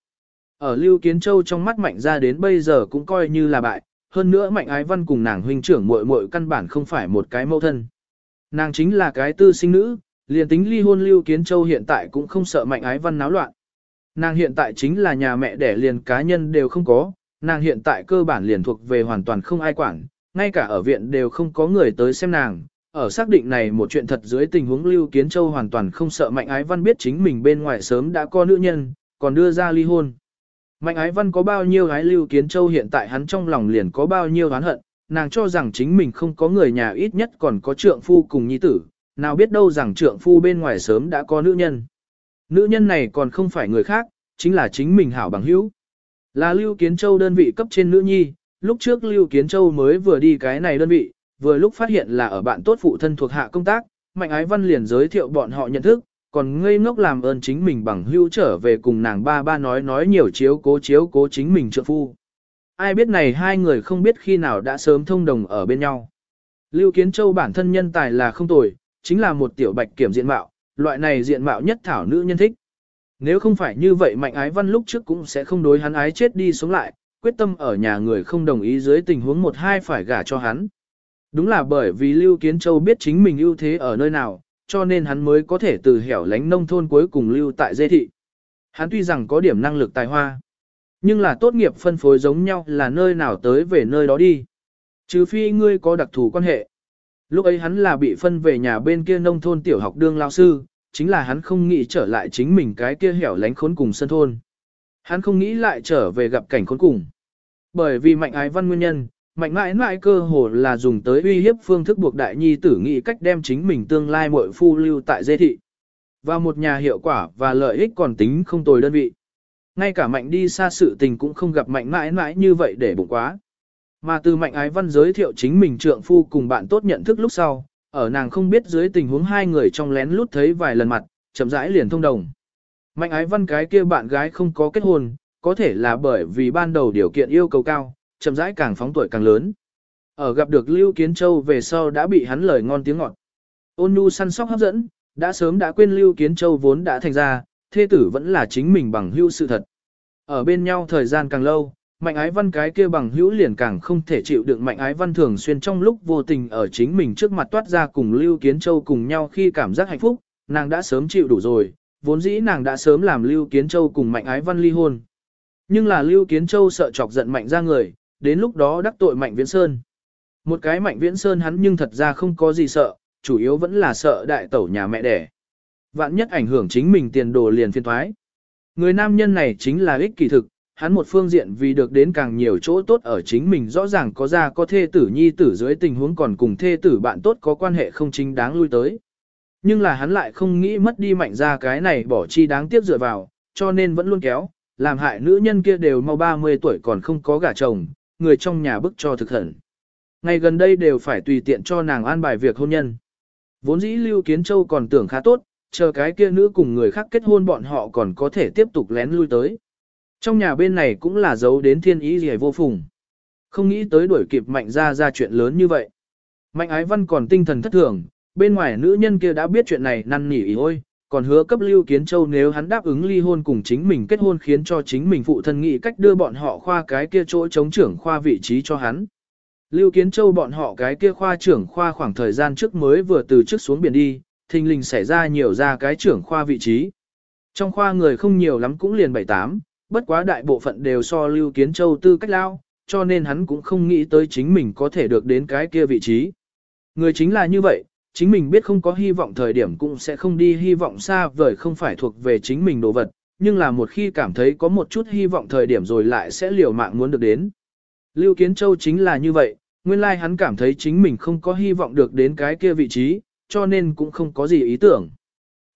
Ở Lưu Kiến Châu trong mắt mạnh ra đến bây giờ cũng coi như là bại, hơn nữa mạnh ái văn cùng nàng huynh trưởng muội muội căn bản không phải một cái mẫu thân. Nàng chính là cái tư sinh nữ, liền tính ly hôn Lưu Kiến Châu hiện tại cũng không sợ mạnh ái văn náo loạn. Nàng hiện tại chính là nhà mẹ đẻ liền cá nhân đều không có, nàng hiện tại cơ bản liền thuộc về hoàn toàn không ai quản, ngay cả ở viện đều không có người tới xem nàng. Ở xác định này một chuyện thật dưới tình huống Lưu Kiến Châu hoàn toàn không sợ Mạnh Ái Văn biết chính mình bên ngoài sớm đã có nữ nhân, còn đưa ra ly hôn. Mạnh Ái Văn có bao nhiêu gái Lưu Kiến Châu hiện tại hắn trong lòng liền có bao nhiêu oán hận, nàng cho rằng chính mình không có người nhà ít nhất còn có trượng phu cùng nhi tử, nào biết đâu rằng trượng phu bên ngoài sớm đã có nữ nhân. Nữ nhân này còn không phải người khác, chính là chính mình hảo bằng hữu. Là Lưu Kiến Châu đơn vị cấp trên nữ nhi, lúc trước Lưu Kiến Châu mới vừa đi cái này đơn vị, vừa lúc phát hiện là ở bạn tốt phụ thân thuộc hạ công tác, Mạnh Ái Văn liền giới thiệu bọn họ nhận thức, còn ngây ngốc làm ơn chính mình bằng hưu trở về cùng nàng ba ba nói nói nhiều chiếu cố chiếu cố chính mình trượng phu. Ai biết này hai người không biết khi nào đã sớm thông đồng ở bên nhau. Lưu Kiến Châu bản thân nhân tài là không tồi, chính là một tiểu bạch kiểm diện mạo, loại này diện mạo nhất thảo nữ nhân thích. Nếu không phải như vậy Mạnh Ái Văn lúc trước cũng sẽ không đối hắn ái chết đi sống lại, quyết tâm ở nhà người không đồng ý dưới tình huống một hai phải gả cho hắn. Đúng là bởi vì Lưu Kiến Châu biết chính mình ưu thế ở nơi nào, cho nên hắn mới có thể từ hẻo lánh nông thôn cuối cùng lưu tại dê thị. Hắn tuy rằng có điểm năng lực tài hoa, nhưng là tốt nghiệp phân phối giống nhau là nơi nào tới về nơi đó đi. Trừ phi ngươi có đặc thù quan hệ. Lúc ấy hắn là bị phân về nhà bên kia nông thôn tiểu học đương lao sư, chính là hắn không nghĩ trở lại chính mình cái kia hẻo lánh khốn cùng sân thôn. Hắn không nghĩ lại trở về gặp cảnh khốn cùng. Bởi vì mạnh ái văn nguyên nhân, mạnh mãi mãi cơ hồ là dùng tới uy hiếp phương thức buộc đại nhi tử nghĩ cách đem chính mình tương lai muội phu lưu tại dê thị. Và một nhà hiệu quả và lợi ích còn tính không tồi đơn vị. Ngay cả mạnh đi xa sự tình cũng không gặp mạnh mãi mãi như vậy để bụng quá. Mà từ mạnh ái văn giới thiệu chính mình trượng phu cùng bạn tốt nhận thức lúc sau, ở nàng không biết dưới tình huống hai người trong lén lút thấy vài lần mặt, chậm rãi liền thông đồng. Mạnh ái văn cái kia bạn gái không có kết hôn, có thể là bởi vì ban đầu điều kiện yêu cầu cao, chậm rãi càng phóng tuổi càng lớn. Ở gặp được Lưu Kiến Châu về sau đã bị hắn lời ngon tiếng ngọt. Ôn nhu săn sóc hấp dẫn, đã sớm đã quên Lưu Kiến Châu vốn đã thành ra, thê tử vẫn là chính mình bằng hữu sự thật. Ở bên nhau thời gian càng lâu, mạnh ái văn cái kia bằng hữu liền càng không thể chịu đựng mạnh ái văn thường xuyên trong lúc vô tình ở chính mình trước mặt toát ra cùng Lưu Kiến Châu cùng nhau khi cảm giác hạnh phúc, nàng đã sớm chịu đủ rồi, vốn dĩ nàng đã sớm làm Lưu Kiến Châu cùng mạnh ái văn ly hôn. Nhưng là Lưu Kiến Châu sợ chọc giận mạnh ra người, đến lúc đó đắc tội mạnh viễn sơn. Một cái mạnh viễn sơn hắn nhưng thật ra không có gì sợ, chủ yếu vẫn là sợ đại tẩu nhà mẹ đẻ. Vạn nhất ảnh hưởng chính mình tiền đồ liền phiên thoái. Người nam nhân này chính là ích kỳ thực, hắn một phương diện vì được đến càng nhiều chỗ tốt ở chính mình rõ ràng có ra có thê tử nhi tử dưới tình huống còn cùng thê tử bạn tốt có quan hệ không chính đáng lui tới. Nhưng là hắn lại không nghĩ mất đi mạnh ra cái này bỏ chi đáng tiếc dựa vào, cho nên vẫn luôn kéo, làm hại nữ nhân kia đều mau 30 tuổi còn không có gả chồng, người trong nhà bức cho thực hận. Ngày gần đây đều phải tùy tiện cho nàng an bài việc hôn nhân. Vốn dĩ Lưu Kiến Châu còn tưởng khá tốt, chờ cái kia nữ cùng người khác kết hôn bọn họ còn có thể tiếp tục lén lui tới. Trong nhà bên này cũng là giấu đến thiên ý gì vô phùng. Không nghĩ tới đuổi kịp mạnh ra ra chuyện lớn như vậy. Mạnh ái văn còn tinh thần thất thường, bên ngoài nữ nhân kia đã biết chuyện này năn nỉ ý ôi, còn hứa cấp Lưu Kiến Châu nếu hắn đáp ứng ly hôn cùng chính mình kết hôn khiến cho chính mình phụ thân nghĩ cách đưa bọn họ khoa cái kia chỗ chống trưởng khoa vị trí cho hắn. Lưu Kiến Châu bọn họ cái kia khoa trưởng khoa khoảng thời gian trước mới vừa từ trước xuống biển đi, thình lình xảy ra nhiều ra cái trưởng khoa vị trí. Trong khoa người không nhiều lắm cũng liền 7-8, bất quá đại bộ phận đều so Lưu Kiến Châu tư cách lao, cho nên hắn cũng không nghĩ tới chính mình có thể được đến cái kia vị trí. Người chính là như vậy, chính mình biết không có hy vọng thời điểm cũng sẽ không đi hy vọng xa vời không phải thuộc về chính mình đồ vật, nhưng là một khi cảm thấy có một chút hy vọng thời điểm rồi lại sẽ liều mạng muốn được đến. Lưu Kiến Châu chính là như vậy, nguyên lai like hắn cảm thấy chính mình không có hy vọng được đến cái kia vị trí, cho nên cũng không có gì ý tưởng.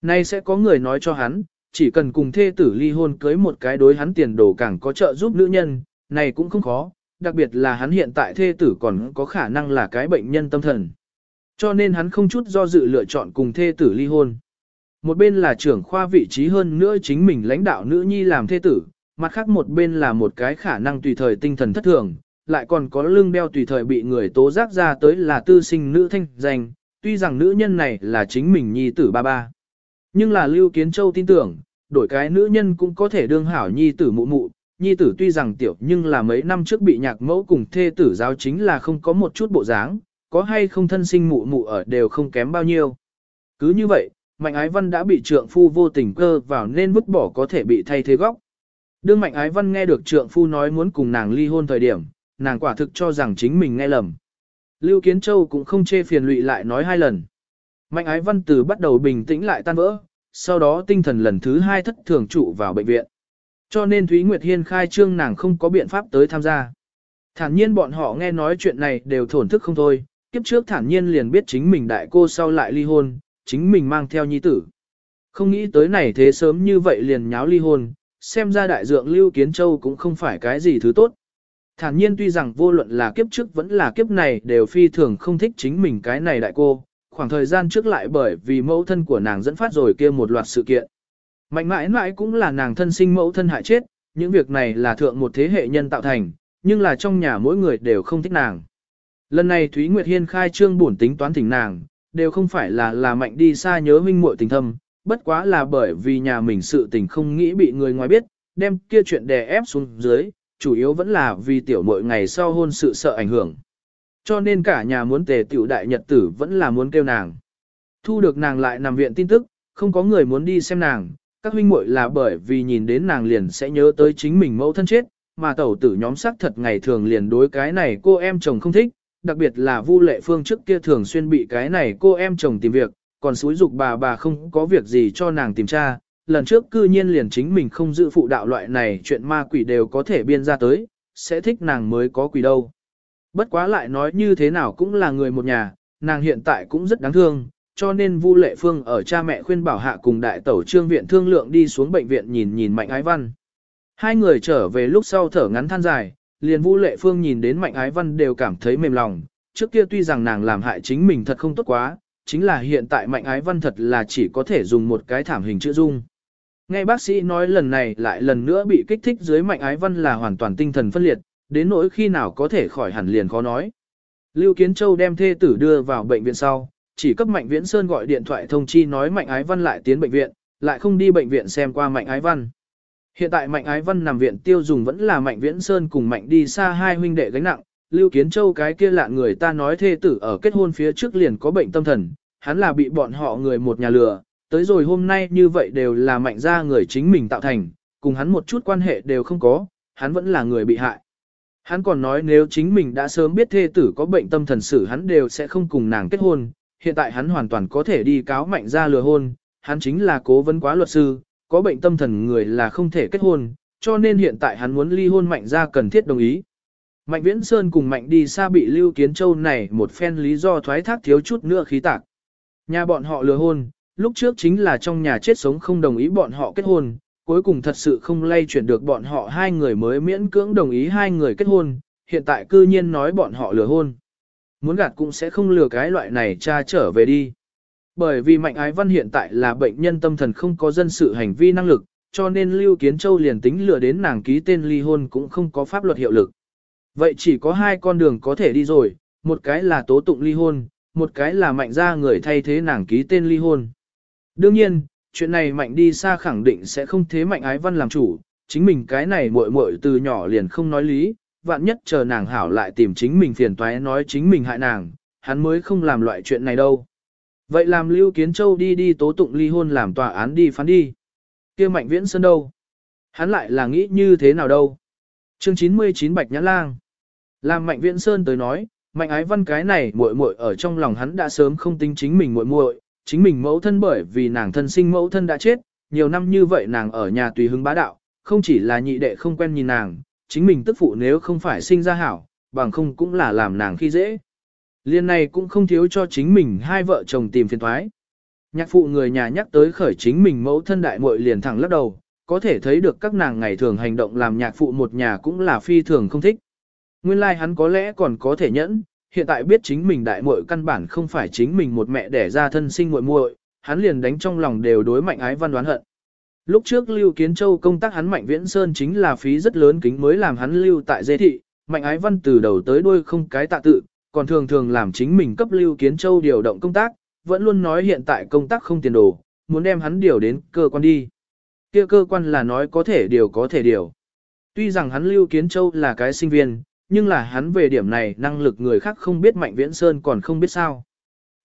Nay sẽ có người nói cho hắn, chỉ cần cùng thê tử ly hôn cưới một cái đối hắn tiền đồ càng có trợ giúp nữ nhân, này cũng không khó, đặc biệt là hắn hiện tại thê tử còn có khả năng là cái bệnh nhân tâm thần. Cho nên hắn không chút do dự lựa chọn cùng thê tử ly hôn. một bên là trưởng khoa vị trí hơn nữa chính mình lãnh đạo nữ nhi làm thê tử, mặt khác một bên là một cái khả năng tùy thời tinh thần thất thường, lại còn có lưng đeo tùy thời bị người tố giác ra tới là tư sinh nữ thanh danh, tuy rằng nữ nhân này là chính mình nhi tử ba ba. Nhưng là Lưu Kiến Châu tin tưởng, đổi cái nữ nhân cũng có thể đương hảo nhi tử mụ mụ, nhi tử tuy rằng tiểu nhưng là mấy năm trước bị nhạc mẫu cùng thê tử giáo chính là không có một chút bộ dáng, có hay không thân sinh mụ mụ ở đều không kém bao nhiêu. Cứ như vậy, Mạnh Ái Văn đã bị trượng phu vô tình cơ vào nên vứt bỏ có thể bị thay thế góc. Đương Mạnh Ái Văn nghe được trượng phu nói muốn cùng nàng ly hôn thời điểm, nàng quả thực cho rằng chính mình nghe lầm. Lưu Kiến Châu cũng không chê phiền lụy lại nói hai lần. Mạnh Ái Văn từ bắt đầu bình tĩnh lại tan vỡ, sau đó tinh thần lần thứ hai thất thường trụ vào bệnh viện. Cho nên Thúy Nguyệt Hiên khai trương nàng không có biện pháp tới tham gia. Thản nhiên bọn họ nghe nói chuyện này đều thổn thức không thôi, kiếp trước thản nhiên liền biết chính mình đại cô sau lại ly hôn, chính mình mang theo nhi tử. Không nghĩ tới này thế sớm như vậy liền nháo ly hôn, xem ra đại dượng Lưu Kiến Châu cũng không phải cái gì thứ tốt. Thản nhiên tuy rằng vô luận là kiếp trước vẫn là kiếp này đều phi thường không thích chính mình cái này đại cô, khoảng thời gian trước lại bởi vì mẫu thân của nàng dẫn phát rồi kia một loạt sự kiện. Mạnh mãi mãi cũng là nàng thân sinh mẫu thân hại chết, những việc này là thượng một thế hệ nhân tạo thành, nhưng là trong nhà mỗi người đều không thích nàng. Lần này Thúy Nguyệt Hiên khai trương bổn tính toán thỉnh nàng, đều không phải là là mạnh đi xa nhớ huynh muội tình thâm, bất quá là bởi vì nhà mình sự tình không nghĩ bị người ngoài biết, đem kia chuyện đè ép xuống dưới, chủ yếu vẫn là vì tiểu muội ngày sau hôn sự sợ ảnh hưởng. Cho nên cả nhà muốn tề tiểu đại nhật tử vẫn là muốn kêu nàng. Thu được nàng lại nằm viện tin tức, không có người muốn đi xem nàng, các huynh muội là bởi vì nhìn đến nàng liền sẽ nhớ tới chính mình mẫu thân chết, mà tẩu tử nhóm sắc thật ngày thường liền đối cái này cô em chồng không thích, đặc biệt là Vu Lệ Phương trước kia thường xuyên bị cái này cô em chồng tìm việc, còn xúi dục bà bà không có việc gì cho nàng tìm tra, lần trước cư nhiên liền chính mình không giữ phụ đạo loại này chuyện ma quỷ đều có thể biên ra tới, sẽ thích nàng mới có quỷ đâu. Bất quá lại nói như thế nào cũng là người một nhà, nàng hiện tại cũng rất đáng thương, cho nên Vu Lệ Phương ở cha mẹ khuyên bảo hạ cùng đại tẩu trương viện thương lượng đi xuống bệnh viện nhìn nhìn Mạnh Ái Văn. Hai người trở về lúc sau thở ngắn than dài, liền Vu Lệ Phương nhìn đến Mạnh Ái Văn đều cảm thấy mềm lòng, trước kia tuy rằng nàng làm hại chính mình thật không tốt quá, chính là hiện tại Mạnh Ái Văn thật là chỉ có thể dùng một cái thảm hình chữa dung. Nghe bác sĩ nói lần này lại lần nữa bị kích thích dưới Mạnh Ái Văn là hoàn toàn tinh thần phân liệt, đến nỗi khi nào có thể khỏi hẳn liền khó nói. Lưu Kiến Châu đem thê tử đưa vào bệnh viện sau, chỉ cấp Mạnh Viễn Sơn gọi điện thoại thông chi nói Mạnh Ái Văn lại tiến bệnh viện, lại không đi bệnh viện xem qua Mạnh Ái Văn. Hiện tại Mạnh Ái Văn nằm viện tiêu dùng vẫn là Mạnh Viễn Sơn cùng Mạnh đi xa hai huynh đệ gánh nặng, Lưu Kiến Châu cái kia lạ người ta nói thê tử ở kết hôn phía trước liền có bệnh tâm thần, hắn là bị bọn họ người một nhà lừa, tới rồi hôm nay như vậy đều là Mạnh gia người chính mình tạo thành, cùng hắn một chút quan hệ đều không có, hắn vẫn là người bị hại. Hắn còn nói nếu chính mình đã sớm biết thê tử có bệnh tâm thần sử hắn đều sẽ không cùng nàng kết hôn, hiện tại hắn hoàn toàn có thể đi cáo mạnh gia lừa hôn, hắn chính là cố vấn quá luật sư, có bệnh tâm thần người là không thể kết hôn, cho nên hiện tại hắn muốn ly hôn mạnh ra cần thiết đồng ý. Mạnh Viễn Sơn cùng Mạnh đi xa bị Lưu Kiến Châu này một phen lý do thoái thác thiếu chút nữa khí tạc. Nhà bọn họ lừa hôn, lúc trước chính là trong nhà chết sống không đồng ý bọn họ kết hôn, cuối cùng thật sự không lay chuyển được bọn họ hai người mới miễn cưỡng đồng ý hai người kết hôn, hiện tại cư nhiên nói bọn họ lừa hôn. Muốn gạt cũng sẽ không lừa cái loại này cha trở về đi. Bởi vì Mạnh Ái Văn hiện tại là bệnh nhân tâm thần không có dân sự hành vi năng lực, cho nên Lưu Kiến Châu liền tính lừa đến nàng ký tên ly hôn cũng không có pháp luật hiệu lực. Vậy chỉ có hai con đường có thể đi rồi, một cái là tố tụng ly hôn, một cái là mạnh ra người thay thế nàng ký tên ly hôn. Đương nhiên, chuyện này mạnh đi xa khẳng định sẽ không thế mạnh ái văn làm chủ, chính mình cái này muội muội từ nhỏ liền không nói lý, vạn nhất chờ nàng hảo lại tìm chính mình phiền toái nói chính mình hại nàng, hắn mới không làm loại chuyện này đâu. Vậy làm Lưu Kiến Châu đi đi tố tụng ly hôn làm tòa án đi phán đi. kia Mạnh Viễn Sơn đâu? Hắn lại là nghĩ như thế nào đâu? Chương 99 Bạch Nhã Lang. Làm Mạnh Viễn Sơn tới nói, Mạnh Ái Văn cái này muội muội ở trong lòng hắn đã sớm không tính chính mình muội muội, chính mình mẫu thân bởi vì nàng thân sinh mẫu thân đã chết, nhiều năm như vậy nàng ở nhà tùy hứng bá đạo, không chỉ là nhị đệ không quen nhìn nàng, chính mình tức phụ nếu không phải sinh ra hảo, bằng không cũng là làm nàng khi dễ. Liên này cũng không thiếu cho chính mình hai vợ chồng tìm phiền thoái. Nhạc phụ người nhà nhắc tới khởi chính mình mẫu thân đại muội liền thẳng lắc đầu, có thể thấy được các nàng ngày thường hành động làm nhạc phụ một nhà cũng là phi thường không thích. Nguyên lai like hắn có lẽ còn có thể nhẫn, hiện tại biết chính mình đại muội căn bản không phải chính mình một mẹ đẻ ra thân sinh muội muội, hắn liền đánh trong lòng đều đối mạnh ái văn đoán hận. Lúc trước Lưu Kiến Châu công tác hắn Mạnh Viễn Sơn chính là phí rất lớn kính mới làm hắn lưu tại dê thị, Mạnh ái văn từ đầu tới đuôi không cái tạ tự, còn thường thường làm chính mình cấp Lưu Kiến Châu điều động công tác, vẫn luôn nói hiện tại công tác không tiền đồ, muốn đem hắn điều đến cơ quan đi. kia cơ quan là nói có thể điều có thể điều. Tuy rằng hắn Lưu Kiến Châu là cái sinh viên, nhưng là hắn về điểm này năng lực người khác không biết Mạnh Viễn Sơn còn không biết sao.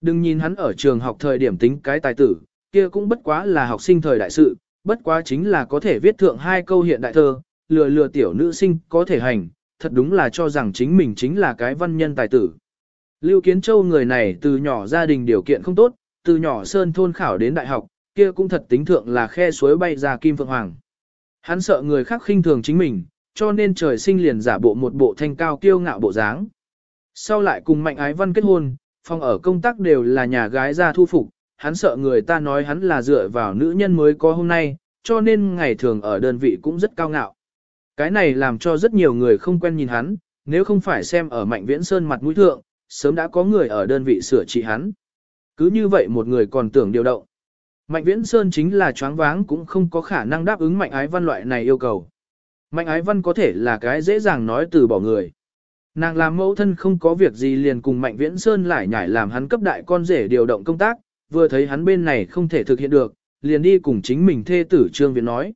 Đừng nhìn hắn ở trường học thời điểm tính cái tài tử, kia cũng bất quá là học sinh thời đại sự, bất quá chính là có thể viết thượng hai câu hiện đại thơ, lừa lừa tiểu nữ sinh có thể hành, thật đúng là cho rằng chính mình chính là cái văn nhân tài tử. Lưu Kiến Châu người này từ nhỏ gia đình điều kiện không tốt, từ nhỏ sơn thôn khảo đến đại học, kia cũng thật tính thượng là khe suối bay ra kim phượng hoàng. Hắn sợ người khác khinh thường chính mình, cho nên trời sinh liền giả bộ một bộ thanh cao kiêu ngạo bộ dáng. Sau lại cùng Mạnh Ái Văn kết hôn, phòng ở công tác đều là nhà gái ra thu phục, hắn sợ người ta nói hắn là dựa vào nữ nhân mới có hôm nay, cho nên ngày thường ở đơn vị cũng rất cao ngạo. Cái này làm cho rất nhiều người không quen nhìn hắn, nếu không phải xem ở Mạnh Viễn Sơn mặt mũi thượng, sớm đã có người ở đơn vị sửa trị hắn. Cứ như vậy một người còn tưởng điều động. Mạnh Viễn Sơn chính là choáng váng cũng không có khả năng đáp ứng Mạnh Ái Văn loại này yêu cầu. Mạnh Ái Văn có thể là cái dễ dàng nói từ bỏ người. Nàng làm mẫu thân không có việc gì liền cùng Mạnh Viễn Sơn lại nhảy làm hắn cấp đại con rể điều động công tác, vừa thấy hắn bên này không thể thực hiện được, liền đi cùng chính mình thê tử Trương Viện nói.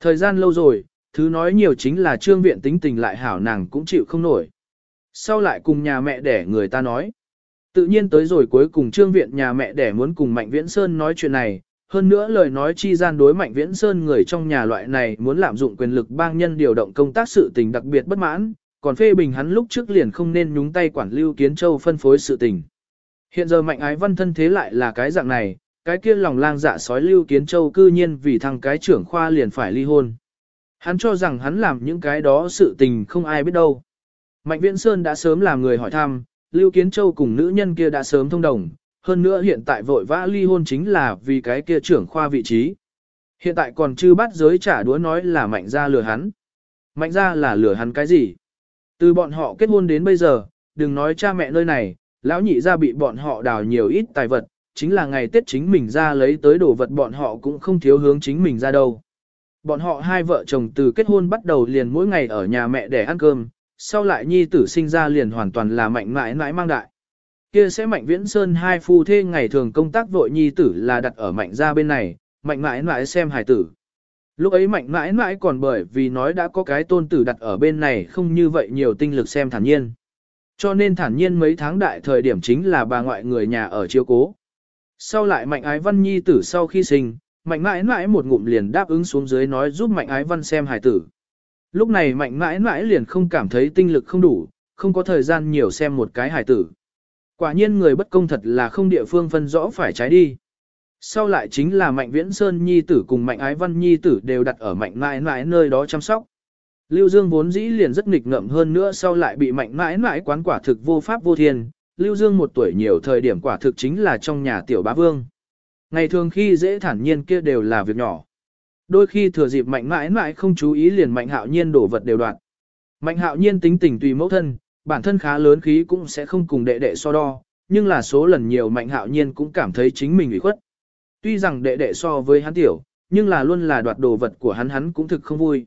Thời gian lâu rồi, thứ nói nhiều chính là Trương Viện tính tình lại hảo nàng cũng chịu không nổi. Sau lại cùng nhà mẹ đẻ người ta nói. Tự nhiên tới rồi cuối cùng Trương Viện nhà mẹ đẻ muốn cùng Mạnh Viễn Sơn nói chuyện này, hơn nữa lời nói chi gian đối Mạnh Viễn Sơn người trong nhà loại này muốn lạm dụng quyền lực bang nhân điều động công tác sự tình đặc biệt bất mãn, còn phê bình hắn lúc trước liền không nên nhúng tay quản lưu kiến châu phân phối sự tình. Hiện giờ Mạnh Ái Văn thân thế lại là cái dạng này, cái kia lòng lang dạ sói lưu kiến châu cư nhiên vì thằng cái trưởng khoa liền phải ly hôn. Hắn cho rằng hắn làm những cái đó sự tình không ai biết đâu. Mạnh Viễn Sơn đã sớm làm người hỏi thăm, Lưu Kiến Châu cùng nữ nhân kia đã sớm thông đồng, hơn nữa hiện tại vội vã ly hôn chính là vì cái kia trưởng khoa vị trí. Hiện tại còn chưa bắt giới trả đũa nói là mạnh ra lừa hắn. Mạnh ra là lừa hắn cái gì? Từ bọn họ kết hôn đến bây giờ, đừng nói cha mẹ nơi này, lão nhị ra bị bọn họ đào nhiều ít tài vật, chính là ngày Tết chính mình ra lấy tới đồ vật bọn họ cũng không thiếu hướng chính mình ra đâu. Bọn họ hai vợ chồng từ kết hôn bắt đầu liền mỗi ngày ở nhà mẹ để ăn cơm, sau lại nhi tử sinh ra liền hoàn toàn là mạnh mãi mãi mang đại. Kia sẽ mạnh viễn sơn hai phu thê ngày thường công tác vội nhi tử là đặt ở mạnh ra bên này, mạnh mãi mãi xem hài tử. Lúc ấy mạnh mãi mãi còn bởi vì nói đã có cái tôn tử đặt ở bên này không như vậy nhiều tinh lực xem thản nhiên. Cho nên thản nhiên mấy tháng đại thời điểm chính là bà ngoại người nhà ở chiếu cố. Sau lại mạnh ái văn nhi tử sau khi sinh, mạnh mãi mãi một ngụm liền đáp ứng xuống dưới nói giúp mạnh ái văn xem hài tử. Lúc này mạnh mãi mãi liền không cảm thấy tinh lực không đủ, không có thời gian nhiều xem một cái hài tử. Quả nhiên người bất công thật là không địa phương phân rõ phải trái đi. Sau lại chính là mạnh viễn sơn nhi tử cùng mạnh ái văn nhi tử đều đặt ở mạnh mãi mãi nơi đó chăm sóc. Lưu Dương vốn dĩ liền rất nghịch ngợm hơn nữa sau lại bị mạnh mãi mãi quán quả thực vô pháp vô thiên. Lưu Dương một tuổi nhiều thời điểm quả thực chính là trong nhà tiểu bá vương. Ngày thường khi dễ thản nhiên kia đều là việc nhỏ. Đôi khi thừa dịp mạnh mãi mãi không chú ý liền mạnh hạo nhiên đổ vật đều đoạn. Mạnh hạo nhiên tính tình tùy mẫu thân, bản thân khá lớn khí cũng sẽ không cùng đệ đệ so đo, nhưng là số lần nhiều mạnh hạo nhiên cũng cảm thấy chính mình ủy khuất. Tuy rằng đệ đệ so với hắn tiểu, nhưng là luôn là đoạt đồ vật của hắn hắn cũng thực không vui.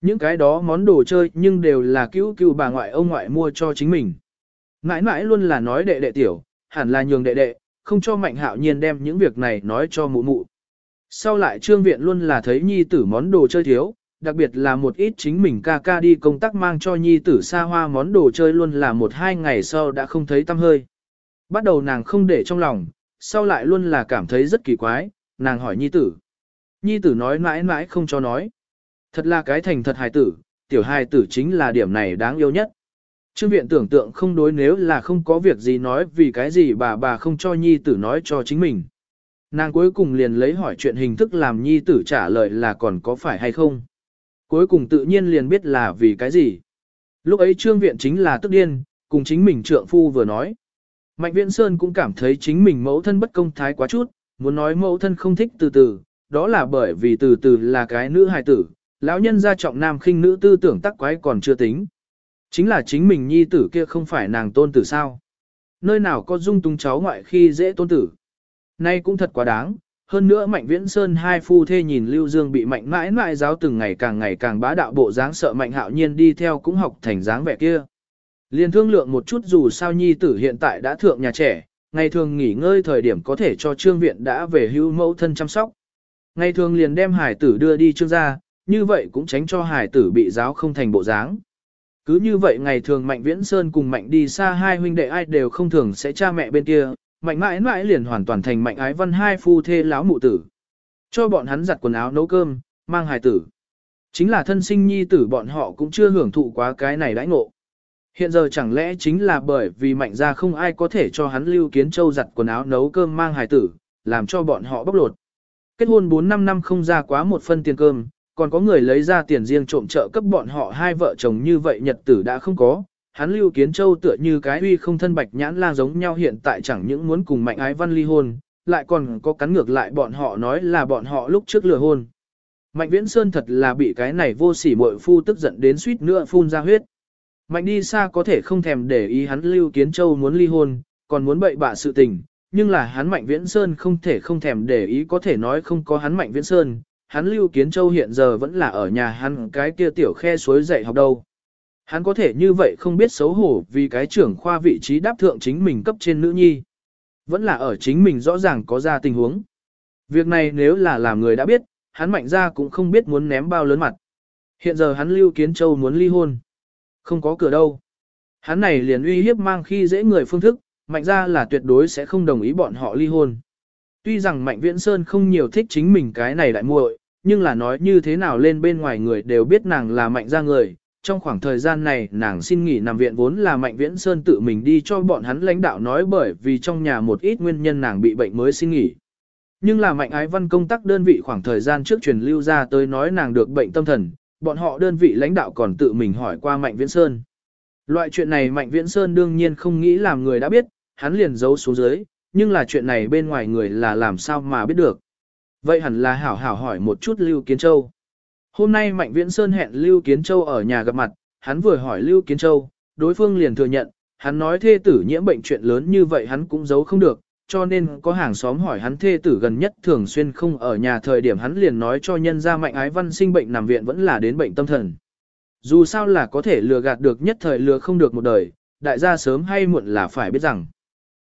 Những cái đó món đồ chơi nhưng đều là cứu cứu bà ngoại ông ngoại mua cho chính mình. Mãi mãi luôn là nói đệ đệ tiểu, hẳn là nhường đệ đệ, không cho mạnh hạo nhiên đem những việc này nói cho mụ mụ. Sau lại trương viện luôn là thấy nhi tử món đồ chơi thiếu, đặc biệt là một ít chính mình ca ca đi công tác mang cho nhi tử xa hoa món đồ chơi luôn là một hai ngày sau đã không thấy tâm hơi. Bắt đầu nàng không để trong lòng, sau lại luôn là cảm thấy rất kỳ quái, nàng hỏi nhi tử. Nhi tử nói mãi mãi không cho nói. Thật là cái thành thật hài tử, tiểu hài tử chính là điểm này đáng yêu nhất. Trương viện tưởng tượng không đối nếu là không có việc gì nói vì cái gì bà bà không cho nhi tử nói cho chính mình. Nàng cuối cùng liền lấy hỏi chuyện hình thức làm nhi tử trả lời là còn có phải hay không. Cuối cùng tự nhiên liền biết là vì cái gì. Lúc ấy trương viện chính là tức điên, cùng chính mình trượng phu vừa nói. Mạnh Viễn Sơn cũng cảm thấy chính mình mẫu thân bất công thái quá chút, muốn nói mẫu thân không thích từ từ, đó là bởi vì từ từ là cái nữ hài tử, lão nhân gia trọng nam khinh nữ tư tưởng tắc quái còn chưa tính. Chính là chính mình nhi tử kia không phải nàng tôn tử sao. Nơi nào có dung tung cháu ngoại khi dễ tôn tử. Nay cũng thật quá đáng, hơn nữa Mạnh Viễn Sơn hai phu thê nhìn Lưu Dương bị Mạnh mãi mãi giáo từng ngày càng ngày càng bá đạo bộ dáng sợ Mạnh Hạo Nhiên đi theo cũng học thành dáng vẻ kia. Liên thương lượng một chút dù sao nhi tử hiện tại đã thượng nhà trẻ, ngày thường nghỉ ngơi thời điểm có thể cho trương viện đã về hưu mẫu thân chăm sóc. Ngày thường liền đem hải tử đưa đi trương gia, như vậy cũng tránh cho hải tử bị giáo không thành bộ dáng. Cứ như vậy ngày thường Mạnh Viễn Sơn cùng Mạnh đi xa hai huynh đệ ai đều không thường sẽ cha mẹ bên kia, Mạnh mãi mãi liền hoàn toàn thành Mạnh ái văn hai phu thê láo mụ tử. Cho bọn hắn giặt quần áo nấu cơm, mang hài tử. Chính là thân sinh nhi tử bọn họ cũng chưa hưởng thụ quá cái này đãi ngộ. Hiện giờ chẳng lẽ chính là bởi vì mạnh ra không ai có thể cho hắn lưu kiến châu giặt quần áo nấu cơm mang hài tử, làm cho bọn họ bóc lột. Kết hôn 4-5 năm không ra quá một phân tiền cơm, còn có người lấy ra tiền riêng trộm trợ cấp bọn họ hai vợ chồng như vậy nhật tử đã không có. Hắn lưu kiến châu tựa như cái uy không thân bạch nhãn lang giống nhau hiện tại chẳng những muốn cùng mạnh ái văn ly hôn, lại còn có cắn ngược lại bọn họ nói là bọn họ lúc trước lừa hôn. Mạnh viễn sơn thật là bị cái này vô sỉ muội phu tức giận đến suýt nữa phun ra huyết. Mạnh đi xa có thể không thèm để ý hắn Lưu Kiến Châu muốn ly hôn, còn muốn bậy bạ sự tình, nhưng là hắn Mạnh Viễn Sơn không thể không thèm để ý có thể nói không có hắn Mạnh Viễn Sơn, hắn Lưu Kiến Châu hiện giờ vẫn là ở nhà hắn cái kia tiểu khe suối dạy học đâu. Hắn có thể như vậy không biết xấu hổ vì cái trưởng khoa vị trí đáp thượng chính mình cấp trên nữ nhi. Vẫn là ở chính mình rõ ràng có ra tình huống. Việc này nếu là làm người đã biết, hắn mạnh ra cũng không biết muốn ném bao lớn mặt. Hiện giờ hắn Lưu Kiến Châu muốn ly hôn. Không có cửa đâu. Hắn này liền uy hiếp mang khi dễ người phương thức, mạnh ra là tuyệt đối sẽ không đồng ý bọn họ ly hôn. Tuy rằng Mạnh Viễn Sơn không nhiều thích chính mình cái này đại muội, nhưng là nói như thế nào lên bên ngoài người đều biết nàng là mạnh ra người. Trong khoảng thời gian này nàng xin nghỉ nằm viện vốn là Mạnh Viễn Sơn tự mình đi cho bọn hắn lãnh đạo nói bởi vì trong nhà một ít nguyên nhân nàng bị bệnh mới xin nghỉ. Nhưng là Mạnh Ái Văn công tác đơn vị khoảng thời gian trước truyền lưu ra tới nói nàng được bệnh tâm thần, bọn họ đơn vị lãnh đạo còn tự mình hỏi qua Mạnh Viễn Sơn. Loại chuyện này Mạnh Viễn Sơn đương nhiên không nghĩ làm người đã biết, hắn liền giấu xuống dưới, nhưng là chuyện này bên ngoài người là làm sao mà biết được. Vậy hẳn là hảo hảo hỏi một chút Lưu Kiến Châu. Hôm nay Mạnh Viễn Sơn hẹn Lưu Kiến Châu ở nhà gặp mặt, hắn vừa hỏi Lưu Kiến Châu, đối phương liền thừa nhận, hắn nói thê tử nhiễm bệnh chuyện lớn như vậy hắn cũng giấu không được, cho nên có hàng xóm hỏi hắn thê tử gần nhất thường xuyên không ở nhà thời điểm hắn liền nói cho nhân gia mạnh ái văn sinh bệnh nằm viện vẫn là đến bệnh tâm thần. Dù sao là có thể lừa gạt được nhất thời lừa không được một đời, đại gia sớm hay muộn là phải biết rằng.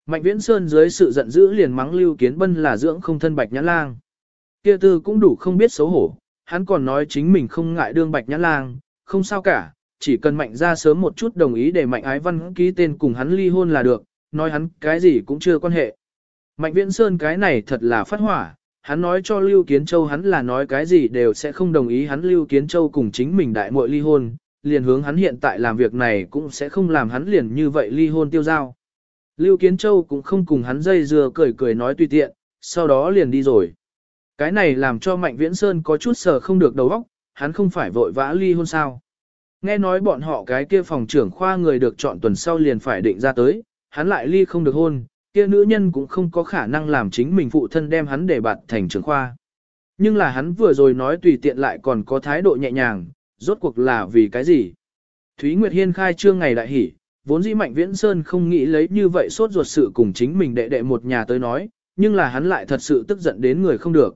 Mạnh Viễn Sơn dưới sự giận dữ liền mắng Lưu Kiến Bân là dưỡng không thân Bạch Nhã Lang. Kia tư cũng đủ không biết xấu hổ, hắn còn nói chính mình không ngại đương Bạch Nhã Lang, không sao cả, chỉ cần Mạnh ra sớm một chút đồng ý để Mạnh Ái Văn ký tên cùng hắn ly hôn là được, nói hắn cái gì cũng chưa quan hệ. Mạnh Viễn Sơn cái này thật là phát hỏa, hắn nói cho Lưu Kiến Châu hắn là nói cái gì đều sẽ không đồng ý hắn Lưu Kiến Châu cùng chính mình đại muội ly hôn, liền hướng hắn hiện tại làm việc này cũng sẽ không làm hắn liền như vậy ly hôn tiêu giao. Lưu Kiến Châu cũng không cùng hắn dây dưa cười cười nói tùy tiện, sau đó liền đi rồi. Cái này làm cho Mạnh Viễn Sơn có chút sờ không được đầu óc, hắn không phải vội vã ly hôn sao. Nghe nói bọn họ cái kia phòng trưởng khoa người được chọn tuần sau liền phải định ra tới, hắn lại ly không được hôn, kia nữ nhân cũng không có khả năng làm chính mình phụ thân đem hắn để bạt thành trưởng khoa. Nhưng là hắn vừa rồi nói tùy tiện lại còn có thái độ nhẹ nhàng, rốt cuộc là vì cái gì? Thúy Nguyệt Hiên khai trương ngày đại hỉ vốn dĩ Mạnh Viễn Sơn không nghĩ lấy như vậy sốt ruột sự cùng chính mình đệ đệ một nhà tới nói, nhưng là hắn lại thật sự tức giận đến người không được.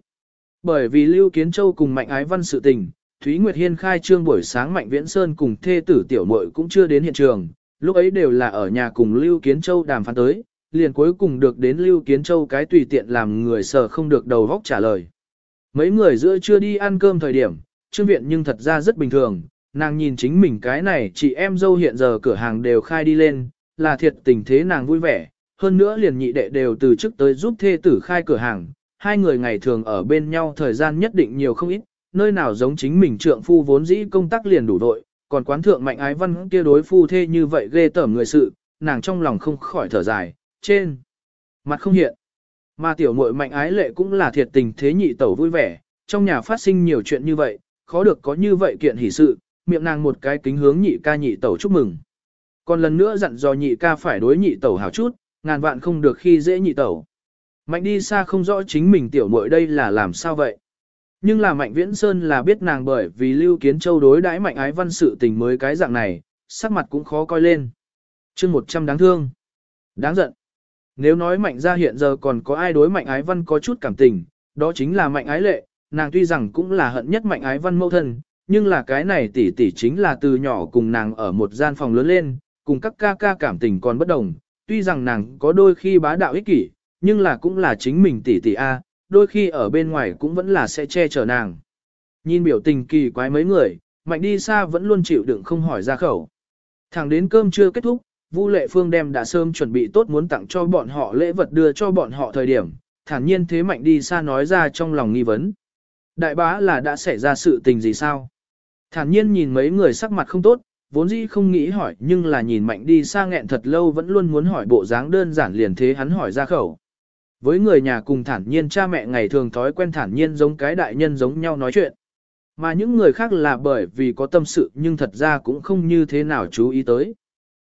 Bởi vì Lưu Kiến Châu cùng Mạnh Ái Văn sự tình, Thúy Nguyệt Hiên khai trương buổi sáng Mạnh Viễn Sơn cùng thê tử tiểu muội cũng chưa đến hiện trường, lúc ấy đều là ở nhà cùng Lưu Kiến Châu đàm phán tới, liền cuối cùng được đến Lưu Kiến Châu cái tùy tiện làm người sợ không được đầu góc trả lời. Mấy người giữa chưa đi ăn cơm thời điểm, trương viện nhưng thật ra rất bình thường, nàng nhìn chính mình cái này chị em dâu hiện giờ cửa hàng đều khai đi lên, là thiệt tình thế nàng vui vẻ, hơn nữa liền nhị đệ đều từ trước tới giúp thê tử khai cửa hàng, hai người ngày thường ở bên nhau thời gian nhất định nhiều không ít, nơi nào giống chính mình trượng phu vốn dĩ công tác liền đủ đội, còn quán thượng mạnh ái văn kia đối phu thê như vậy ghê tởm người sự, nàng trong lòng không khỏi thở dài, trên mặt không hiện. Mà tiểu muội mạnh ái lệ cũng là thiệt tình thế nhị tẩu vui vẻ, trong nhà phát sinh nhiều chuyện như vậy, khó được có như vậy kiện hỷ sự, miệng nàng một cái kính hướng nhị ca nhị tẩu chúc mừng. Còn lần nữa dặn dò nhị ca phải đối nhị tẩu hảo chút, ngàn vạn không được khi dễ nhị tẩu. Mạnh đi xa không rõ chính mình tiểu muội đây là làm sao vậy. Nhưng là Mạnh Viễn Sơn là biết nàng bởi vì Lưu Kiến Châu đối đãi Mạnh Ái Văn sự tình mới cái dạng này, sắc mặt cũng khó coi lên. chương 100 đáng thương. Đáng giận. Nếu nói mạnh ra hiện giờ còn có ai đối mạnh ái văn có chút cảm tình, đó chính là mạnh ái lệ, nàng tuy rằng cũng là hận nhất mạnh ái văn mẫu thân, nhưng là cái này tỷ tỷ chính là từ nhỏ cùng nàng ở một gian phòng lớn lên, cùng các ca ca cảm tình còn bất đồng, tuy rằng nàng có đôi khi bá đạo ích kỷ, nhưng là cũng là chính mình tỷ tỷ A, đôi khi ở bên ngoài cũng vẫn là sẽ che chở nàng. Nhìn biểu tình kỳ quái mấy người, mạnh đi xa vẫn luôn chịu đựng không hỏi ra khẩu. Thẳng đến cơm chưa kết thúc, Vu Lệ Phương đem đã sớm chuẩn bị tốt muốn tặng cho bọn họ lễ vật đưa cho bọn họ thời điểm, thản nhiên thế mạnh đi xa nói ra trong lòng nghi vấn. Đại bá là đã xảy ra sự tình gì sao? Thản nhiên nhìn mấy người sắc mặt không tốt, vốn dĩ không nghĩ hỏi nhưng là nhìn mạnh đi xa nghẹn thật lâu vẫn luôn muốn hỏi bộ dáng đơn giản liền thế hắn hỏi ra khẩu. Với người nhà cùng thản nhiên cha mẹ ngày thường thói quen thản nhiên giống cái đại nhân giống nhau nói chuyện. Mà những người khác là bởi vì có tâm sự nhưng thật ra cũng không như thế nào chú ý tới.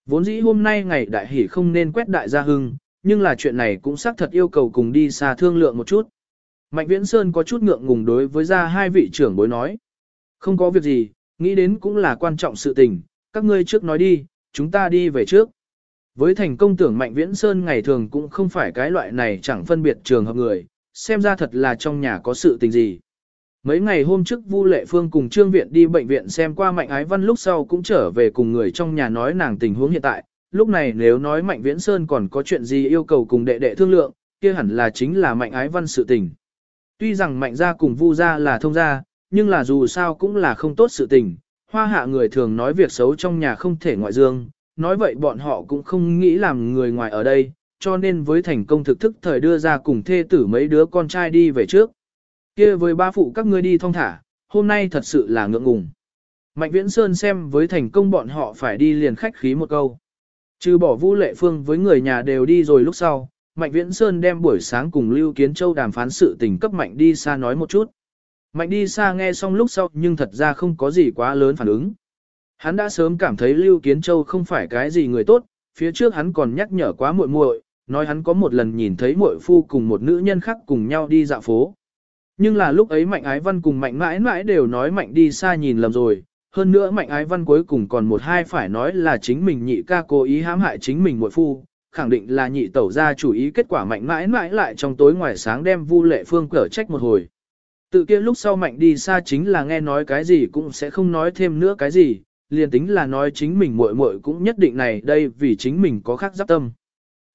Vốn dĩ hôm nay ngày đại hỷ không nên quét đại gia hưng, nhưng là chuyện này cũng xác thật yêu cầu cùng đi xa thương lượng một chút. Mạnh Viễn Sơn có chút ngượng ngùng đối với ra hai vị trưởng bối nói. Không có việc gì, nghĩ đến cũng là quan trọng sự tình, các ngươi trước nói đi, chúng ta đi về trước. Với thành công tưởng Mạnh Viễn Sơn ngày thường cũng không phải cái loại này chẳng phân biệt trường hợp người, xem ra thật là trong nhà có sự tình gì. Mấy ngày hôm trước Vu Lệ Phương cùng Trương Viện đi bệnh viện xem qua Mạnh Ái Văn lúc sau cũng trở về cùng người trong nhà nói nàng tình huống hiện tại. Lúc này nếu nói Mạnh Viễn Sơn còn có chuyện gì yêu cầu cùng đệ đệ thương lượng, kia hẳn là chính là Mạnh Ái Văn sự tình. Tuy rằng Mạnh gia cùng Vu gia là thông gia, nhưng là dù sao cũng là không tốt sự tình. Hoa hạ người thường nói việc xấu trong nhà không thể ngoại dương, nói vậy bọn họ cũng không nghĩ làm người ngoài ở đây, cho nên với thành công thực thức thời đưa ra cùng thê tử mấy đứa con trai đi về trước kia với ba phụ các ngươi đi thong thả, hôm nay thật sự là ngượng ngùng. Mạnh Viễn Sơn xem với thành công bọn họ phải đi liền khách khí một câu. Trừ bỏ Vũ Lệ Phương với người nhà đều đi rồi lúc sau, Mạnh Viễn Sơn đem buổi sáng cùng Lưu Kiến Châu đàm phán sự tình cấp Mạnh đi xa nói một chút. Mạnh đi xa nghe xong lúc sau nhưng thật ra không có gì quá lớn phản ứng. Hắn đã sớm cảm thấy Lưu Kiến Châu không phải cái gì người tốt, phía trước hắn còn nhắc nhở quá muội muội, nói hắn có một lần nhìn thấy muội phu cùng một nữ nhân khác cùng nhau đi dạo phố. Nhưng là lúc ấy Mạnh Ái Văn cùng Mạnh mãi mãi đều nói Mạnh đi xa nhìn lầm rồi, hơn nữa Mạnh Ái Văn cuối cùng còn một hai phải nói là chính mình nhị ca cố ý hãm hại chính mình muội phu, khẳng định là nhị tẩu ra chủ ý kết quả Mạnh mãi mãi lại trong tối ngoài sáng đem Vu Lệ Phương cở trách một hồi. Tự kia lúc sau Mạnh đi xa chính là nghe nói cái gì cũng sẽ không nói thêm nữa cái gì, liền tính là nói chính mình muội muội cũng nhất định này đây vì chính mình có khác giáp tâm.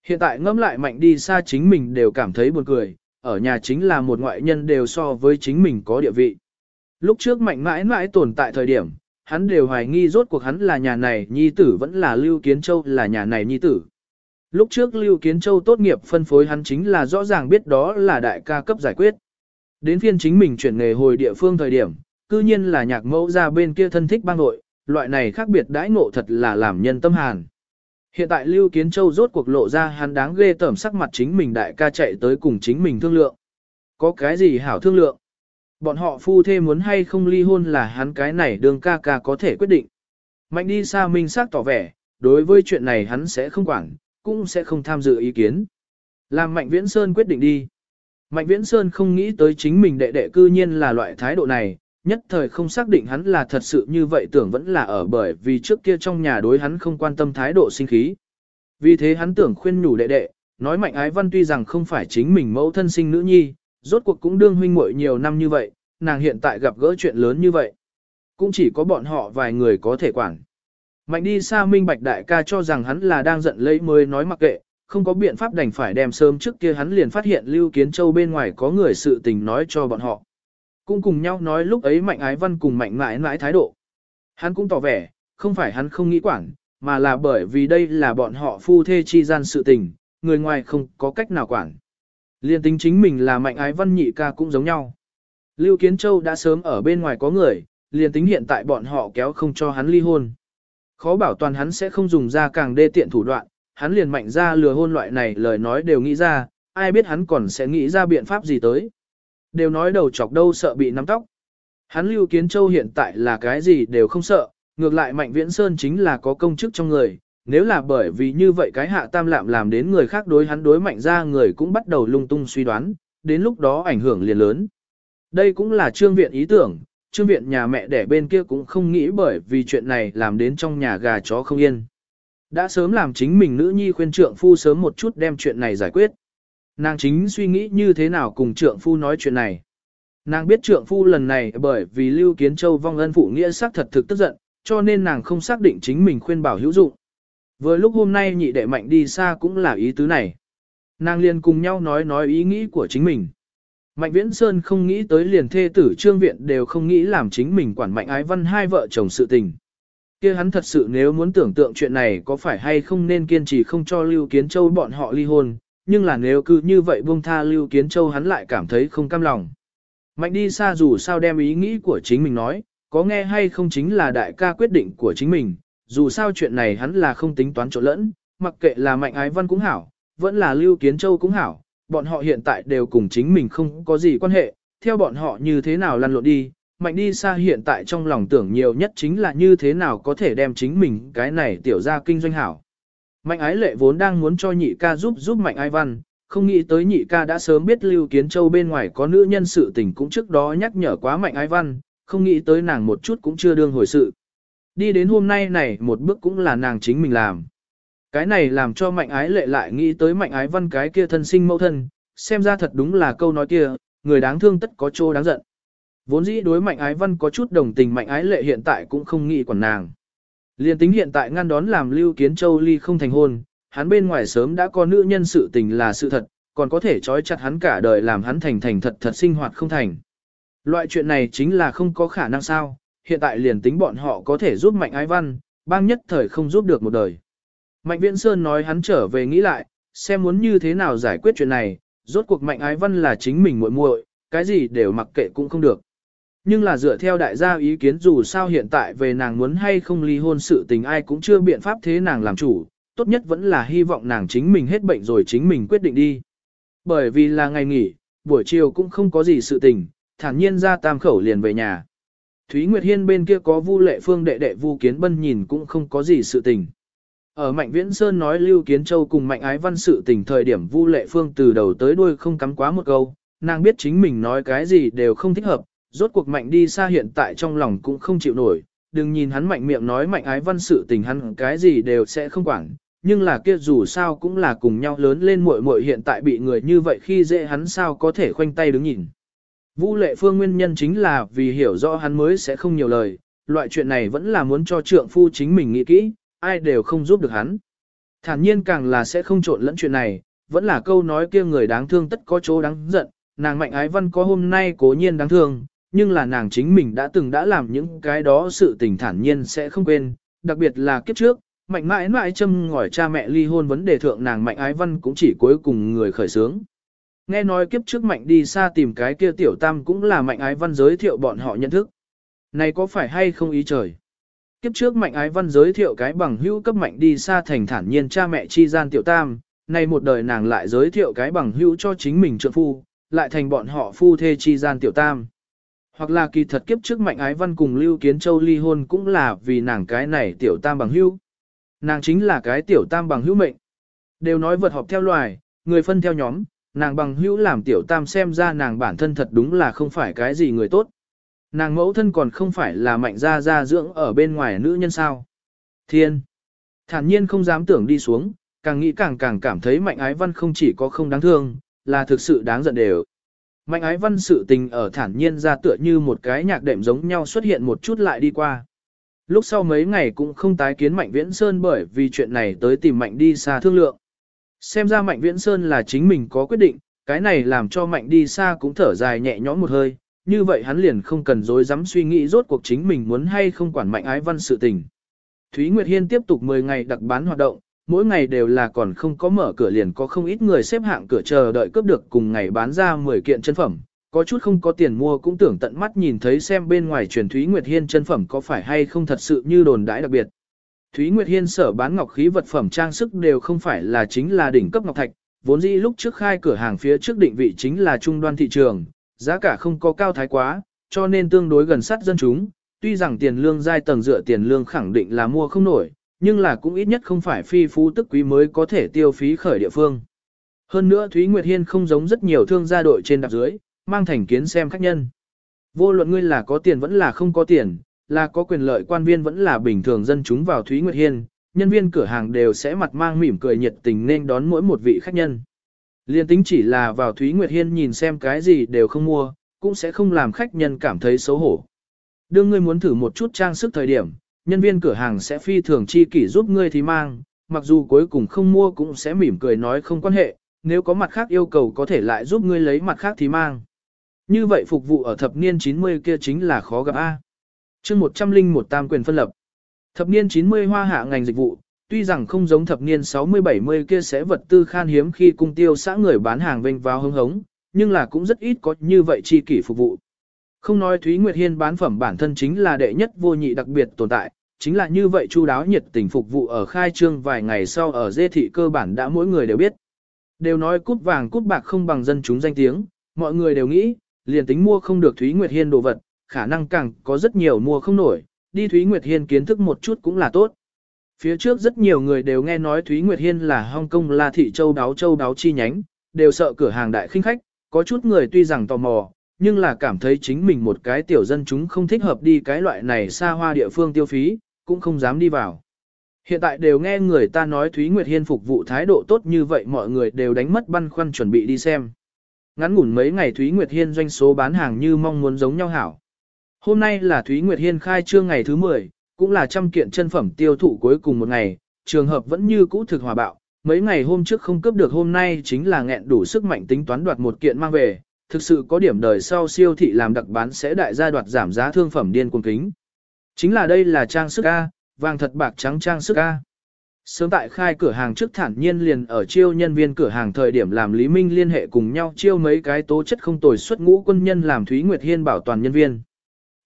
Hiện tại ngẫm lại Mạnh đi xa chính mình đều cảm thấy buồn cười ở nhà chính là một ngoại nhân đều so với chính mình có địa vị. Lúc trước mạnh mãi mãi tồn tại thời điểm, hắn đều hoài nghi rốt cuộc hắn là nhà này nhi tử vẫn là Lưu Kiến Châu là nhà này nhi tử. Lúc trước Lưu Kiến Châu tốt nghiệp phân phối hắn chính là rõ ràng biết đó là đại ca cấp giải quyết. Đến phiên chính mình chuyển nghề hồi địa phương thời điểm, cư nhiên là nhạc mẫu ra bên kia thân thích bang nội, loại này khác biệt đãi ngộ thật là làm nhân tâm hàn. Hiện tại Lưu Kiến Châu rốt cuộc lộ ra hắn đáng ghê tởm sắc mặt chính mình đại ca chạy tới cùng chính mình thương lượng. Có cái gì hảo thương lượng? Bọn họ phu thê muốn hay không ly hôn là hắn cái này đường ca ca có thể quyết định. Mạnh đi xa minh xác tỏ vẻ, đối với chuyện này hắn sẽ không quản, cũng sẽ không tham dự ý kiến. Làm Mạnh Viễn Sơn quyết định đi. Mạnh Viễn Sơn không nghĩ tới chính mình đệ đệ cư nhiên là loại thái độ này, nhất thời không xác định hắn là thật sự như vậy tưởng vẫn là ở bởi vì trước kia trong nhà đối hắn không quan tâm thái độ sinh khí. Vì thế hắn tưởng khuyên nhủ đệ đệ, nói mạnh ái văn tuy rằng không phải chính mình mẫu thân sinh nữ nhi, rốt cuộc cũng đương huynh muội nhiều năm như vậy, nàng hiện tại gặp gỡ chuyện lớn như vậy. Cũng chỉ có bọn họ vài người có thể quản. Mạnh đi xa minh bạch đại ca cho rằng hắn là đang giận lấy mới nói mặc kệ, không có biện pháp đành phải đem sớm trước kia hắn liền phát hiện Lưu Kiến Châu bên ngoài có người sự tình nói cho bọn họ cũng cùng nhau nói lúc ấy mạnh ái văn cùng mạnh mãi mãi thái độ. Hắn cũng tỏ vẻ, không phải hắn không nghĩ quản, mà là bởi vì đây là bọn họ phu thê chi gian sự tình, người ngoài không có cách nào quản. Liên tính chính mình là mạnh ái văn nhị ca cũng giống nhau. Lưu Kiến Châu đã sớm ở bên ngoài có người, liền tính hiện tại bọn họ kéo không cho hắn ly hôn. Khó bảo toàn hắn sẽ không dùng ra càng đê tiện thủ đoạn, hắn liền mạnh ra lừa hôn loại này lời nói đều nghĩ ra, ai biết hắn còn sẽ nghĩ ra biện pháp gì tới. Đều nói đầu chọc đâu sợ bị nắm tóc. Hắn Lưu Kiến Châu hiện tại là cái gì đều không sợ, ngược lại Mạnh Viễn Sơn chính là có công chức trong người, nếu là bởi vì như vậy cái hạ tam lạm làm đến người khác đối hắn đối mạnh ra người cũng bắt đầu lung tung suy đoán, đến lúc đó ảnh hưởng liền lớn. Đây cũng là trương viện ý tưởng, trương viện nhà mẹ đẻ bên kia cũng không nghĩ bởi vì chuyện này làm đến trong nhà gà chó không yên. Đã sớm làm chính mình nữ nhi khuyên trượng phu sớm một chút đem chuyện này giải quyết. Nàng chính suy nghĩ như thế nào cùng trượng phu nói chuyện này. Nàng biết trượng phu lần này bởi vì Lưu Kiến Châu vong ân phụ nghĩa xác thật thực tức giận, cho nên nàng không xác định chính mình khuyên bảo hữu dụng. Vừa lúc hôm nay nhị đệ mạnh đi xa cũng là ý tứ này. Nàng liền cùng nhau nói nói ý nghĩ của chính mình. Mạnh Viễn Sơn không nghĩ tới liền thê tử trương viện đều không nghĩ làm chính mình quản mạnh ái văn hai vợ chồng sự tình. kia hắn thật sự nếu muốn tưởng tượng chuyện này có phải hay không nên kiên trì không cho Lưu Kiến Châu bọn họ ly hôn, nhưng là nếu cứ như vậy buông tha Lưu Kiến Châu hắn lại cảm thấy không cam lòng. Mạnh đi xa dù sao đem ý nghĩ của chính mình nói, có nghe hay không chính là đại ca quyết định của chính mình, dù sao chuyện này hắn là không tính toán trộn lẫn, mặc kệ là mạnh ái văn cũng hảo, vẫn là Lưu Kiến Châu cũng hảo, bọn họ hiện tại đều cùng chính mình không có gì quan hệ, theo bọn họ như thế nào lăn lộn đi, mạnh đi xa hiện tại trong lòng tưởng nhiều nhất chính là như thế nào có thể đem chính mình cái này tiểu ra kinh doanh hảo. Mạnh ái lệ vốn đang muốn cho nhị ca giúp giúp mạnh ái văn, không nghĩ tới nhị ca đã sớm biết Lưu Kiến Châu bên ngoài có nữ nhân sự tình cũng trước đó nhắc nhở quá mạnh ái văn, không nghĩ tới nàng một chút cũng chưa đương hồi sự. Đi đến hôm nay này một bước cũng là nàng chính mình làm. Cái này làm cho mạnh ái lệ lại nghĩ tới mạnh ái văn cái kia thân sinh mẫu thân, xem ra thật đúng là câu nói kia, người đáng thương tất có chỗ đáng giận. Vốn dĩ đối mạnh ái văn có chút đồng tình mạnh ái lệ hiện tại cũng không nghĩ quản nàng. Liên tính hiện tại ngăn đón làm Lưu Kiến Châu ly không thành hôn, hắn bên ngoài sớm đã có nữ nhân sự tình là sự thật, còn có thể trói chặt hắn cả đời làm hắn thành thành thật thật sinh hoạt không thành. Loại chuyện này chính là không có khả năng sao, hiện tại liền tính bọn họ có thể giúp Mạnh Ái Văn, bang nhất thời không giúp được một đời. Mạnh Viễn Sơn nói hắn trở về nghĩ lại, xem muốn như thế nào giải quyết chuyện này, rốt cuộc Mạnh Ái Văn là chính mình muội muội, cái gì đều mặc kệ cũng không được. Nhưng là dựa theo đại gia ý kiến dù sao hiện tại về nàng muốn hay không ly hôn sự tình ai cũng chưa biện pháp thế nàng làm chủ, tốt nhất vẫn là hy vọng nàng chính mình hết bệnh rồi chính mình quyết định đi. Bởi vì là ngày nghỉ, buổi chiều cũng không có gì sự tình, thản nhiên ra tam khẩu liền về nhà. Thúy Nguyệt Hiên bên kia có Vu Lệ Phương đệ đệ Vu Kiến Bân nhìn cũng không có gì sự tình. Ở Mạnh Viễn Sơn nói Lưu Kiến Châu cùng Mạnh Ái Văn sự tình thời điểm Vu Lệ Phương từ đầu tới đuôi không cắm quá một câu, nàng biết chính mình nói cái gì đều không thích hợp, rốt cuộc Mạnh đi xa hiện tại trong lòng cũng không chịu nổi, đừng nhìn hắn Mạnh miệng nói Mạnh Ái Văn sự tình hắn cái gì đều sẽ không quản, nhưng là kia dù sao cũng là cùng nhau lớn lên muội muội hiện tại bị người như vậy khi dễ hắn sao có thể khoanh tay đứng nhìn. Vũ lệ phương nguyên nhân chính là vì hiểu rõ hắn mới sẽ không nhiều lời, loại chuyện này vẫn là muốn cho trượng phu chính mình nghĩ kỹ, ai đều không giúp được hắn. Thản nhiên càng là sẽ không trộn lẫn chuyện này, vẫn là câu nói kia người đáng thương tất có chỗ đáng giận, nàng mạnh ái văn có hôm nay cố nhiên đáng thương, nhưng là nàng chính mình đã từng đã làm những cái đó sự tình thản nhiên sẽ không quên, đặc biệt là kiếp trước, mạnh mãi mãi châm ngỏi cha mẹ ly hôn vấn đề thượng nàng mạnh ái văn cũng chỉ cuối cùng người khởi sướng. Nghe nói kiếp trước mạnh đi xa tìm cái kia tiểu tam cũng là mạnh ái văn giới thiệu bọn họ nhận thức. Này có phải hay không ý trời? Kiếp trước mạnh ái văn giới thiệu cái bằng hữu cấp mạnh đi xa thành thản nhiên cha mẹ chi gian tiểu tam, này một đời nàng lại giới thiệu cái bằng hữu cho chính mình trợ phu, lại thành bọn họ phu thê chi gian tiểu tam. Hoặc là kỳ thật kiếp trước mạnh ái văn cùng Lưu Kiến Châu ly hôn cũng là vì nàng cái này tiểu tam bằng hữu. Nàng chính là cái tiểu tam bằng hữu mệnh. Đều nói vật họp theo loài, người phân theo nhóm, nàng bằng hữu làm tiểu tam xem ra nàng bản thân thật đúng là không phải cái gì người tốt. Nàng mẫu thân còn không phải là mạnh gia gia dưỡng ở bên ngoài nữ nhân sao. Thiên. Thản nhiên không dám tưởng đi xuống, càng nghĩ càng càng cảm thấy mạnh ái văn không chỉ có không đáng thương, là thực sự đáng giận đều. Mạnh ái văn sự tình ở thản nhiên ra tựa như một cái nhạc đệm giống nhau xuất hiện một chút lại đi qua. Lúc sau mấy ngày cũng không tái kiến Mạnh Viễn Sơn bởi vì chuyện này tới tìm Mạnh đi xa thương lượng. Xem ra Mạnh Viễn Sơn là chính mình có quyết định, cái này làm cho Mạnh đi xa cũng thở dài nhẹ nhõm một hơi, như vậy hắn liền không cần dối dám suy nghĩ rốt cuộc chính mình muốn hay không quản Mạnh ái văn sự tình. Thúy Nguyệt Hiên tiếp tục 10 ngày đặc bán hoạt động, mỗi ngày đều là còn không có mở cửa liền có không ít người xếp hạng cửa chờ đợi cướp được cùng ngày bán ra 10 kiện chân phẩm, có chút không có tiền mua cũng tưởng tận mắt nhìn thấy xem bên ngoài truyền Thúy Nguyệt Hiên chân phẩm có phải hay không thật sự như đồn đãi đặc biệt. Thúy Nguyệt Hiên sở bán ngọc khí vật phẩm trang sức đều không phải là chính là đỉnh cấp ngọc thạch, vốn dĩ lúc trước khai cửa hàng phía trước định vị chính là trung đoan thị trường, giá cả không có cao thái quá, cho nên tương đối gần sát dân chúng, tuy rằng tiền lương giai tầng dựa tiền lương khẳng định là mua không nổi, nhưng là cũng ít nhất không phải phi phú tức quý mới có thể tiêu phí khởi địa phương. Hơn nữa Thúy Nguyệt Hiên không giống rất nhiều thương gia đội trên đạp dưới, mang thành kiến xem khách nhân. Vô luận ngươi là có tiền vẫn là không có tiền, là có quyền lợi quan viên vẫn là bình thường dân chúng vào Thúy Nguyệt Hiên, nhân viên cửa hàng đều sẽ mặt mang mỉm cười nhiệt tình nên đón mỗi một vị khách nhân. Liên tính chỉ là vào Thúy Nguyệt Hiên nhìn xem cái gì đều không mua, cũng sẽ không làm khách nhân cảm thấy xấu hổ. Đương ngươi muốn thử một chút trang sức thời điểm, nhân viên cửa hàng sẽ phi thường chi kỷ giúp ngươi thì mang, mặc dù cuối cùng không mua cũng sẽ mỉm cười nói không quan hệ, nếu có mặt khác yêu cầu có thể lại giúp ngươi lấy mặt khác thì mang. Như vậy phục vụ ở thập niên 90 kia chính là khó gặp A. chương 101 tam quyền phân lập. Thập niên 90 hoa hạ ngành dịch vụ, tuy rằng không giống thập niên 60-70 kia sẽ vật tư khan hiếm khi cung tiêu xã người bán hàng vinh vào hứng hống, nhưng là cũng rất ít có như vậy chi kỷ phục vụ. Không nói Thúy Nguyệt Hiên bán phẩm bản thân chính là đệ nhất vô nhị đặc biệt tồn tại, chính là như vậy chu đáo nhiệt tình phục vụ ở khai trương vài ngày sau ở dê thị cơ bản đã mỗi người đều biết. Đều nói cút vàng cút bạc không bằng dân chúng danh tiếng, mọi người đều nghĩ, liền tính mua không được Thúy Nguyệt Hiên đồ vật, khả năng càng có rất nhiều mua không nổi, đi Thúy Nguyệt Hiên kiến thức một chút cũng là tốt. Phía trước rất nhiều người đều nghe nói Thúy Nguyệt Hiên là Hong Kong là thị châu đáo châu đáo chi nhánh, đều sợ cửa hàng đại khinh khách, có chút người tuy rằng tò mò, nhưng là cảm thấy chính mình một cái tiểu dân chúng không thích hợp đi cái loại này xa hoa địa phương tiêu phí, cũng không dám đi vào. Hiện tại đều nghe người ta nói Thúy Nguyệt Hiên phục vụ thái độ tốt như vậy mọi người đều đánh mất băn khoăn chuẩn bị đi xem. Ngắn ngủn mấy ngày Thúy Nguyệt Hiên doanh số bán hàng như mong muốn giống nhau hảo. Hôm nay là Thúy Nguyệt Hiên khai trương ngày thứ 10, cũng là trăm kiện chân phẩm tiêu thụ cuối cùng một ngày, trường hợp vẫn như cũ thực hòa bạo. Mấy ngày hôm trước không cướp được hôm nay chính là nghẹn đủ sức mạnh tính toán đoạt một kiện mang về, thực sự có điểm đời sau siêu thị làm đặc bán sẽ đại gia đoạt giảm giá thương phẩm điên cuồng kính. Chính là đây là trang sức A, vàng thật bạc trắng trang sức A. Sớm tại khai cửa hàng trước thản nhiên liền ở chiêu nhân viên cửa hàng thời điểm làm Lý Minh liên hệ cùng nhau chiêu mấy cái tố chất không tồi xuất ngũ quân nhân làm Thúy Nguyệt Hiên bảo toàn nhân viên.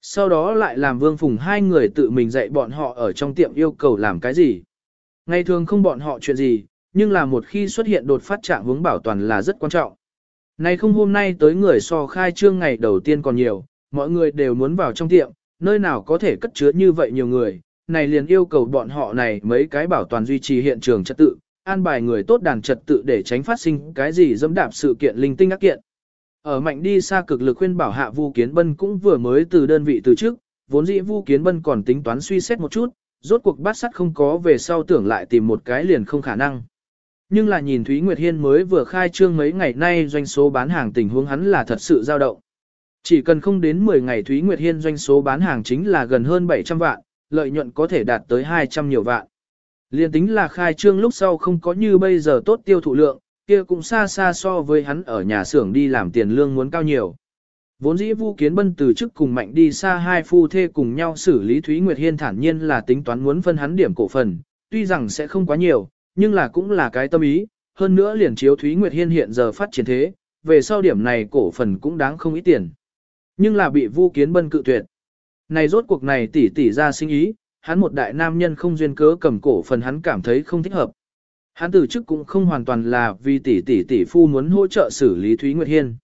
Sau đó lại làm Vương Phùng hai người tự mình dạy bọn họ ở trong tiệm yêu cầu làm cái gì. Ngày thường không bọn họ chuyện gì, nhưng là một khi xuất hiện đột phát trạng hướng bảo toàn là rất quan trọng. Này không hôm nay tới người so khai trương ngày đầu tiên còn nhiều, mọi người đều muốn vào trong tiệm, nơi nào có thể cất chứa như vậy nhiều người, này liền yêu cầu bọn họ này mấy cái bảo toàn duy trì hiện trường trật tự, an bài người tốt đàn trật tự để tránh phát sinh cái gì dẫm đạp sự kiện linh tinh ác kiện. Ở mạnh đi xa cực lực khuyên bảo hạ Vu Kiến Bân cũng vừa mới từ đơn vị từ trước, vốn dĩ Vu Kiến Bân còn tính toán suy xét một chút, rốt cuộc bát sắt không có về sau tưởng lại tìm một cái liền không khả năng. Nhưng là nhìn Thúy Nguyệt Hiên mới vừa khai trương mấy ngày nay doanh số bán hàng tình huống hắn là thật sự dao động. Chỉ cần không đến 10 ngày Thúy Nguyệt Hiên doanh số bán hàng chính là gần hơn 700 vạn, lợi nhuận có thể đạt tới 200 nhiều vạn. Liên tính là khai trương lúc sau không có như bây giờ tốt tiêu thụ lượng, kia cũng xa xa so với hắn ở nhà xưởng đi làm tiền lương muốn cao nhiều. Vốn dĩ Vu Kiến Bân từ chức cùng mạnh đi xa hai phu thê cùng nhau xử lý Thúy Nguyệt Hiên thản nhiên là tính toán muốn phân hắn điểm cổ phần, tuy rằng sẽ không quá nhiều, nhưng là cũng là cái tâm ý, hơn nữa liền chiếu Thúy Nguyệt Hiên hiện giờ phát triển thế, về sau điểm này cổ phần cũng đáng không ít tiền. Nhưng là bị Vu Kiến Bân cự tuyệt. Này rốt cuộc này tỷ tỷ ra sinh ý, hắn một đại nam nhân không duyên cớ cầm cổ phần hắn cảm thấy không thích hợp. Hắn từ chức cũng không hoàn toàn là vì tỷ tỷ tỷ phu muốn hỗ trợ xử lý Thúy Nguyệt Hiên.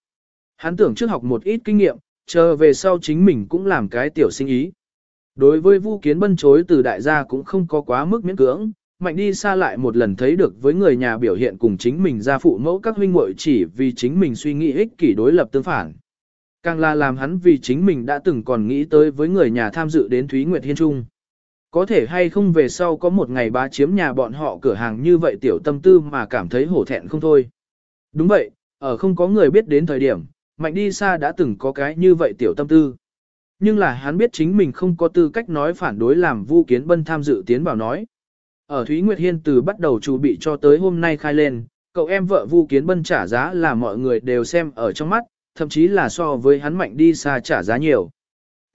Hắn tưởng trước học một ít kinh nghiệm, chờ về sau chính mình cũng làm cái tiểu sinh ý. Đối với Vu Kiến Bân chối từ đại gia cũng không có quá mức miễn cưỡng, mạnh đi xa lại một lần thấy được với người nhà biểu hiện cùng chính mình ra phụ mẫu các huynh muội chỉ vì chính mình suy nghĩ ích kỷ đối lập tương phản. Càng là làm hắn vì chính mình đã từng còn nghĩ tới với người nhà tham dự đến Thúy Nguyệt Hiên Trung. Có thể hay không về sau có một ngày bá chiếm nhà bọn họ cửa hàng như vậy tiểu tâm tư mà cảm thấy hổ thẹn không thôi. Đúng vậy, ở không có người biết đến thời điểm, Mạnh đi xa đã từng có cái như vậy tiểu tâm tư. Nhưng là hắn biết chính mình không có tư cách nói phản đối làm Vu Kiến Bân tham dự tiến vào nói. Ở Thúy Nguyệt Hiên từ bắt đầu chuẩn bị cho tới hôm nay khai lên, cậu em vợ Vu Kiến Bân trả giá là mọi người đều xem ở trong mắt, thậm chí là so với hắn mạnh đi xa trả giá nhiều.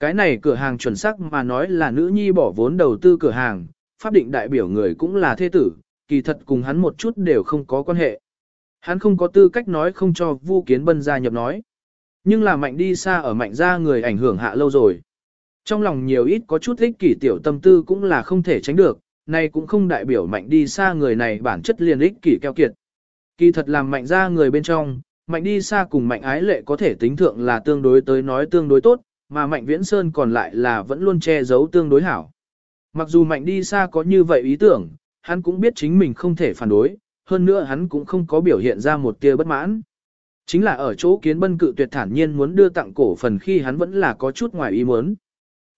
Cái này cửa hàng chuẩn xác mà nói là nữ nhi bỏ vốn đầu tư cửa hàng, pháp định đại biểu người cũng là thế tử, kỳ thật cùng hắn một chút đều không có quan hệ. Hắn không có tư cách nói không cho Vu Kiến Bân gia nhập nói. Nhưng là mạnh đi xa ở mạnh gia người ảnh hưởng hạ lâu rồi. Trong lòng nhiều ít có chút ích kỷ tiểu tâm tư cũng là không thể tránh được, này cũng không đại biểu mạnh đi xa người này bản chất liền ích kỷ keo kiệt. Kỳ thật làm mạnh gia người bên trong, mạnh đi xa cùng mạnh ái lệ có thể tính thượng là tương đối tới nói tương đối tốt, mà mạnh viễn sơn còn lại là vẫn luôn che giấu tương đối hảo. Mặc dù mạnh đi xa có như vậy ý tưởng, hắn cũng biết chính mình không thể phản đối, hơn nữa hắn cũng không có biểu hiện ra một tia bất mãn. Chính là ở chỗ kiến bân cự tuyệt thản nhiên muốn đưa tặng cổ phần khi hắn vẫn là có chút ngoài ý muốn.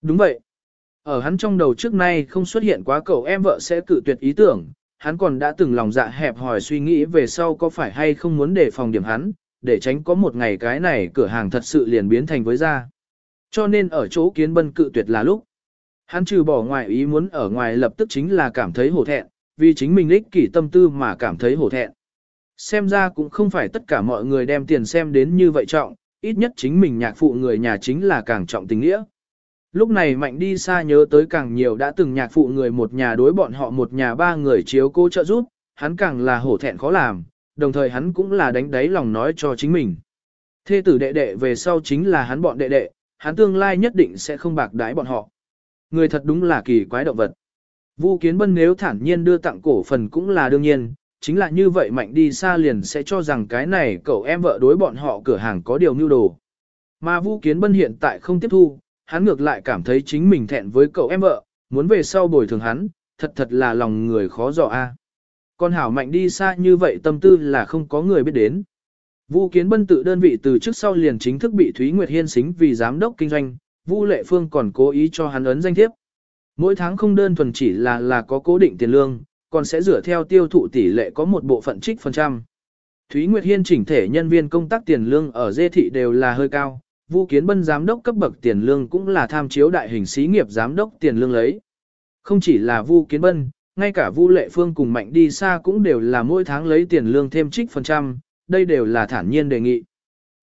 Đúng vậy. Ở hắn trong đầu trước nay không xuất hiện quá cậu em vợ sẽ cự tuyệt ý tưởng, hắn còn đã từng lòng dạ hẹp hỏi suy nghĩ về sau có phải hay không muốn để phòng điểm hắn, để tránh có một ngày cái này cửa hàng thật sự liền biến thành với ra. Cho nên ở chỗ kiến bân cự tuyệt là lúc. Hắn trừ bỏ ngoài ý muốn ở ngoài lập tức chính là cảm thấy hổ thẹn, vì chính mình ích kỷ tâm tư mà cảm thấy hổ thẹn. Xem ra cũng không phải tất cả mọi người đem tiền xem đến như vậy trọng, ít nhất chính mình nhạc phụ người nhà chính là càng trọng tình nghĩa. Lúc này mạnh đi xa nhớ tới càng nhiều đã từng nhạc phụ người một nhà đối bọn họ một nhà ba người chiếu cố trợ giúp, hắn càng là hổ thẹn khó làm, đồng thời hắn cũng là đánh đáy lòng nói cho chính mình. Thê tử đệ đệ về sau chính là hắn bọn đệ đệ, hắn tương lai nhất định sẽ không bạc đái bọn họ. Người thật đúng là kỳ quái động vật. Vu Kiến Bân nếu thản nhiên đưa tặng cổ phần cũng là đương nhiên, chính là như vậy mạnh đi xa liền sẽ cho rằng cái này cậu em vợ đối bọn họ cửa hàng có điều mưu đồ. Mà Vu Kiến Bân hiện tại không tiếp thu, hắn ngược lại cảm thấy chính mình thẹn với cậu em vợ, muốn về sau bồi thường hắn, thật thật là lòng người khó dò a. Con hảo mạnh đi xa như vậy tâm tư là không có người biết đến. Vu Kiến Bân tự đơn vị từ trước sau liền chính thức bị Thúy Nguyệt Hiên xính vì giám đốc kinh doanh, Vu Lệ Phương còn cố ý cho hắn ấn danh thiếp. Mỗi tháng không đơn thuần chỉ là là có cố định tiền lương, còn sẽ dựa theo tiêu thụ tỷ lệ có một bộ phận trích phần trăm. Thúy Nguyệt Hiên chỉnh thể nhân viên công tác tiền lương ở dê thị đều là hơi cao, Vu Kiến Bân giám đốc cấp bậc tiền lương cũng là tham chiếu đại hình xí nghiệp giám đốc tiền lương lấy. Không chỉ là Vu Kiến Bân, ngay cả Vu Lệ Phương cùng Mạnh đi xa cũng đều là mỗi tháng lấy tiền lương thêm trích phần trăm, đây đều là thản nhiên đề nghị.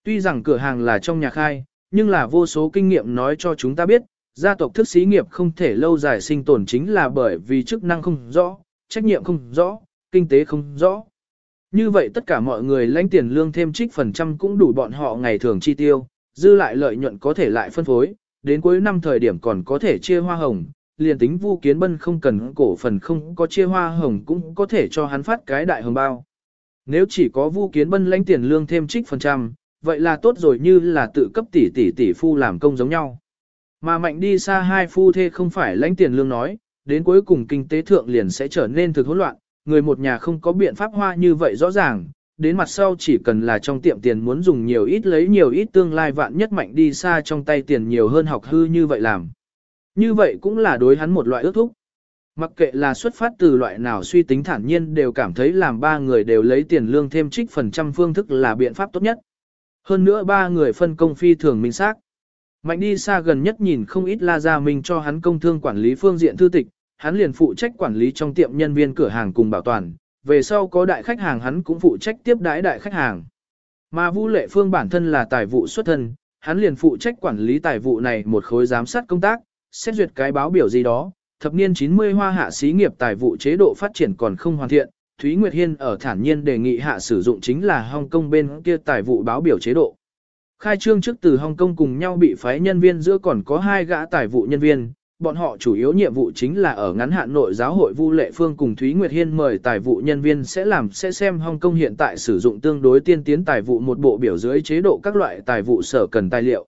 Tuy rằng cửa hàng là trong nhà khai, nhưng là vô số kinh nghiệm nói cho chúng ta biết, gia tộc thức xí nghiệp không thể lâu dài sinh tồn chính là bởi vì chức năng không rõ, trách nhiệm không rõ, kinh tế không rõ. Như vậy tất cả mọi người lãnh tiền lương thêm trích phần trăm cũng đủ bọn họ ngày thường chi tiêu, dư lại lợi nhuận có thể lại phân phối, đến cuối năm thời điểm còn có thể chia hoa hồng, liền tính Vu Kiến Bân không cần cổ phần không có chia hoa hồng cũng có thể cho hắn phát cái đại hồng bao. Nếu chỉ có Vu Kiến Bân lãnh tiền lương thêm trích phần trăm, vậy là tốt rồi như là tự cấp tỷ tỷ tỷ phu làm công giống nhau. Mà mạnh đi xa hai phu thê không phải lãnh tiền lương nói, đến cuối cùng kinh tế thượng liền sẽ trở nên thực hỗn loạn, người một nhà không có biện pháp hoa như vậy rõ ràng, đến mặt sau chỉ cần là trong tiệm tiền muốn dùng nhiều ít lấy nhiều ít tương lai vạn nhất mạnh đi xa trong tay tiền nhiều hơn học hư như vậy làm. Như vậy cũng là đối hắn một loại ước thúc. Mặc kệ là xuất phát từ loại nào suy tính thản nhiên đều cảm thấy làm ba người đều lấy tiền lương thêm trích phần trăm phương thức là biện pháp tốt nhất. Hơn nữa ba người phân công phi thường minh xác. Mạnh đi xa gần nhất nhìn không ít La Gia mình cho hắn công thương quản lý phương diện thư tịch, hắn liền phụ trách quản lý trong tiệm nhân viên cửa hàng cùng bảo toàn, về sau có đại khách hàng hắn cũng phụ trách tiếp đãi đại khách hàng. Mà Vu Lệ Phương bản thân là tài vụ xuất thân, hắn liền phụ trách quản lý tài vụ này một khối giám sát công tác, xét duyệt cái báo biểu gì đó. Thập niên 90 hoa hạ xí nghiệp tài vụ chế độ phát triển còn không hoàn thiện, Thúy Nguyệt Hiên ở thản nhiên đề nghị hạ sử dụng chính là Hong Kong bên kia tài vụ báo biểu chế độ. Khai trương trước từ Hong Kong cùng nhau bị phái nhân viên giữa còn có hai gã tài vụ nhân viên, bọn họ chủ yếu nhiệm vụ chính là ở ngắn hạn nội giáo hội Vu Lệ Phương cùng Thúy Nguyệt Hiên mời tài vụ nhân viên sẽ làm sẽ xem Hong Kong hiện tại sử dụng tương đối tiên tiến tài vụ một bộ biểu dưới chế độ các loại tài vụ sở cần tài liệu.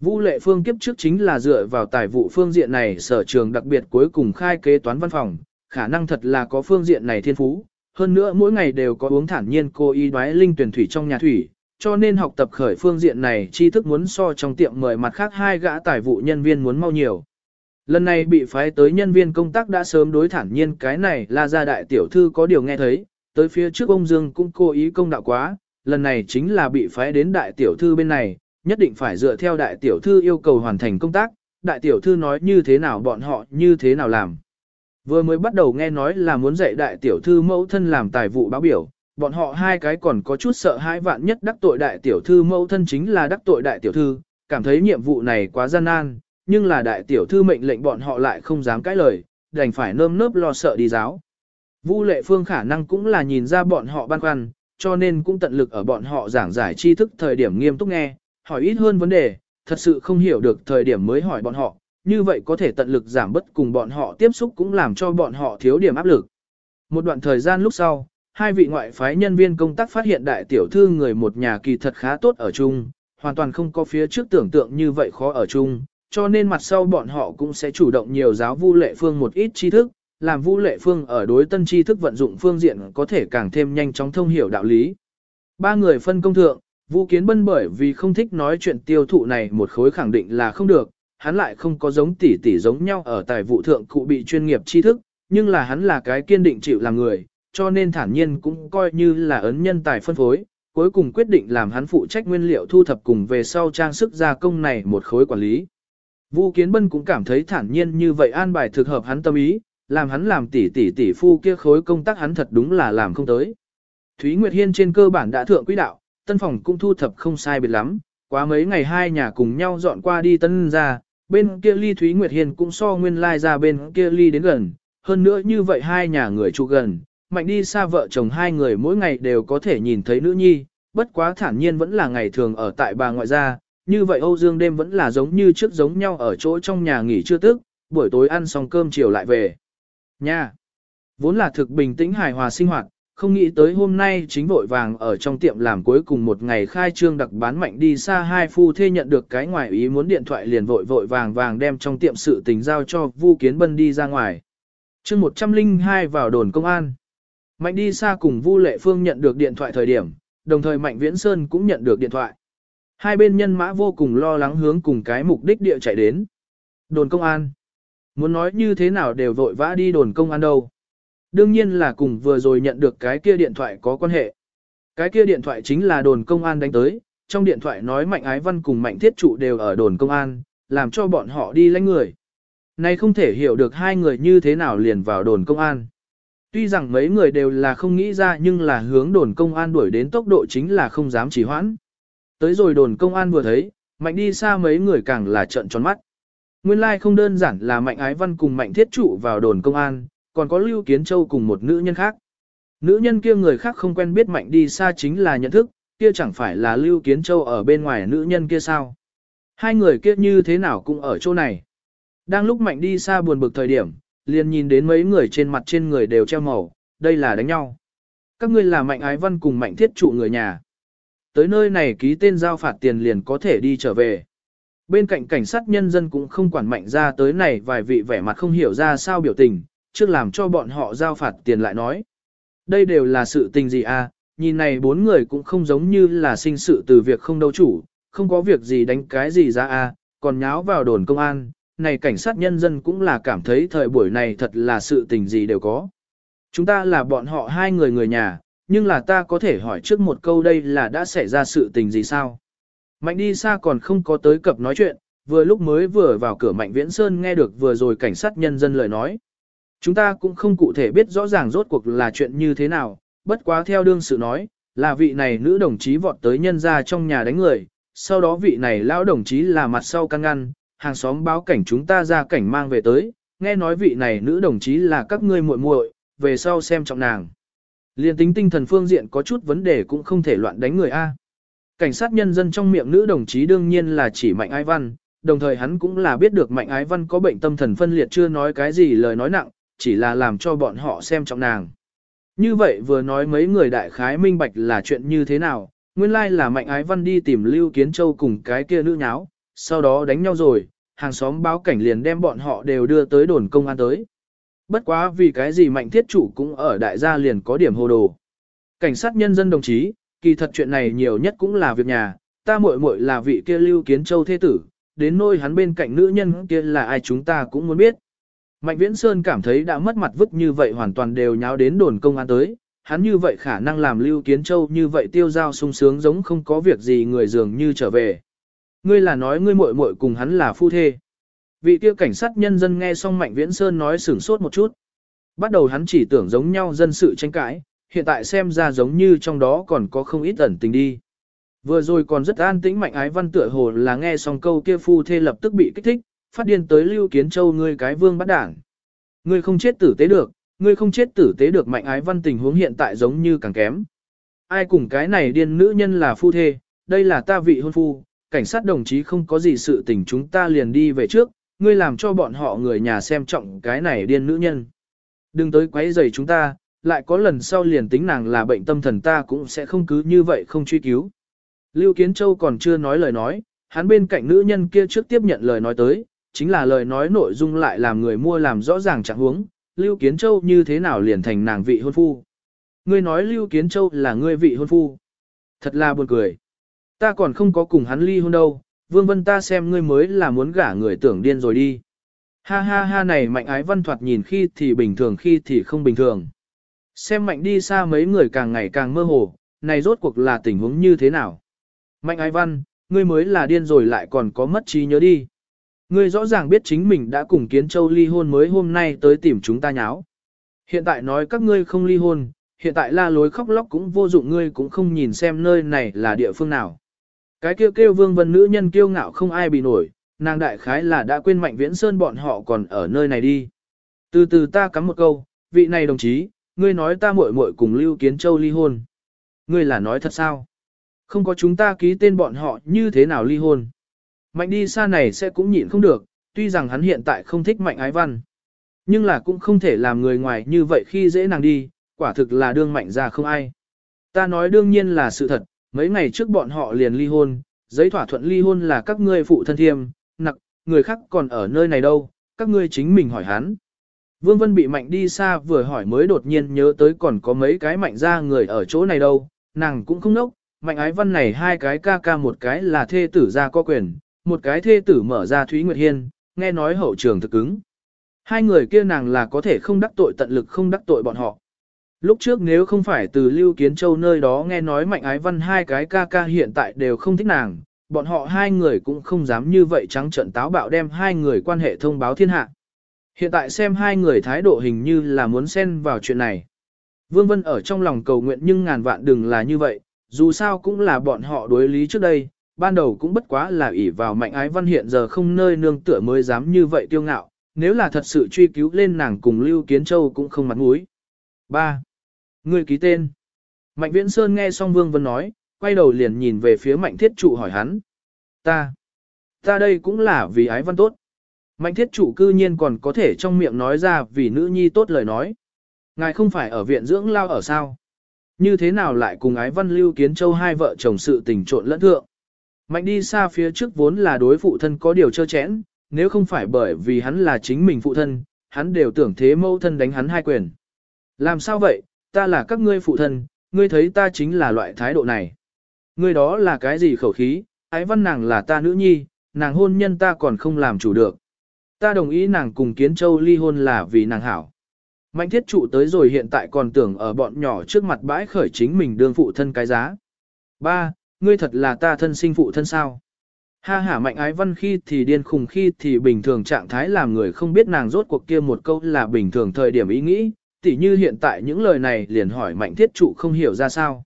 Vu Lệ Phương kiếp trước chính là dựa vào tài vụ phương diện này sở trường đặc biệt cuối cùng khai kế toán văn phòng, khả năng thật là có phương diện này thiên phú, hơn nữa mỗi ngày đều có uống thản nhiên cô y đoái linh tuyển thủy trong nhà thủy, cho nên học tập khởi phương diện này tri thức muốn so trong tiệm mời mặt khác hai gã tài vụ nhân viên muốn mau nhiều. Lần này bị phái tới nhân viên công tác đã sớm đối thản nhiên cái này là gia đại tiểu thư có điều nghe thấy, tới phía trước ông Dương cũng cố ý công đạo quá, lần này chính là bị phái đến đại tiểu thư bên này, nhất định phải dựa theo đại tiểu thư yêu cầu hoàn thành công tác, đại tiểu thư nói như thế nào bọn họ như thế nào làm. Vừa mới bắt đầu nghe nói là muốn dạy đại tiểu thư mẫu thân làm tài vụ báo biểu, bọn họ hai cái còn có chút sợ hãi vạn nhất đắc tội đại tiểu thư mẫu thân chính là đắc tội đại tiểu thư, cảm thấy nhiệm vụ này quá gian nan, nhưng là đại tiểu thư mệnh lệnh bọn họ lại không dám cãi lời, đành phải nơm nớp lo sợ đi giáo. Vu lệ phương khả năng cũng là nhìn ra bọn họ băn khoăn, cho nên cũng tận lực ở bọn họ giảng giải tri thức thời điểm nghiêm túc nghe, hỏi ít hơn vấn đề, thật sự không hiểu được thời điểm mới hỏi bọn họ, như vậy có thể tận lực giảm bất cùng bọn họ tiếp xúc cũng làm cho bọn họ thiếu điểm áp lực. Một đoạn thời gian lúc sau, hai vị ngoại phái nhân viên công tác phát hiện đại tiểu thư người một nhà kỳ thật khá tốt ở chung, hoàn toàn không có phía trước tưởng tượng như vậy khó ở chung, cho nên mặt sau bọn họ cũng sẽ chủ động nhiều giáo vu lệ phương một ít tri thức, làm vu lệ phương ở đối tân tri thức vận dụng phương diện có thể càng thêm nhanh chóng thông hiểu đạo lý. Ba người phân công thượng, Vu Kiến Bân bởi vì không thích nói chuyện tiêu thụ này một khối khẳng định là không được, hắn lại không có giống tỷ tỷ giống nhau ở tài vụ thượng cụ bị chuyên nghiệp tri thức, nhưng là hắn là cái kiên định chịu làm người, cho nên thản nhiên cũng coi như là ấn nhân tài phân phối, cuối cùng quyết định làm hắn phụ trách nguyên liệu thu thập cùng về sau trang sức gia công này một khối quản lý. Vu Kiến Bân cũng cảm thấy thản nhiên như vậy an bài thực hợp hắn tâm ý, làm hắn làm tỷ tỷ tỷ phu kia khối công tác hắn thật đúng là làm không tới. Thúy Nguyệt Hiên trên cơ bản đã thượng quỹ đạo, tân phòng cũng thu thập không sai biệt lắm, quá mấy ngày hai nhà cùng nhau dọn qua đi tân ra, bên kia ly Thúy Nguyệt Hiên cũng so nguyên lai ra bên kia ly đến gần, hơn nữa như vậy hai nhà người trụ gần, mạnh đi xa vợ chồng hai người mỗi ngày đều có thể nhìn thấy nữ nhi, bất quá thản nhiên vẫn là ngày thường ở tại bà ngoại gia, như vậy Âu Dương đêm vẫn là giống như trước giống nhau ở chỗ trong nhà nghỉ trưa tức, buổi tối ăn xong cơm chiều lại về. Nha! Vốn là thực bình tĩnh hài hòa sinh hoạt, không nghĩ tới hôm nay chính vội vàng ở trong tiệm làm cuối cùng một ngày khai trương đặc bán mạnh đi xa hai phu thê nhận được cái ngoài ý muốn điện thoại liền vội vội vàng vàng đem trong tiệm sự tình giao cho Vu Kiến Bân đi ra ngoài. chương 102 vào đồn công an. Mạnh đi xa cùng Vu Lệ Phương nhận được điện thoại thời điểm, đồng thời Mạnh Viễn Sơn cũng nhận được điện thoại. Hai bên nhân mã vô cùng lo lắng hướng cùng cái mục đích địa chạy đến. Đồn công an. Muốn nói như thế nào đều vội vã đi đồn công an đâu. Đương nhiên là cùng vừa rồi nhận được cái kia điện thoại có quan hệ. Cái kia điện thoại chính là đồn công an đánh tới, trong điện thoại nói Mạnh Ái Văn cùng Mạnh Thiết Trụ đều ở đồn công an, làm cho bọn họ đi lãnh người. Này không thể hiểu được hai người như thế nào liền vào đồn công an. Tuy rằng mấy người đều là không nghĩ ra nhưng là hướng đồn công an đuổi đến tốc độ chính là không dám chỉ hoãn. Tới rồi đồn công an vừa thấy, mạnh đi xa mấy người càng là trợn tròn mắt. Nguyên lai like không đơn giản là mạnh ái văn cùng mạnh thiết trụ vào đồn công an, còn có Lưu Kiến Châu cùng một nữ nhân khác. Nữ nhân kia người khác không quen biết mạnh đi xa chính là nhận thức, kia chẳng phải là Lưu Kiến Châu ở bên ngoài nữ nhân kia sao. Hai người kia như thế nào cũng ở chỗ này. Đang lúc mạnh đi xa buồn bực thời điểm, liền nhìn đến mấy người trên mặt trên người đều treo màu, đây là đánh nhau. Các ngươi là mạnh ái văn cùng mạnh thiết trụ người nhà. Tới nơi này ký tên giao phạt tiền liền có thể đi trở về. Bên cạnh cảnh sát nhân dân cũng không quản mạnh ra tới này vài vị vẻ mặt không hiểu ra sao biểu tình, trước làm cho bọn họ giao phạt tiền lại nói. Đây đều là sự tình gì à, nhìn này bốn người cũng không giống như là sinh sự từ việc không đâu chủ, không có việc gì đánh cái gì ra à, còn nháo vào đồn công an, này cảnh sát nhân dân cũng là cảm thấy thời buổi này thật là sự tình gì đều có. Chúng ta là bọn họ hai người người nhà, nhưng là ta có thể hỏi trước một câu đây là đã xảy ra sự tình gì sao? Mạnh đi xa còn không có tới cập nói chuyện, vừa lúc mới vừa vào cửa Mạnh Viễn Sơn nghe được vừa rồi cảnh sát nhân dân lời nói. Chúng ta cũng không cụ thể biết rõ ràng rốt cuộc là chuyện như thế nào, bất quá theo đương sự nói, là vị này nữ đồng chí vọt tới nhân ra trong nhà đánh người, sau đó vị này lão đồng chí là mặt sau căn ngăn, hàng xóm báo cảnh chúng ta ra cảnh mang về tới, nghe nói vị này nữ đồng chí là các ngươi muội muội, về sau xem trọng nàng. Liên tính tinh thần phương diện có chút vấn đề cũng không thể loạn đánh người A. Cảnh sát nhân dân trong miệng nữ đồng chí đương nhiên là chỉ Mạnh Ái Văn, đồng thời hắn cũng là biết được Mạnh Ái Văn có bệnh tâm thần phân liệt chưa nói cái gì lời nói nặng, chỉ là làm cho bọn họ xem trọng nàng. Như vậy vừa nói mấy người đại khái minh bạch là chuyện như thế nào, nguyên lai là Mạnh Ái Văn đi tìm Lưu Kiến Châu cùng cái kia nữ nháo, sau đó đánh nhau rồi, hàng xóm báo cảnh liền đem bọn họ đều đưa tới đồn công an tới. Bất quá vì cái gì mạnh thiết chủ cũng ở đại gia liền có điểm hồ đồ. Cảnh sát nhân dân đồng chí, kỳ thật chuyện này nhiều nhất cũng là việc nhà, ta muội muội là vị kia lưu kiến châu thế tử, đến nôi hắn bên cạnh nữ nhân kia là ai chúng ta cũng muốn biết. Mạnh Viễn Sơn cảm thấy đã mất mặt vứt như vậy hoàn toàn đều nháo đến đồn công an tới, hắn như vậy khả năng làm Lưu Kiến Châu như vậy tiêu giao sung sướng giống không có việc gì người dường như trở về. Ngươi là nói ngươi muội muội cùng hắn là phu thê. Vị kia cảnh sát nhân dân nghe xong Mạnh Viễn Sơn nói sửng sốt một chút. Bắt đầu hắn chỉ tưởng giống nhau dân sự tranh cãi, hiện tại xem ra giống như trong đó còn có không ít ẩn tình đi. Vừa rồi còn rất an tĩnh Mạnh Ái Văn tựa hồ là nghe xong câu kia phu thê lập tức bị kích thích, phát điên tới Lưu Kiến Châu ngươi cái vương bắt đảng. Ngươi không chết tử tế được, ngươi không chết tử tế được Mạnh Ái Văn tình huống hiện tại giống như càng kém. Ai cùng cái này điên nữ nhân là phu thê, đây là ta vị hôn phu, cảnh sát đồng chí không có gì sự tình chúng ta liền đi về trước, ngươi làm cho bọn họ người nhà xem trọng cái này điên nữ nhân. Đừng tới quấy rầy chúng ta, lại có lần sau liền tính nàng là bệnh tâm thần ta cũng sẽ không cứ như vậy không truy cứu. Lưu Kiến Châu còn chưa nói lời nói, hắn bên cạnh nữ nhân kia trước tiếp nhận lời nói tới, chính là lời nói nội dung lại làm người mua làm rõ ràng trạng huống, Lưu Kiến Châu như thế nào liền thành nàng vị hôn phu. Ngươi nói Lưu Kiến Châu là ngươi vị hôn phu. Thật là buồn cười. Ta còn không có cùng hắn ly hôn đâu, Vương Vân ta xem ngươi mới là muốn gả người tưởng điên rồi đi. Ha ha ha này mạnh ái văn thoạt nhìn khi thì bình thường khi thì không bình thường. Xem mạnh đi xa mấy người càng ngày càng mơ hồ, này rốt cuộc là tình huống như thế nào. Mạnh ái văn, ngươi mới là điên rồi lại còn có mất trí nhớ đi. Ngươi rõ ràng biết chính mình đã cùng Kiến Châu ly hôn mới hôm nay tới tìm chúng ta nháo. Hiện tại nói các ngươi không ly hôn, hiện tại la lối khóc lóc cũng vô dụng ngươi cũng không nhìn xem nơi này là địa phương nào. Cái kêu kêu vương vân nữ nhân kiêu ngạo không ai bị nổi, nàng đại khái là đã quên mạnh viễn sơn bọn họ còn ở nơi này đi. Từ từ ta cắm một câu, vị này đồng chí, ngươi nói ta muội muội cùng Lưu Kiến Châu ly hôn. Ngươi là nói thật sao? Không có chúng ta ký tên bọn họ như thế nào ly hôn. Mạnh đi xa này sẽ cũng nhịn không được, tuy rằng hắn hiện tại không thích mạnh ái văn. Nhưng là cũng không thể làm người ngoài như vậy khi dễ nàng đi, quả thực là đương mạnh ra không ai. Ta nói đương nhiên là sự thật, mấy ngày trước bọn họ liền ly hôn, giấy thỏa thuận ly hôn là các ngươi phụ thân thiêm, nặc, người khác còn ở nơi này đâu, các ngươi chính mình hỏi hắn. Vương Vân bị mạnh đi xa vừa hỏi mới đột nhiên nhớ tới còn có mấy cái mạnh ra người ở chỗ này đâu, nàng cũng không nốc, mạnh ái văn này hai cái ca ca một cái là thê tử ra có quyền, một cái thê tử mở ra Thúy Nguyệt Hiên, nghe nói hậu trường thực cứng. Hai người kia nàng là có thể không đắc tội tận lực không đắc tội bọn họ. Lúc trước nếu không phải từ Lưu Kiến Châu nơi đó nghe nói Mạnh Ái Văn hai cái ca ca hiện tại đều không thích nàng, bọn họ hai người cũng không dám như vậy trắng trận táo bạo đem hai người quan hệ thông báo thiên hạ. Hiện tại xem hai người thái độ hình như là muốn xen vào chuyện này. Vương Vân ở trong lòng cầu nguyện nhưng ngàn vạn đừng là như vậy, dù sao cũng là bọn họ đối lý trước đây, ban đầu cũng bất quá là ỷ vào mạnh ái văn hiện giờ không nơi nương tựa mới dám như vậy tiêu ngạo, nếu là thật sự truy cứu lên nàng cùng Lưu Kiến Châu cũng không mặt mũi. 3. Ngươi ký tên. Mạnh Viễn Sơn nghe xong Vương Vân nói, quay đầu liền nhìn về phía Mạnh Thiết Trụ hỏi hắn. Ta. Ta đây cũng là vì ái văn tốt. Mạnh Thiết Trụ cư nhiên còn có thể trong miệng nói ra vì nữ nhi tốt lời nói. Ngài không phải ở viện dưỡng lao ở sao? Như thế nào lại cùng ái văn Lưu Kiến Châu hai vợ chồng sự tình trộn lẫn thượng? Mạnh đi xa phía trước vốn là đối phụ thân có điều trơ chẽn, nếu không phải bởi vì hắn là chính mình phụ thân, hắn đều tưởng thế mâu thân đánh hắn hai quyền. Làm sao vậy, ta là các ngươi phụ thân, ngươi thấy ta chính là loại thái độ này. Ngươi đó là cái gì khẩu khí, ái văn nàng là ta nữ nhi, nàng hôn nhân ta còn không làm chủ được. Ta đồng ý nàng cùng Kiến Châu ly hôn là vì nàng hảo. Mạnh thiết trụ tới rồi hiện tại còn tưởng ở bọn nhỏ trước mặt bãi khởi chính mình đương phụ thân cái giá. Ba, ngươi thật là ta thân sinh phụ thân sao. Ha hả mạnh ái văn khi thì điên khùng khi thì bình thường trạng thái làm người không biết nàng rốt cuộc kia một câu là bình thường thời điểm ý nghĩ, tỉ như hiện tại những lời này liền hỏi mạnh thiết trụ không hiểu ra sao.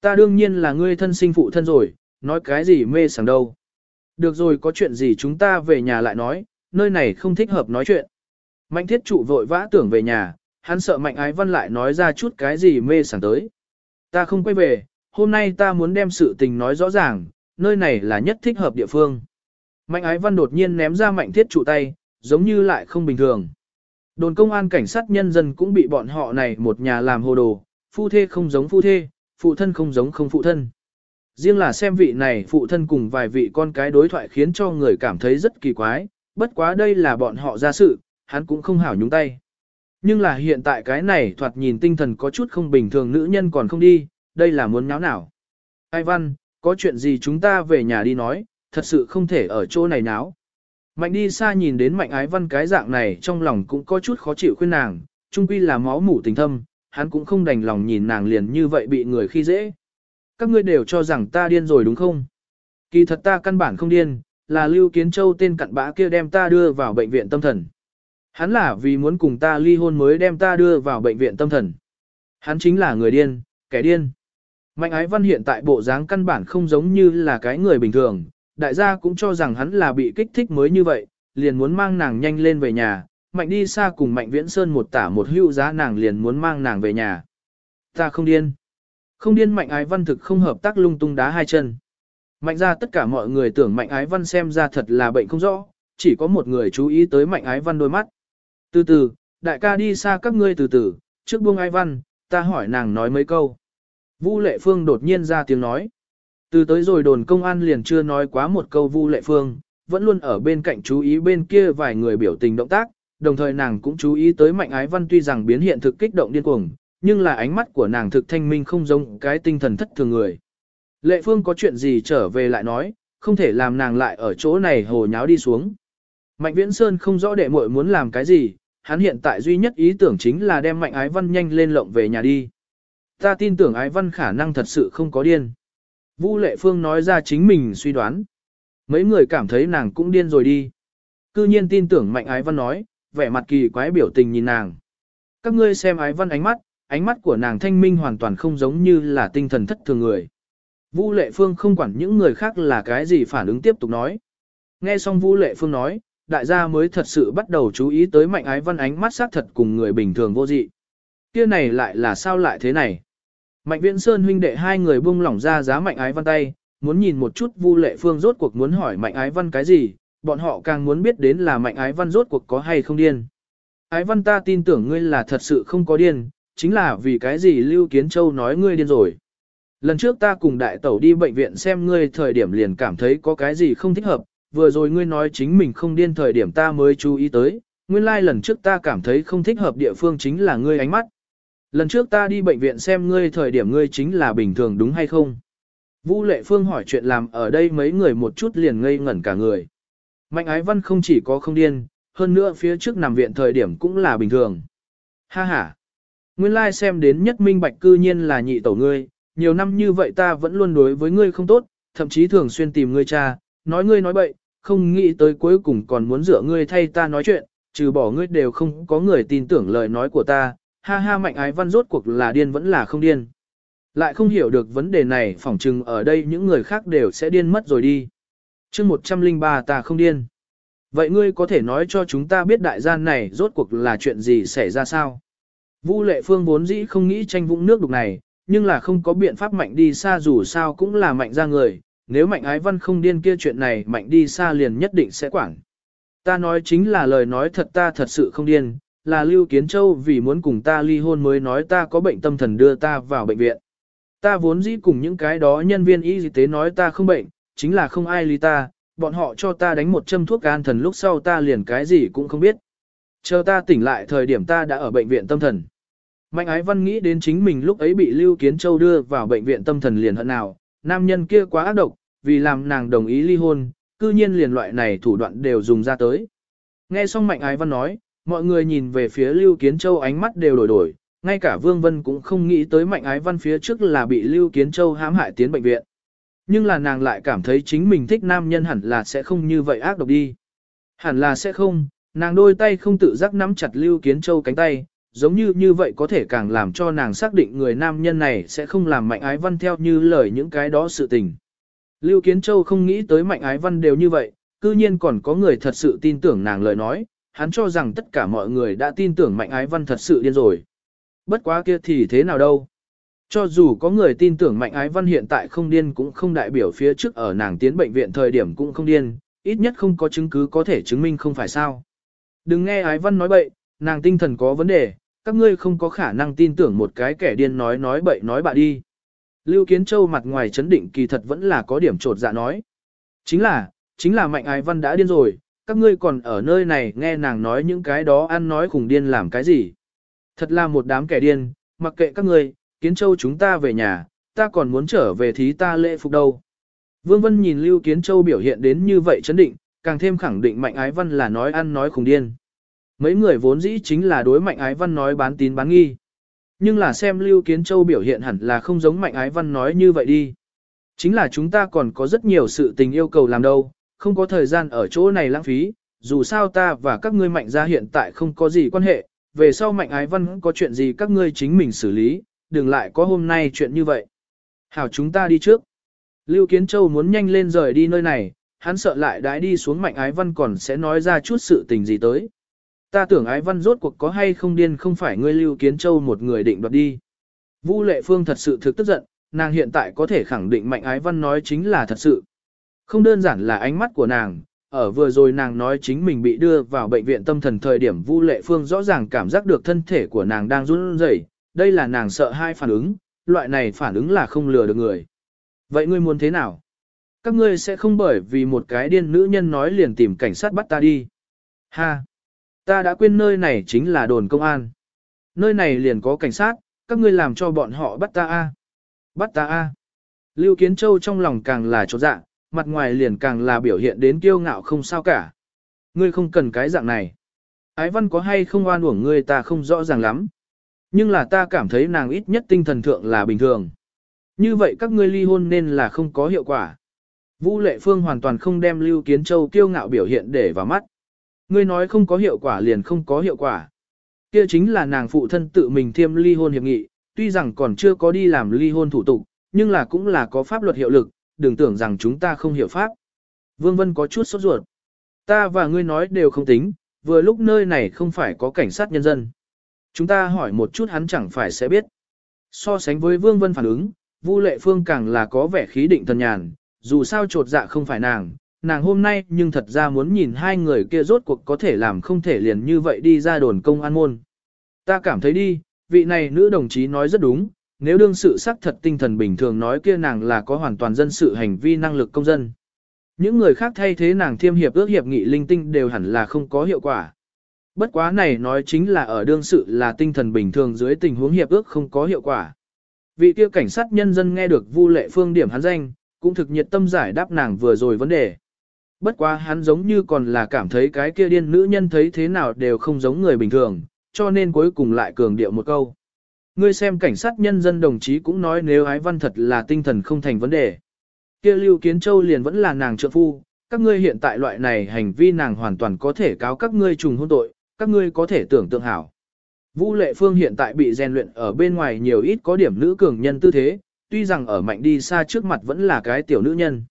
Ta đương nhiên là ngươi thân sinh phụ thân rồi, nói cái gì mê sảng đâu. Được rồi có chuyện gì chúng ta về nhà lại nói, nơi này không thích hợp nói chuyện. Mạnh thiết trụ vội vã tưởng về nhà, hắn sợ mạnh ái văn lại nói ra chút cái gì mê sảng tới. Ta không quay về, hôm nay ta muốn đem sự tình nói rõ ràng, nơi này là nhất thích hợp địa phương. Mạnh ái văn đột nhiên ném ra mạnh thiết trụ tay, giống như lại không bình thường. Đồn công an cảnh sát nhân dân cũng bị bọn họ này một nhà làm hồ đồ, phu thê không giống phu thê, phụ thân không giống không phụ thân. Riêng là xem vị này phụ thân cùng vài vị con cái đối thoại khiến cho người cảm thấy rất kỳ quái, bất quá đây là bọn họ ra sự, hắn cũng không hảo nhúng tay. Nhưng là hiện tại cái này thoạt nhìn tinh thần có chút không bình thường nữ nhân còn không đi, đây là muốn nháo nào. Ai văn, có chuyện gì chúng ta về nhà đi nói, thật sự không thể ở chỗ này náo. Mạnh đi xa nhìn đến mạnh ái văn cái dạng này trong lòng cũng có chút khó chịu khuyên nàng, chung quy là máu mủ tình thâm, hắn cũng không đành lòng nhìn nàng liền như vậy bị người khi dễ. Các ngươi đều cho rằng ta điên rồi đúng không? Kỳ thật ta căn bản không điên, là Lưu Kiến Châu tên cặn bã kia đem ta đưa vào bệnh viện tâm thần. Hắn là vì muốn cùng ta ly hôn mới đem ta đưa vào bệnh viện tâm thần. Hắn chính là người điên, kẻ điên. Mạnh ái văn hiện tại bộ dáng căn bản không giống như là cái người bình thường, đại gia cũng cho rằng hắn là bị kích thích mới như vậy, liền muốn mang nàng nhanh lên về nhà, mạnh đi xa cùng mạnh viễn sơn một tả một hữu giá nàng liền muốn mang nàng về nhà. Ta không điên. Không điên mạnh ái văn thực không hợp tác lung tung đá hai chân. Mạnh ra tất cả mọi người tưởng mạnh ái văn xem ra thật là bệnh không rõ, chỉ có một người chú ý tới mạnh ái văn đôi mắt. Từ từ, đại ca đi xa các ngươi từ từ, trước buông ái văn, ta hỏi nàng nói mấy câu. Vu Lệ Phương đột nhiên ra tiếng nói. Từ tới rồi đồn công an liền chưa nói quá một câu Vu Lệ Phương, vẫn luôn ở bên cạnh chú ý bên kia vài người biểu tình động tác, đồng thời nàng cũng chú ý tới Mạnh Ái Văn tuy rằng biến hiện thực kích động điên cuồng, nhưng là ánh mắt của nàng thực thanh minh không giống cái tinh thần thất thường người. Lệ Phương có chuyện gì trở về lại nói, không thể làm nàng lại ở chỗ này hồ nháo đi xuống. Mạnh Viễn Sơn không rõ đệ muội muốn làm cái gì, hắn hiện tại duy nhất ý tưởng chính là đem Mạnh Ái Văn nhanh lên lộng về nhà đi. Ta tin tưởng Ái Văn khả năng thật sự không có điên. Vu Lệ Phương nói ra chính mình suy đoán. Mấy người cảm thấy nàng cũng điên rồi đi. Cư nhiên tin tưởng Mạnh Ái Văn nói, vẻ mặt kỳ quái biểu tình nhìn nàng. Các ngươi xem Ái Văn ánh mắt, ánh mắt của nàng thanh minh hoàn toàn không giống như là tinh thần thất thường người. Vu Lệ Phương không quản những người khác là cái gì phản ứng tiếp tục nói. Nghe xong Vu Lệ Phương nói, đại gia mới thật sự bắt đầu chú ý tới mạnh ái văn ánh mắt sát thật cùng người bình thường vô dị. Kia này lại là sao lại thế này? Mạnh Viễn Sơn huynh đệ hai người buông lỏng ra giá mạnh ái văn tay, muốn nhìn một chút Vu Lệ Phương rốt cuộc muốn hỏi mạnh ái văn cái gì, bọn họ càng muốn biết đến là mạnh ái văn rốt cuộc có hay không điên. Ái văn ta tin tưởng ngươi là thật sự không có điên, chính là vì cái gì Lưu Kiến Châu nói ngươi điên rồi. Lần trước ta cùng đại tẩu đi bệnh viện xem ngươi thời điểm liền cảm thấy có cái gì không thích hợp, vừa rồi ngươi nói chính mình không điên thời điểm ta mới chú ý tới, nguyên lai like lần trước ta cảm thấy không thích hợp địa phương chính là ngươi ánh mắt. Lần trước ta đi bệnh viện xem ngươi thời điểm ngươi chính là bình thường đúng hay không? Vũ Lệ Phương hỏi chuyện làm ở đây mấy người một chút liền ngây ngẩn cả người. Mạnh ái văn không chỉ có không điên, hơn nữa phía trước nằm viện thời điểm cũng là bình thường. Ha ha! Nguyên lai like xem đến nhất minh bạch cư nhiên là nhị tẩu ngươi, nhiều năm như vậy ta vẫn luôn đối với ngươi không tốt, thậm chí thường xuyên tìm ngươi cha, nói ngươi nói bậy, không nghĩ tới cuối cùng còn muốn dựa ngươi thay ta nói chuyện, trừ bỏ ngươi đều không có người tin tưởng lời nói của ta, ha ha mạnh ái văn rốt cuộc là điên vẫn là không điên. Lại không hiểu được vấn đề này phỏng chừng ở đây những người khác đều sẽ điên mất rồi đi. chương 103 ta không điên. Vậy ngươi có thể nói cho chúng ta biết đại gian này rốt cuộc là chuyện gì xảy ra sao? Vu lệ phương vốn dĩ không nghĩ tranh vũng nước đục này, nhưng là không có biện pháp mạnh đi xa dù sao cũng là mạnh ra người, nếu mạnh ái văn không điên kia chuyện này mạnh đi xa liền nhất định sẽ quản. Ta nói chính là lời nói thật ta thật sự không điên, là Lưu Kiến Châu vì muốn cùng ta ly hôn mới nói ta có bệnh tâm thần đưa ta vào bệnh viện. Ta vốn dĩ cùng những cái đó nhân viên y tế nói ta không bệnh, chính là không ai ly ta, bọn họ cho ta đánh một châm thuốc an thần lúc sau ta liền cái gì cũng không biết. Chờ ta tỉnh lại thời điểm ta đã ở bệnh viện tâm thần. Mạnh ái văn nghĩ đến chính mình lúc ấy bị Lưu Kiến Châu đưa vào bệnh viện tâm thần liền hận nào, nam nhân kia quá ác độc, vì làm nàng đồng ý ly hôn, cư nhiên liền loại này thủ đoạn đều dùng ra tới. Nghe xong Mạnh Ái Văn nói, mọi người nhìn về phía Lưu Kiến Châu ánh mắt đều đổi đổi, ngay cả Vương Vân cũng không nghĩ tới Mạnh Ái Văn phía trước là bị Lưu Kiến Châu hãm hại tiến bệnh viện. Nhưng là nàng lại cảm thấy chính mình thích nam nhân hẳn là sẽ không như vậy ác độc đi. Hẳn là sẽ không, nàng đôi tay không tự giác nắm chặt Lưu Kiến Châu cánh tay, giống như như vậy có thể càng làm cho nàng xác định người nam nhân này sẽ không làm Mạnh Ái Văn theo như lời những cái đó sự tình. Lưu Kiến Châu không nghĩ tới mạnh ái văn đều như vậy, cư nhiên còn có người thật sự tin tưởng nàng lời nói, hắn cho rằng tất cả mọi người đã tin tưởng mạnh ái văn thật sự điên rồi. Bất quá kia thì thế nào đâu. Cho dù có người tin tưởng mạnh ái văn hiện tại không điên cũng không đại biểu phía trước ở nàng tiến bệnh viện thời điểm cũng không điên, ít nhất không có chứng cứ có thể chứng minh không phải sao. Đừng nghe ái văn nói bậy, nàng tinh thần có vấn đề, các ngươi không có khả năng tin tưởng một cái kẻ điên nói nói bậy nói bạ đi. Lưu Kiến Châu mặt ngoài chấn định kỳ thật vẫn là có điểm trột dạ nói. Chính là, chính là mạnh ái văn đã điên rồi, các ngươi còn ở nơi này nghe nàng nói những cái đó ăn nói khủng điên làm cái gì. Thật là một đám kẻ điên, mặc kệ các ngươi, Kiến Châu chúng ta về nhà, ta còn muốn trở về thí ta lễ phục đâu. Vương Vân nhìn Lưu Kiến Châu biểu hiện đến như vậy chấn định, càng thêm khẳng định mạnh ái văn là nói ăn nói khủng điên. Mấy người vốn dĩ chính là đối mạnh ái văn nói bán tín bán nghi. Nhưng là xem Lưu Kiến Châu biểu hiện hẳn là không giống Mạnh Ái Văn nói như vậy đi. Chính là chúng ta còn có rất nhiều sự tình yêu cầu làm đâu, không có thời gian ở chỗ này lãng phí, dù sao ta và các ngươi Mạnh gia hiện tại không có gì quan hệ, về sau Mạnh Ái Văn có chuyện gì các ngươi chính mình xử lý, đừng lại có hôm nay chuyện như vậy. Hảo chúng ta đi trước. Lưu Kiến Châu muốn nhanh lên rời đi nơi này, hắn sợ lại đãi đi xuống Mạnh Ái Văn còn sẽ nói ra chút sự tình gì tới. Ta tưởng ái văn rốt cuộc có hay không điên không phải ngươi lưu kiến châu một người định đoạt đi. Vu lệ phương thật sự thực tức giận, nàng hiện tại có thể khẳng định mạnh ái văn nói chính là thật sự. Không đơn giản là ánh mắt của nàng, ở vừa rồi nàng nói chính mình bị đưa vào bệnh viện tâm thần thời điểm Vu Lệ Phương rõ ràng cảm giác được thân thể của nàng đang run rẩy, đây là nàng sợ hai phản ứng, loại này phản ứng là không lừa được người. Vậy ngươi muốn thế nào? Các ngươi sẽ không bởi vì một cái điên nữ nhân nói liền tìm cảnh sát bắt ta đi. Ha! Ta đã quên nơi này chính là đồn công an. Nơi này liền có cảnh sát, các ngươi làm cho bọn họ bắt ta a. Bắt ta a. Lưu Kiến Châu trong lòng càng là chột dạ, mặt ngoài liền càng là biểu hiện đến kiêu ngạo không sao cả. Ngươi không cần cái dạng này. Ái văn có hay không oan uổng ngươi ta không rõ ràng lắm. Nhưng là ta cảm thấy nàng ít nhất tinh thần thượng là bình thường. Như vậy các ngươi ly hôn nên là không có hiệu quả. Vũ Lệ Phương hoàn toàn không đem Lưu Kiến Châu kiêu ngạo biểu hiện để vào mắt. Ngươi nói không có hiệu quả liền không có hiệu quả. Kia chính là nàng phụ thân tự mình thiêm ly hôn hiệp nghị, tuy rằng còn chưa có đi làm ly hôn thủ tục, nhưng là cũng là có pháp luật hiệu lực, đừng tưởng rằng chúng ta không hiểu pháp. Vương Vân có chút sốt ruột. Ta và ngươi nói đều không tính, vừa lúc nơi này không phải có cảnh sát nhân dân. Chúng ta hỏi một chút hắn chẳng phải sẽ biết. So sánh với Vương Vân phản ứng, Vu Lệ Phương càng là có vẻ khí định thần nhàn, dù sao trột dạ không phải nàng, nàng hôm nay nhưng thật ra muốn nhìn hai người kia rốt cuộc có thể làm không thể liền như vậy đi ra đồn công an môn. Ta cảm thấy đi, vị này nữ đồng chí nói rất đúng, nếu đương sự xác thật tinh thần bình thường nói kia nàng là có hoàn toàn dân sự hành vi năng lực công dân. Những người khác thay thế nàng thiêm hiệp ước hiệp nghị linh tinh đều hẳn là không có hiệu quả. Bất quá này nói chính là ở đương sự là tinh thần bình thường dưới tình huống hiệp ước không có hiệu quả. Vị kia cảnh sát nhân dân nghe được Vu Lệ Phương điểm hắn danh, cũng thực nhiệt tâm giải đáp nàng vừa rồi vấn đề. Bất quá hắn giống như còn là cảm thấy cái kia điên nữ nhân thấy thế nào đều không giống người bình thường, cho nên cuối cùng lại cường điệu một câu. Ngươi xem cảnh sát nhân dân đồng chí cũng nói nếu ái văn thật là tinh thần không thành vấn đề. Kia Lưu Kiến Châu liền vẫn là nàng trợ phu, các ngươi hiện tại loại này hành vi nàng hoàn toàn có thể cáo các ngươi trùng hôn tội, các ngươi có thể tưởng tượng hảo. Vũ Lệ Phương hiện tại bị rèn luyện ở bên ngoài nhiều ít có điểm nữ cường nhân tư thế, tuy rằng ở mạnh đi xa trước mặt vẫn là cái tiểu nữ nhân.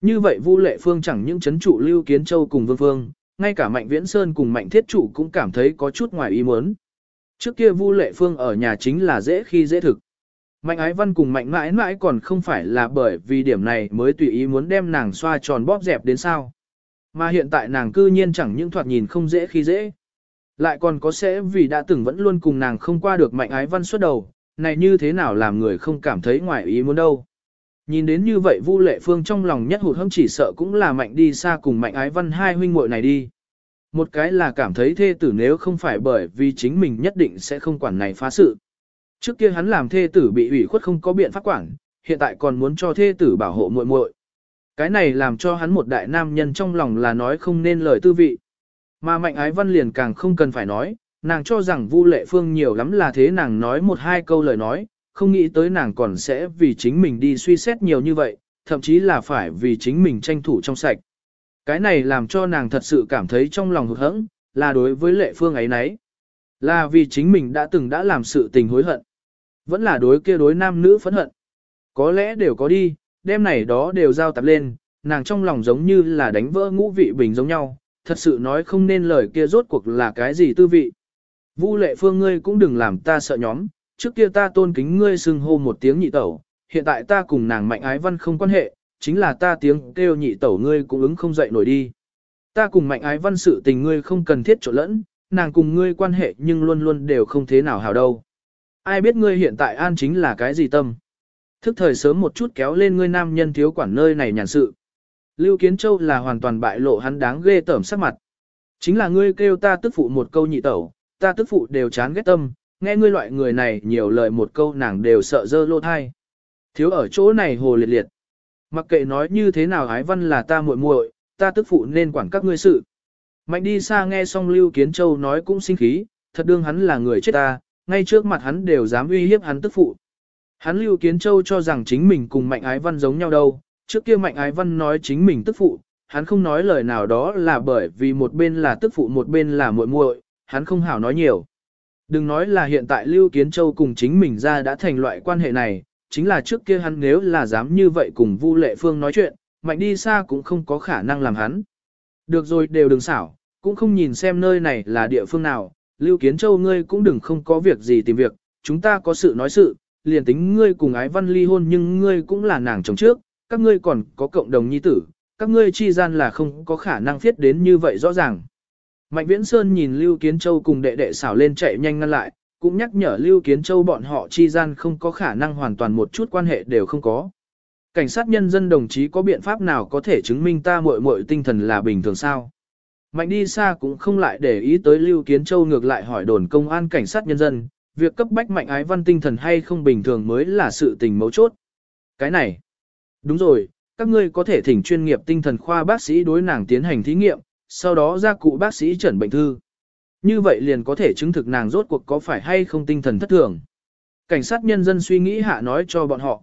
Như vậy Vu Lệ Phương chẳng những chấn trụ Lưu Kiến Châu cùng Vương Phương, ngay cả Mạnh Viễn Sơn cùng Mạnh Thiết Trụ cũng cảm thấy có chút ngoài ý muốn. Trước kia Vu Lệ Phương ở nhà chính là dễ khi dễ thực. Mạnh Ái Văn cùng Mạnh mãi mãi còn không phải là bởi vì điểm này mới tùy ý muốn đem nàng xoa tròn bóp dẹp đến sao. Mà hiện tại nàng cư nhiên chẳng những thoạt nhìn không dễ khi dễ. Lại còn có sẽ vì đã từng vẫn luôn cùng nàng không qua được Mạnh Ái Văn suốt đầu, này như thế nào làm người không cảm thấy ngoài ý muốn đâu. Nhìn đến như vậy Vu Lệ Phương trong lòng nhất hụt hâm chỉ sợ cũng là mạnh đi xa cùng mạnh ái văn hai huynh muội này đi. Một cái là cảm thấy thê tử nếu không phải bởi vì chính mình nhất định sẽ không quản này phá sự. Trước kia hắn làm thê tử bị ủy khuất không có biện pháp quản, hiện tại còn muốn cho thê tử bảo hộ muội muội. Cái này làm cho hắn một đại nam nhân trong lòng là nói không nên lời tư vị. Mà mạnh ái văn liền càng không cần phải nói, nàng cho rằng Vu Lệ Phương nhiều lắm là thế nàng nói một hai câu lời nói, không nghĩ tới nàng còn sẽ vì chính mình đi suy xét nhiều như vậy, thậm chí là phải vì chính mình tranh thủ trong sạch. Cái này làm cho nàng thật sự cảm thấy trong lòng hụt hẫng, là đối với lệ phương ấy nấy. Là vì chính mình đã từng đã làm sự tình hối hận. Vẫn là đối kia đối nam nữ phẫn hận. Có lẽ đều có đi, đêm này đó đều giao tập lên, nàng trong lòng giống như là đánh vỡ ngũ vị bình giống nhau, thật sự nói không nên lời kia rốt cuộc là cái gì tư vị. Vu lệ phương ngươi cũng đừng làm ta sợ nhóm, trước kia ta tôn kính ngươi xưng hô một tiếng nhị tẩu, hiện tại ta cùng nàng mạnh ái văn không quan hệ, chính là ta tiếng kêu nhị tẩu ngươi cũng ứng không dậy nổi đi. Ta cùng mạnh ái văn sự tình ngươi không cần thiết trộn lẫn, nàng cùng ngươi quan hệ nhưng luôn luôn đều không thế nào hào đâu. Ai biết ngươi hiện tại an chính là cái gì tâm. Thức thời sớm một chút kéo lên ngươi nam nhân thiếu quản nơi này nhàn sự. Lưu Kiến Châu là hoàn toàn bại lộ hắn đáng ghê tởm sắc mặt. Chính là ngươi kêu ta tức phụ một câu nhị tẩu, ta tức phụ đều chán ghét tâm, nghe ngươi loại người này nhiều lời một câu nàng đều sợ dơ lô thai. Thiếu ở chỗ này hồ liệt liệt. Mặc kệ nói như thế nào ái văn là ta muội muội, ta tức phụ nên quản các ngươi sự. Mạnh đi xa nghe xong Lưu Kiến Châu nói cũng sinh khí, thật đương hắn là người chết ta, ngay trước mặt hắn đều dám uy hiếp hắn tức phụ. Hắn Lưu Kiến Châu cho rằng chính mình cùng Mạnh Ái Văn giống nhau đâu, trước kia Mạnh Ái Văn nói chính mình tức phụ, hắn không nói lời nào đó là bởi vì một bên là tức phụ một bên là muội muội, hắn không hảo nói nhiều. Đừng nói là hiện tại Lưu Kiến Châu cùng chính mình ra đã thành loại quan hệ này, chính là trước kia hắn nếu là dám như vậy cùng Vu Lệ Phương nói chuyện, mạnh đi xa cũng không có khả năng làm hắn. Được rồi đều đừng xảo, cũng không nhìn xem nơi này là địa phương nào, Lưu Kiến Châu ngươi cũng đừng không có việc gì tìm việc, chúng ta có sự nói sự, liền tính ngươi cùng ái văn ly hôn nhưng ngươi cũng là nàng chồng trước, các ngươi còn có cộng đồng nhi tử, các ngươi chi gian là không có khả năng thiết đến như vậy rõ ràng. Mạnh Viễn Sơn nhìn Lưu Kiến Châu cùng đệ đệ xảo lên chạy nhanh ngăn lại, cũng nhắc nhở Lưu Kiến Châu bọn họ chi gian không có khả năng hoàn toàn một chút quan hệ đều không có. Cảnh sát nhân dân đồng chí có biện pháp nào có thể chứng minh ta muội muội tinh thần là bình thường sao? Mạnh đi xa cũng không lại để ý tới Lưu Kiến Châu ngược lại hỏi đồn công an cảnh sát nhân dân, việc cấp bách mạnh ái văn tinh thần hay không bình thường mới là sự tình mấu chốt. Cái này, đúng rồi, các ngươi có thể thỉnh chuyên nghiệp tinh thần khoa bác sĩ đối nàng tiến hành thí nghiệm, sau đó ra cụ bác sĩ chẩn bệnh thư. Như vậy liền có thể chứng thực nàng rốt cuộc có phải hay không tinh thần thất thường. Cảnh sát nhân dân suy nghĩ hạ nói cho bọn họ.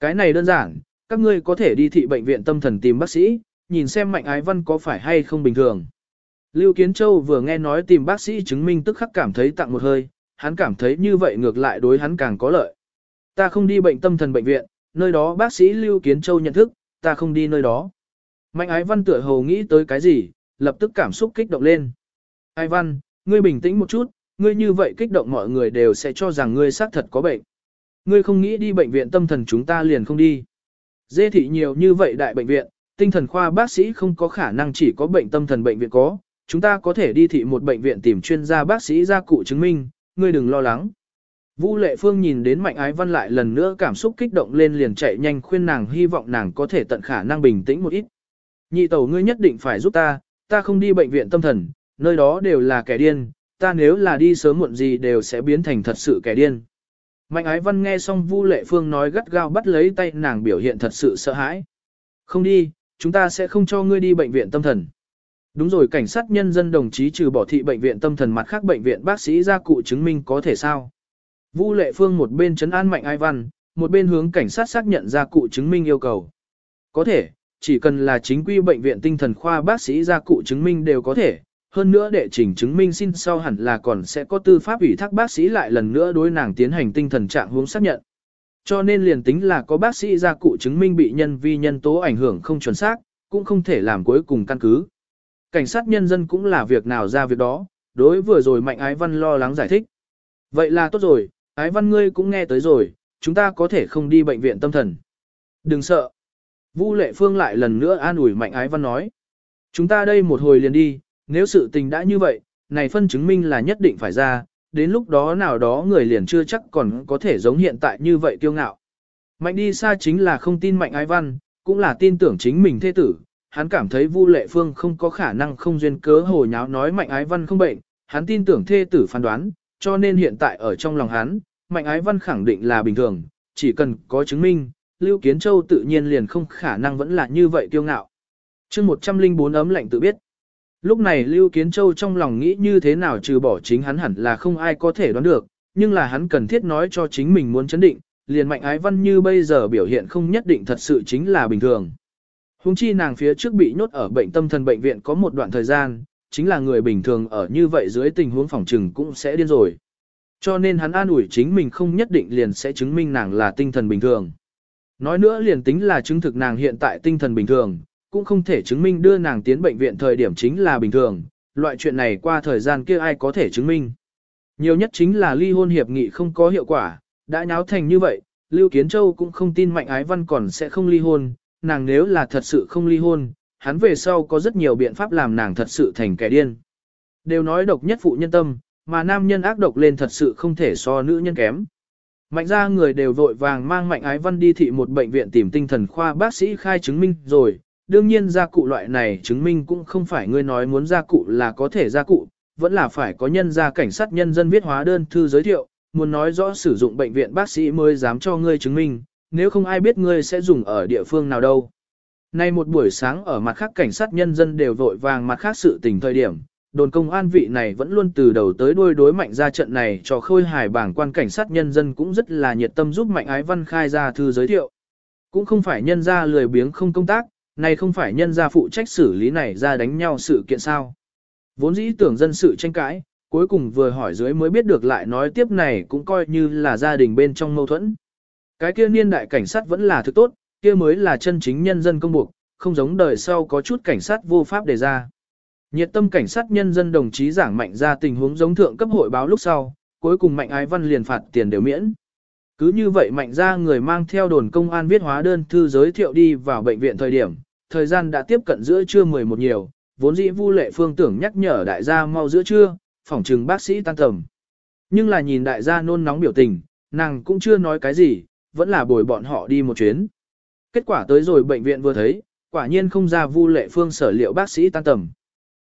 Cái này đơn giản, các ngươi có thể đi thị bệnh viện tâm thần tìm bác sĩ, nhìn xem mạnh ái văn có phải hay không bình thường. Lưu Kiến Châu vừa nghe nói tìm bác sĩ chứng minh tức khắc cảm thấy tặng một hơi, hắn cảm thấy như vậy ngược lại đối hắn càng có lợi. Ta không đi bệnh tâm thần bệnh viện, nơi đó bác sĩ Lưu Kiến Châu nhận thức, ta không đi nơi đó. Mạnh ái văn tựa hồ nghĩ tới cái gì, lập tức cảm xúc kích động lên. Ái văn, ngươi bình tĩnh một chút, ngươi như vậy kích động mọi người đều sẽ cho rằng ngươi xác thật có bệnh. Ngươi không nghĩ đi bệnh viện tâm thần chúng ta liền không đi. Dê thị nhiều như vậy đại bệnh viện, tinh thần khoa bác sĩ không có khả năng chỉ có bệnh tâm thần bệnh viện có, chúng ta có thể đi thị một bệnh viện tìm chuyên gia bác sĩ ra cụ chứng minh, ngươi đừng lo lắng. Vũ Lệ Phương nhìn đến Mạnh Ái Văn lại lần nữa cảm xúc kích động lên liền chạy nhanh khuyên nàng hy vọng nàng có thể tận khả năng bình tĩnh một ít. Nhị tẩu ngươi nhất định phải giúp ta, ta không đi bệnh viện tâm thần, nơi đó đều là kẻ điên, ta nếu là đi sớm muộn gì đều sẽ biến thành thật sự kẻ điên. Mạnh Ái Văn nghe xong Vu Lệ Phương nói gắt gao bắt lấy tay nàng biểu hiện thật sự sợ hãi. Không đi, chúng ta sẽ không cho ngươi đi bệnh viện tâm thần. Đúng rồi cảnh sát nhân dân đồng chí trừ bỏ thị bệnh viện tâm thần mặt khác bệnh viện bác sĩ ra cụ chứng minh có thể sao. Vu Lệ Phương một bên chấn an Mạnh Ái Văn, một bên hướng cảnh sát xác nhận ra cụ chứng minh yêu cầu. Có thể, chỉ cần là chính quy bệnh viện tinh thần khoa bác sĩ ra cụ chứng minh đều có thể, hơn nữa đệ trình chứng minh xin sau hẳn là còn sẽ có tư pháp ủy thác bác sĩ lại lần nữa đối nàng tiến hành tinh thần trạng hướng xác nhận. Cho nên liền tính là có bác sĩ ra cụ chứng minh bị nhân vi nhân tố ảnh hưởng không chuẩn xác, cũng không thể làm cuối cùng căn cứ. Cảnh sát nhân dân cũng là việc nào ra việc đó, đối vừa rồi Mạnh Ái Văn lo lắng giải thích. Vậy là tốt rồi, Ái Văn ngươi cũng nghe tới rồi, chúng ta có thể không đi bệnh viện tâm thần. Đừng sợ. Vu Lệ Phương lại lần nữa an ủi Mạnh Ái Văn nói. Chúng ta đây một hồi liền đi, nếu sự tình đã như vậy, này phân chứng minh là nhất định phải ra, đến lúc đó nào đó người liền chưa chắc còn có thể giống hiện tại như vậy kiêu ngạo. Mạnh đi xa chính là không tin Mạnh Ái Văn, cũng là tin tưởng chính mình thế tử, hắn cảm thấy Vu Lệ Phương không có khả năng không duyên cớ hồ nháo nói Mạnh Ái Văn không bệnh, hắn tin tưởng thê tử phán đoán, cho nên hiện tại ở trong lòng hắn, Mạnh Ái Văn khẳng định là bình thường, chỉ cần có chứng minh, Lưu Kiến Châu tự nhiên liền không khả năng vẫn là như vậy kiêu ngạo. chương 104 ấm lạnh tự biết. Lúc này Lưu Kiến Châu trong lòng nghĩ như thế nào trừ bỏ chính hắn hẳn là không ai có thể đoán được, nhưng là hắn cần thiết nói cho chính mình muốn chấn định, liền Mạnh Ái Văn như bây giờ biểu hiện không nhất định thật sự chính là bình thường. Hùng chi nàng phía trước bị nhốt ở bệnh tâm thần bệnh viện có một đoạn thời gian, chính là người bình thường ở như vậy dưới tình huống phòng trừng cũng sẽ điên rồi. Cho nên hắn an ủi chính mình không nhất định liền sẽ chứng minh nàng là tinh thần bình thường. Nói nữa liền tính là chứng thực nàng hiện tại tinh thần bình thường, cũng không thể chứng minh đưa nàng tiến bệnh viện thời điểm chính là bình thường, loại chuyện này qua thời gian kia ai có thể chứng minh. Nhiều nhất chính là ly hôn hiệp nghị không có hiệu quả, đã nháo thành như vậy, Lưu Kiến Châu cũng không tin Mạnh Ái Văn còn sẽ không ly hôn, nàng nếu là thật sự không ly hôn, hắn về sau có rất nhiều biện pháp làm nàng thật sự thành kẻ điên. Đều nói độc nhất phụ nhân tâm, mà nam nhân ác độc lên thật sự không thể so nữ nhân kém. Mạnh ra người đều vội vàng mang Mạnh Ái Văn đi thị một bệnh viện tìm tinh thần khoa bác sĩ khai chứng minh rồi, đương nhiên gia cụ loại này chứng minh cũng không phải ngươi nói muốn gia cụ là có thể gia cụ, vẫn là phải có nhân gia cảnh sát nhân dân viết hóa đơn thư giới thiệu, muốn nói rõ sử dụng bệnh viện bác sĩ mới dám cho ngươi chứng minh, nếu không ai biết ngươi sẽ dùng ở địa phương nào đâu. Nay một buổi sáng ở mặt khác cảnh sát nhân dân đều vội vàng mặt khác sự tình thời điểm, đồn công an vị này vẫn luôn từ đầu tới đuôi đối mạnh ra trận này cho khôi hài bảng quan cảnh sát nhân dân cũng rất là nhiệt tâm giúp mạnh ái văn khai ra thư giới thiệu. Cũng không phải nhân ra lười biếng không công tác, này không phải nhân gia phụ trách xử lý này ra đánh nhau sự kiện sao. Vốn dĩ tưởng dân sự tranh cãi, cuối cùng vừa hỏi dưới mới biết được lại nói tiếp này cũng coi như là gia đình bên trong mâu thuẫn. Cái kia niên đại cảnh sát vẫn là thứ tốt, kia mới là chân chính nhân dân công buộc, không giống đời sau có chút cảnh sát vô pháp đề ra. Nhiệt tâm cảnh sát nhân dân đồng chí giảng mạnh ra tình huống giống thượng cấp hội báo lúc sau, cuối cùng mạnh ái văn liền phạt tiền đều miễn. Cứ như vậy mạnh ra người mang theo đồn công an viết hóa đơn thư giới thiệu đi vào bệnh viện thời điểm, thời gian đã tiếp cận giữa trưa 11 nhiều, vốn dĩ Vu Lệ Phương tưởng nhắc nhở đại gia mau giữa trưa, phỏng trừng bác sĩ tan tầm. Nhưng là nhìn đại gia nôn nóng biểu tình, nàng cũng chưa nói cái gì, vẫn là bồi bọn họ đi một chuyến. Kết quả tới rồi bệnh viện vừa thấy, quả nhiên không ra Vu Lệ Phương sở liệu bác sĩ tan tầm.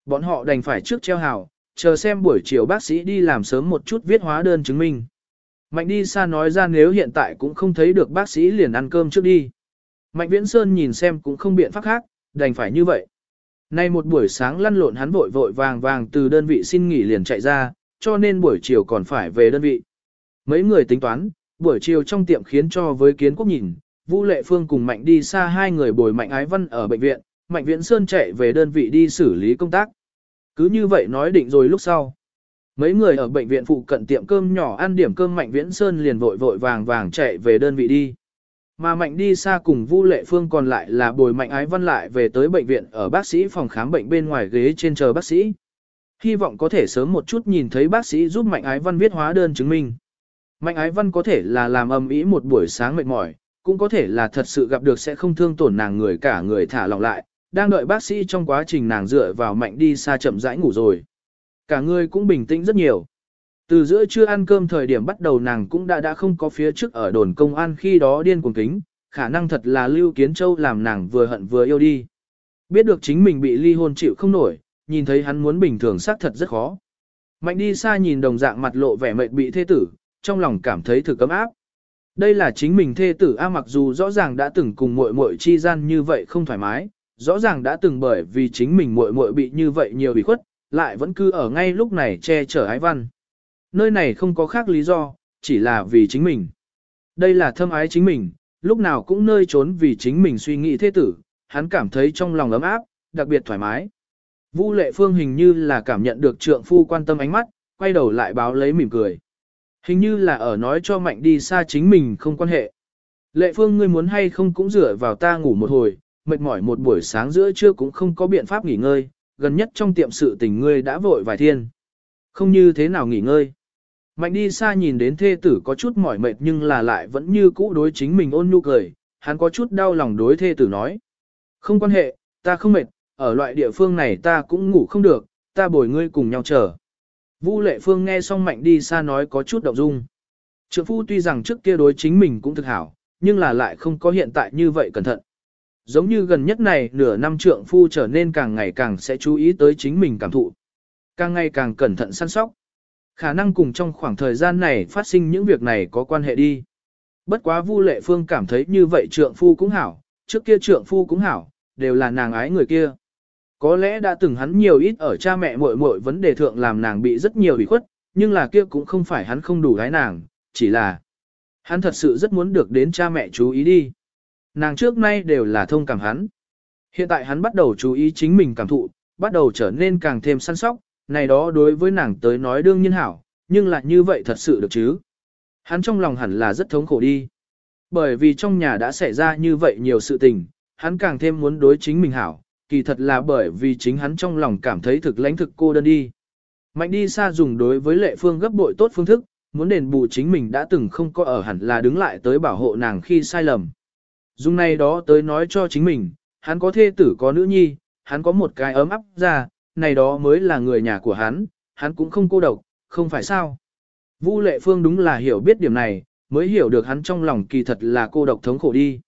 Bọn họ đành phải trước treo hào, chờ xem buổi chiều bác sĩ đi làm sớm một chút viết hóa đơn chứng minh. Mạnh đi xa nói ra nếu hiện tại cũng không thấy được bác sĩ liền ăn cơm trước đi. Mạnh Viễn Sơn nhìn xem cũng không biện pháp khác, đành phải như vậy. Nay một buổi sáng lăn lộn hắn vội vội vàng vàng từ đơn vị xin nghỉ liền chạy ra, cho nên buổi chiều còn phải về đơn vị. Mấy người tính toán, buổi chiều trong tiệm khiến cho với kiến quốc nhìn, Vũ Lệ Phương cùng Mạnh đi xa hai người bồi Mạnh Ái Văn ở bệnh viện, Mạnh Viễn Sơn chạy về đơn vị đi xử lý công tác. Cứ như vậy nói định rồi lúc sau. Mấy người ở bệnh viện phụ cận tiệm cơm nhỏ ăn điểm cơm Mạnh Viễn Sơn liền vội vội vàng vàng chạy về đơn vị đi. Mà Mạnh đi xa cùng Vu Lệ Phương còn lại là bồi Mạnh Ái Văn lại về tới bệnh viện ở bác sĩ phòng khám bệnh bên ngoài ghế trên chờ bác sĩ. Hy vọng có thể sớm một chút nhìn thấy bác sĩ giúp Mạnh Ái Văn viết hóa đơn chứng minh. Mạnh Ái Văn có thể là làm âm ý một buổi sáng mệt mỏi, cũng có thể là thật sự gặp được sẽ không thương tổn nàng người cả người thả lỏng lại, đang đợi bác sĩ trong quá trình nàng dựa vào Mạnh đi xa chậm rãi ngủ rồi. Cả người cũng bình tĩnh rất nhiều. Từ giữa trưa ăn cơm thời điểm bắt đầu nàng cũng đã đã không có phía trước ở đồn công an khi đó điên cuồng kính, khả năng thật là Lưu Kiến Châu làm nàng vừa hận vừa yêu đi. Biết được chính mình bị ly hôn chịu không nổi, nhìn thấy hắn muốn bình thường xác thật rất khó. Mạnh đi xa nhìn đồng dạng mặt lộ vẻ mệt bị thê tử, trong lòng cảm thấy thử cấm áp. Đây là chính mình thê tử A mặc dù rõ ràng đã từng cùng muội muội chi gian như vậy không thoải mái, rõ ràng đã từng bởi vì chính mình muội muội bị như vậy nhiều bị khuất, lại vẫn cứ ở ngay lúc này che chở ái văn. Nơi này không có khác lý do, chỉ là vì chính mình. Đây là thâm ái chính mình, lúc nào cũng nơi trốn vì chính mình suy nghĩ thế tử, hắn cảm thấy trong lòng ấm áp, đặc biệt thoải mái. Vu lệ phương hình như là cảm nhận được trượng phu quan tâm ánh mắt, quay đầu lại báo lấy mỉm cười. Hình như là ở nói cho mạnh đi xa chính mình không quan hệ. Lệ phương ngươi muốn hay không cũng dựa vào ta ngủ một hồi, mệt mỏi một buổi sáng giữa trưa cũng không có biện pháp nghỉ ngơi, gần nhất trong tiệm sự tình ngươi đã vội vài thiên. Không như thế nào nghỉ ngơi. Mạnh đi xa nhìn đến thê tử có chút mỏi mệt nhưng là lại vẫn như cũ đối chính mình ôn nhu cười, hắn có chút đau lòng đối thê tử nói. Không quan hệ, ta không mệt, ở loại địa phương này ta cũng ngủ không được, ta bồi ngươi cùng nhau chờ. Vu lệ phương nghe xong mạnh đi xa nói có chút động dung. Trượng phu tuy rằng trước kia đối chính mình cũng thực hảo, nhưng là lại không có hiện tại như vậy cẩn thận. Giống như gần nhất này nửa năm trượng phu trở nên càng ngày càng sẽ chú ý tới chính mình cảm thụ. Càng ngày càng cẩn thận săn sóc. Khả năng cùng trong khoảng thời gian này phát sinh những việc này có quan hệ đi. Bất quá Vu Lệ Phương cảm thấy như vậy trượng phu cũng hảo, trước kia trượng phu cũng hảo, đều là nàng ái người kia. Có lẽ đã từng hắn nhiều ít ở cha mẹ muội muội vấn đề thượng làm nàng bị rất nhiều ủy khuất, nhưng là kia cũng không phải hắn không đủ gái nàng, chỉ là hắn thật sự rất muốn được đến cha mẹ chú ý đi. Nàng trước nay đều là thông cảm hắn. Hiện tại hắn bắt đầu chú ý chính mình cảm thụ, bắt đầu trở nên càng thêm săn sóc, này đó đối với nàng tới nói đương nhiên hảo, nhưng lại như vậy thật sự được chứ. Hắn trong lòng hẳn là rất thống khổ đi. Bởi vì trong nhà đã xảy ra như vậy nhiều sự tình, hắn càng thêm muốn đối chính mình hảo, kỳ thật là bởi vì chính hắn trong lòng cảm thấy thực lãnh thực cô đơn đi. Mạnh đi xa dùng đối với lệ phương gấp bội tốt phương thức, muốn đền bù chính mình đã từng không có ở hẳn là đứng lại tới bảo hộ nàng khi sai lầm. Dùng này đó tới nói cho chính mình, hắn có thê tử có nữ nhi, hắn có một cái ấm áp ra, này đó mới là người nhà của hắn, hắn cũng không cô độc, không phải sao. Vu lệ phương đúng là hiểu biết điểm này, mới hiểu được hắn trong lòng kỳ thật là cô độc thống khổ đi.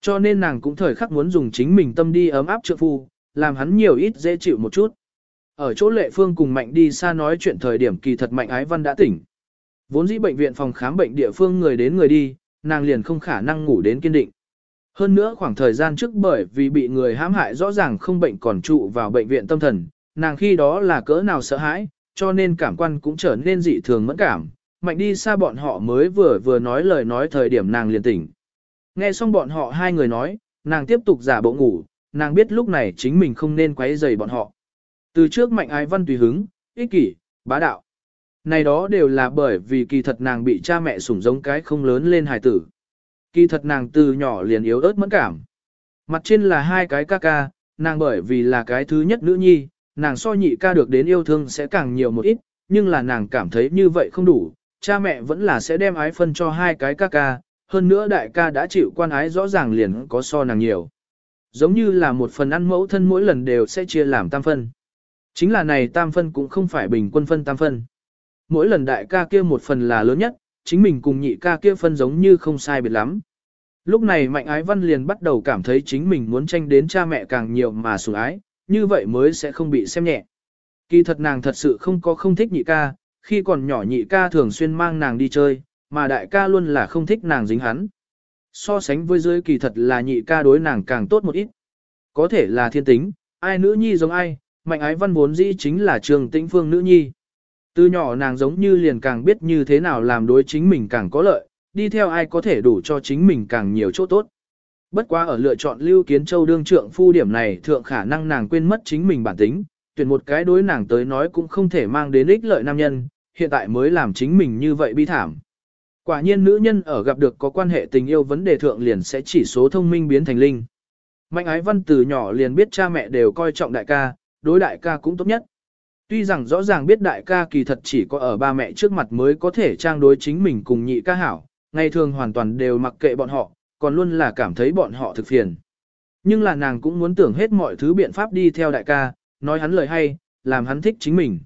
Cho nên nàng cũng thời khắc muốn dùng chính mình tâm đi ấm áp trượng phu, làm hắn nhiều ít dễ chịu một chút. Ở chỗ lệ phương cùng mạnh đi xa nói chuyện thời điểm kỳ thật mạnh ái văn đã tỉnh. Vốn dĩ bệnh viện phòng khám bệnh địa phương người đến người đi, nàng liền không khả năng ngủ đến kiên định. Hơn nữa khoảng thời gian trước bởi vì bị người hãm hại rõ ràng không bệnh còn trụ vào bệnh viện tâm thần, nàng khi đó là cỡ nào sợ hãi, cho nên cảm quan cũng trở nên dị thường mẫn cảm, mạnh đi xa bọn họ mới vừa vừa nói lời nói thời điểm nàng liền tỉnh. Nghe xong bọn họ hai người nói, nàng tiếp tục giả bộ ngủ, nàng biết lúc này chính mình không nên quấy rầy bọn họ. Từ trước mạnh ái văn tùy hứng, ích kỷ, bá đạo. Này đó đều là bởi vì kỳ thật nàng bị cha mẹ sủng giống cái không lớn lên hài tử. Kỳ thật nàng từ nhỏ liền yếu ớt mẫn cảm. Mặt trên là hai cái ca ca, nàng bởi vì là cái thứ nhất nữ nhi, nàng so nhị ca được đến yêu thương sẽ càng nhiều một ít, nhưng là nàng cảm thấy như vậy không đủ, cha mẹ vẫn là sẽ đem ái phân cho hai cái ca ca, hơn nữa đại ca đã chịu quan ái rõ ràng liền có so nàng nhiều. Giống như là một phần ăn mẫu thân mỗi lần đều sẽ chia làm tam phân. Chính là này tam phân cũng không phải bình quân phân tam phân. Mỗi lần đại ca kia một phần là lớn nhất, chính mình cùng nhị ca kia phân giống như không sai biệt lắm. Lúc này Mạnh Ái Văn liền bắt đầu cảm thấy chính mình muốn tranh đến cha mẹ càng nhiều mà sủng ái, như vậy mới sẽ không bị xem nhẹ. Kỳ thật nàng thật sự không có không thích nhị ca, khi còn nhỏ nhị ca thường xuyên mang nàng đi chơi, mà đại ca luôn là không thích nàng dính hắn. So sánh với dưới kỳ thật là nhị ca đối nàng càng tốt một ít. Có thể là thiên tính, ai nữ nhi giống ai, mạnh ái văn vốn dĩ chính là trường tĩnh phương nữ nhi. Từ nhỏ nàng giống như liền càng biết như thế nào làm đối chính mình càng có lợi, đi theo ai có thể đủ cho chính mình càng nhiều chỗ tốt. Bất quá ở lựa chọn Lưu Kiến Châu đương trượng phu điểm này thượng khả năng nàng quên mất chính mình bản tính, tuyển một cái đối nàng tới nói cũng không thể mang đến ích lợi nam nhân, hiện tại mới làm chính mình như vậy bi thảm. Quả nhiên nữ nhân ở gặp được có quan hệ tình yêu vấn đề thượng liền sẽ chỉ số thông minh biến thành linh. Mạnh ái văn từ nhỏ liền biết cha mẹ đều coi trọng đại ca, đối đại ca cũng tốt nhất. Tuy rằng rõ ràng biết đại ca kỳ thật chỉ có ở ba mẹ trước mặt mới có thể trang đối chính mình cùng nhị ca hảo, ngày thường hoàn toàn đều mặc kệ bọn họ, còn luôn là cảm thấy bọn họ thực phiền. Nhưng là nàng cũng muốn tưởng hết mọi thứ biện pháp đi theo đại ca, nói hắn lời hay, làm hắn thích chính mình.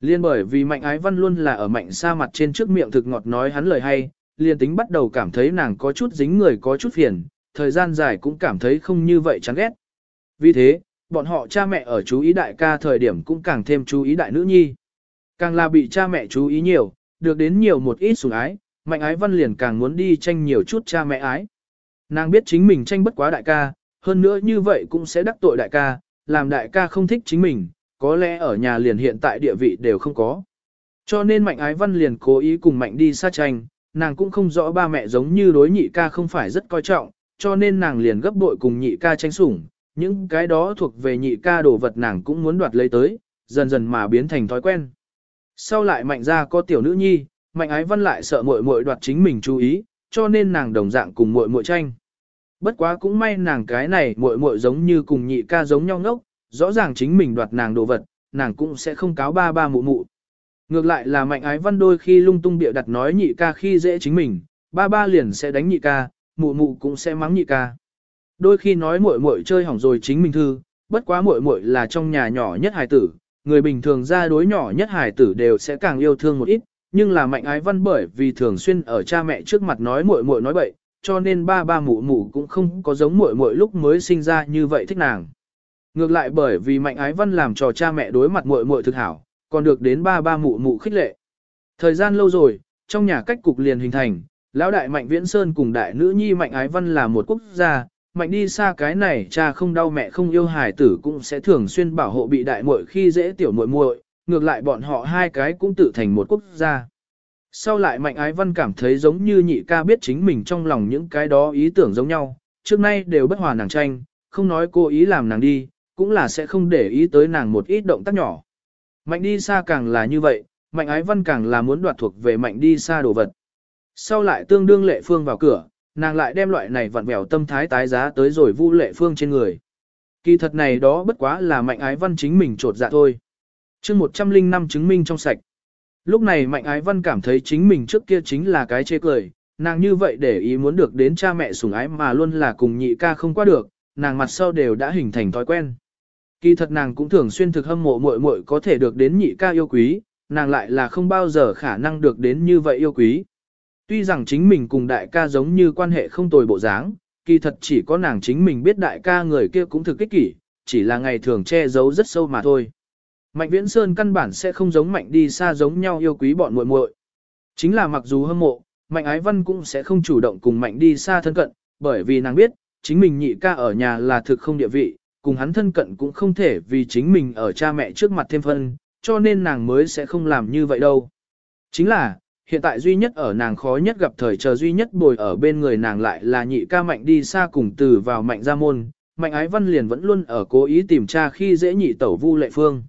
Liên bởi vì mạnh ái văn luôn là ở mạnh xa mặt trên trước miệng thực ngọt nói hắn lời hay, liền tính bắt đầu cảm thấy nàng có chút dính người có chút phiền, thời gian dài cũng cảm thấy không như vậy chán ghét. Vì thế, bọn họ cha mẹ ở chú ý đại ca thời điểm cũng càng thêm chú ý đại nữ nhi. Càng là bị cha mẹ chú ý nhiều, được đến nhiều một ít sủng ái, mạnh ái văn liền càng muốn đi tranh nhiều chút cha mẹ ái. Nàng biết chính mình tranh bất quá đại ca, hơn nữa như vậy cũng sẽ đắc tội đại ca, làm đại ca không thích chính mình, có lẽ ở nhà liền hiện tại địa vị đều không có. Cho nên mạnh ái văn liền cố ý cùng mạnh đi sát tranh, nàng cũng không rõ ba mẹ giống như đối nhị ca không phải rất coi trọng, cho nên nàng liền gấp bội cùng nhị ca tranh sủng, những cái đó thuộc về nhị ca đồ vật nàng cũng muốn đoạt lấy tới, dần dần mà biến thành thói quen. Sau lại mạnh ra có tiểu nữ nhi, mạnh ái văn lại sợ muội muội đoạt chính mình chú ý, cho nên nàng đồng dạng cùng muội muội tranh. Bất quá cũng may nàng cái này muội muội giống như cùng nhị ca giống nhau ngốc, rõ ràng chính mình đoạt nàng đồ vật, nàng cũng sẽ không cáo ba ba mụ mụ. Ngược lại là mạnh ái văn đôi khi lung tung bịa đặt nói nhị ca khi dễ chính mình, ba ba liền sẽ đánh nhị ca, mụ mụ cũng sẽ mắng nhị ca. Đôi khi nói muội muội chơi hỏng rồi chính mình thư, bất quá muội muội là trong nhà nhỏ nhất hài tử, người bình thường ra đối nhỏ nhất hài tử đều sẽ càng yêu thương một ít, nhưng là mạnh ái văn bởi vì thường xuyên ở cha mẹ trước mặt nói muội muội nói bậy, cho nên ba ba mụ mụ cũng không có giống muội muội lúc mới sinh ra như vậy thích nàng. Ngược lại bởi vì mạnh ái văn làm cho cha mẹ đối mặt muội muội thực hảo, còn được đến ba ba mụ mụ khích lệ. Thời gian lâu rồi, trong nhà cách cục liền hình thành, lão đại mạnh viễn sơn cùng đại nữ nhi mạnh ái văn là một quốc gia, mạnh đi xa cái này cha không đau mẹ không yêu hài tử cũng sẽ thường xuyên bảo hộ bị đại muội khi dễ tiểu muội muội, ngược lại bọn họ hai cái cũng tự thành một quốc gia. Sau lại mạnh ái văn cảm thấy giống như nhị ca biết chính mình trong lòng những cái đó ý tưởng giống nhau, trước nay đều bất hòa nàng tranh, không nói cô ý làm nàng đi, cũng là sẽ không để ý tới nàng một ít động tác nhỏ. Mạnh đi xa càng là như vậy, mạnh ái văn càng là muốn đoạt thuộc về mạnh đi xa đồ vật. Sau lại tương đương lệ phương vào cửa, nàng lại đem loại này vặn vẹo tâm thái tái giá tới rồi vu lệ phương trên người. Kỳ thật này đó bất quá là mạnh ái văn chính mình trột dạ thôi chương 105 chứng minh trong sạch. Lúc này mạnh ái văn cảm thấy chính mình trước kia chính là cái chê cười, nàng như vậy để ý muốn được đến cha mẹ sủng ái mà luôn là cùng nhị ca không qua được, nàng mặt sau đều đã hình thành thói quen. Kỳ thật nàng cũng thường xuyên thực hâm mộ muội muội có thể được đến nhị ca yêu quý, nàng lại là không bao giờ khả năng được đến như vậy yêu quý. Tuy rằng chính mình cùng đại ca giống như quan hệ không tồi bộ dáng, kỳ thật chỉ có nàng chính mình biết đại ca người kia cũng thực kích kỷ, chỉ là ngày thường che giấu rất sâu mà thôi. Mạnh Viễn Sơn căn bản sẽ không giống Mạnh đi xa giống nhau yêu quý bọn muội muội. Chính là mặc dù hâm mộ, Mạnh Ái Văn cũng sẽ không chủ động cùng Mạnh đi xa thân cận, bởi vì nàng biết, chính mình nhị ca ở nhà là thực không địa vị, cùng hắn thân cận cũng không thể vì chính mình ở cha mẹ trước mặt thêm phân, cho nên nàng mới sẽ không làm như vậy đâu. Chính là, hiện tại duy nhất ở nàng khó nhất gặp thời chờ duy nhất bồi ở bên người nàng lại là nhị ca mạnh đi xa cùng từ vào mạnh gia môn, mạnh ái văn liền vẫn luôn ở cố ý tìm cha khi dễ nhị tẩu vu lệ phương.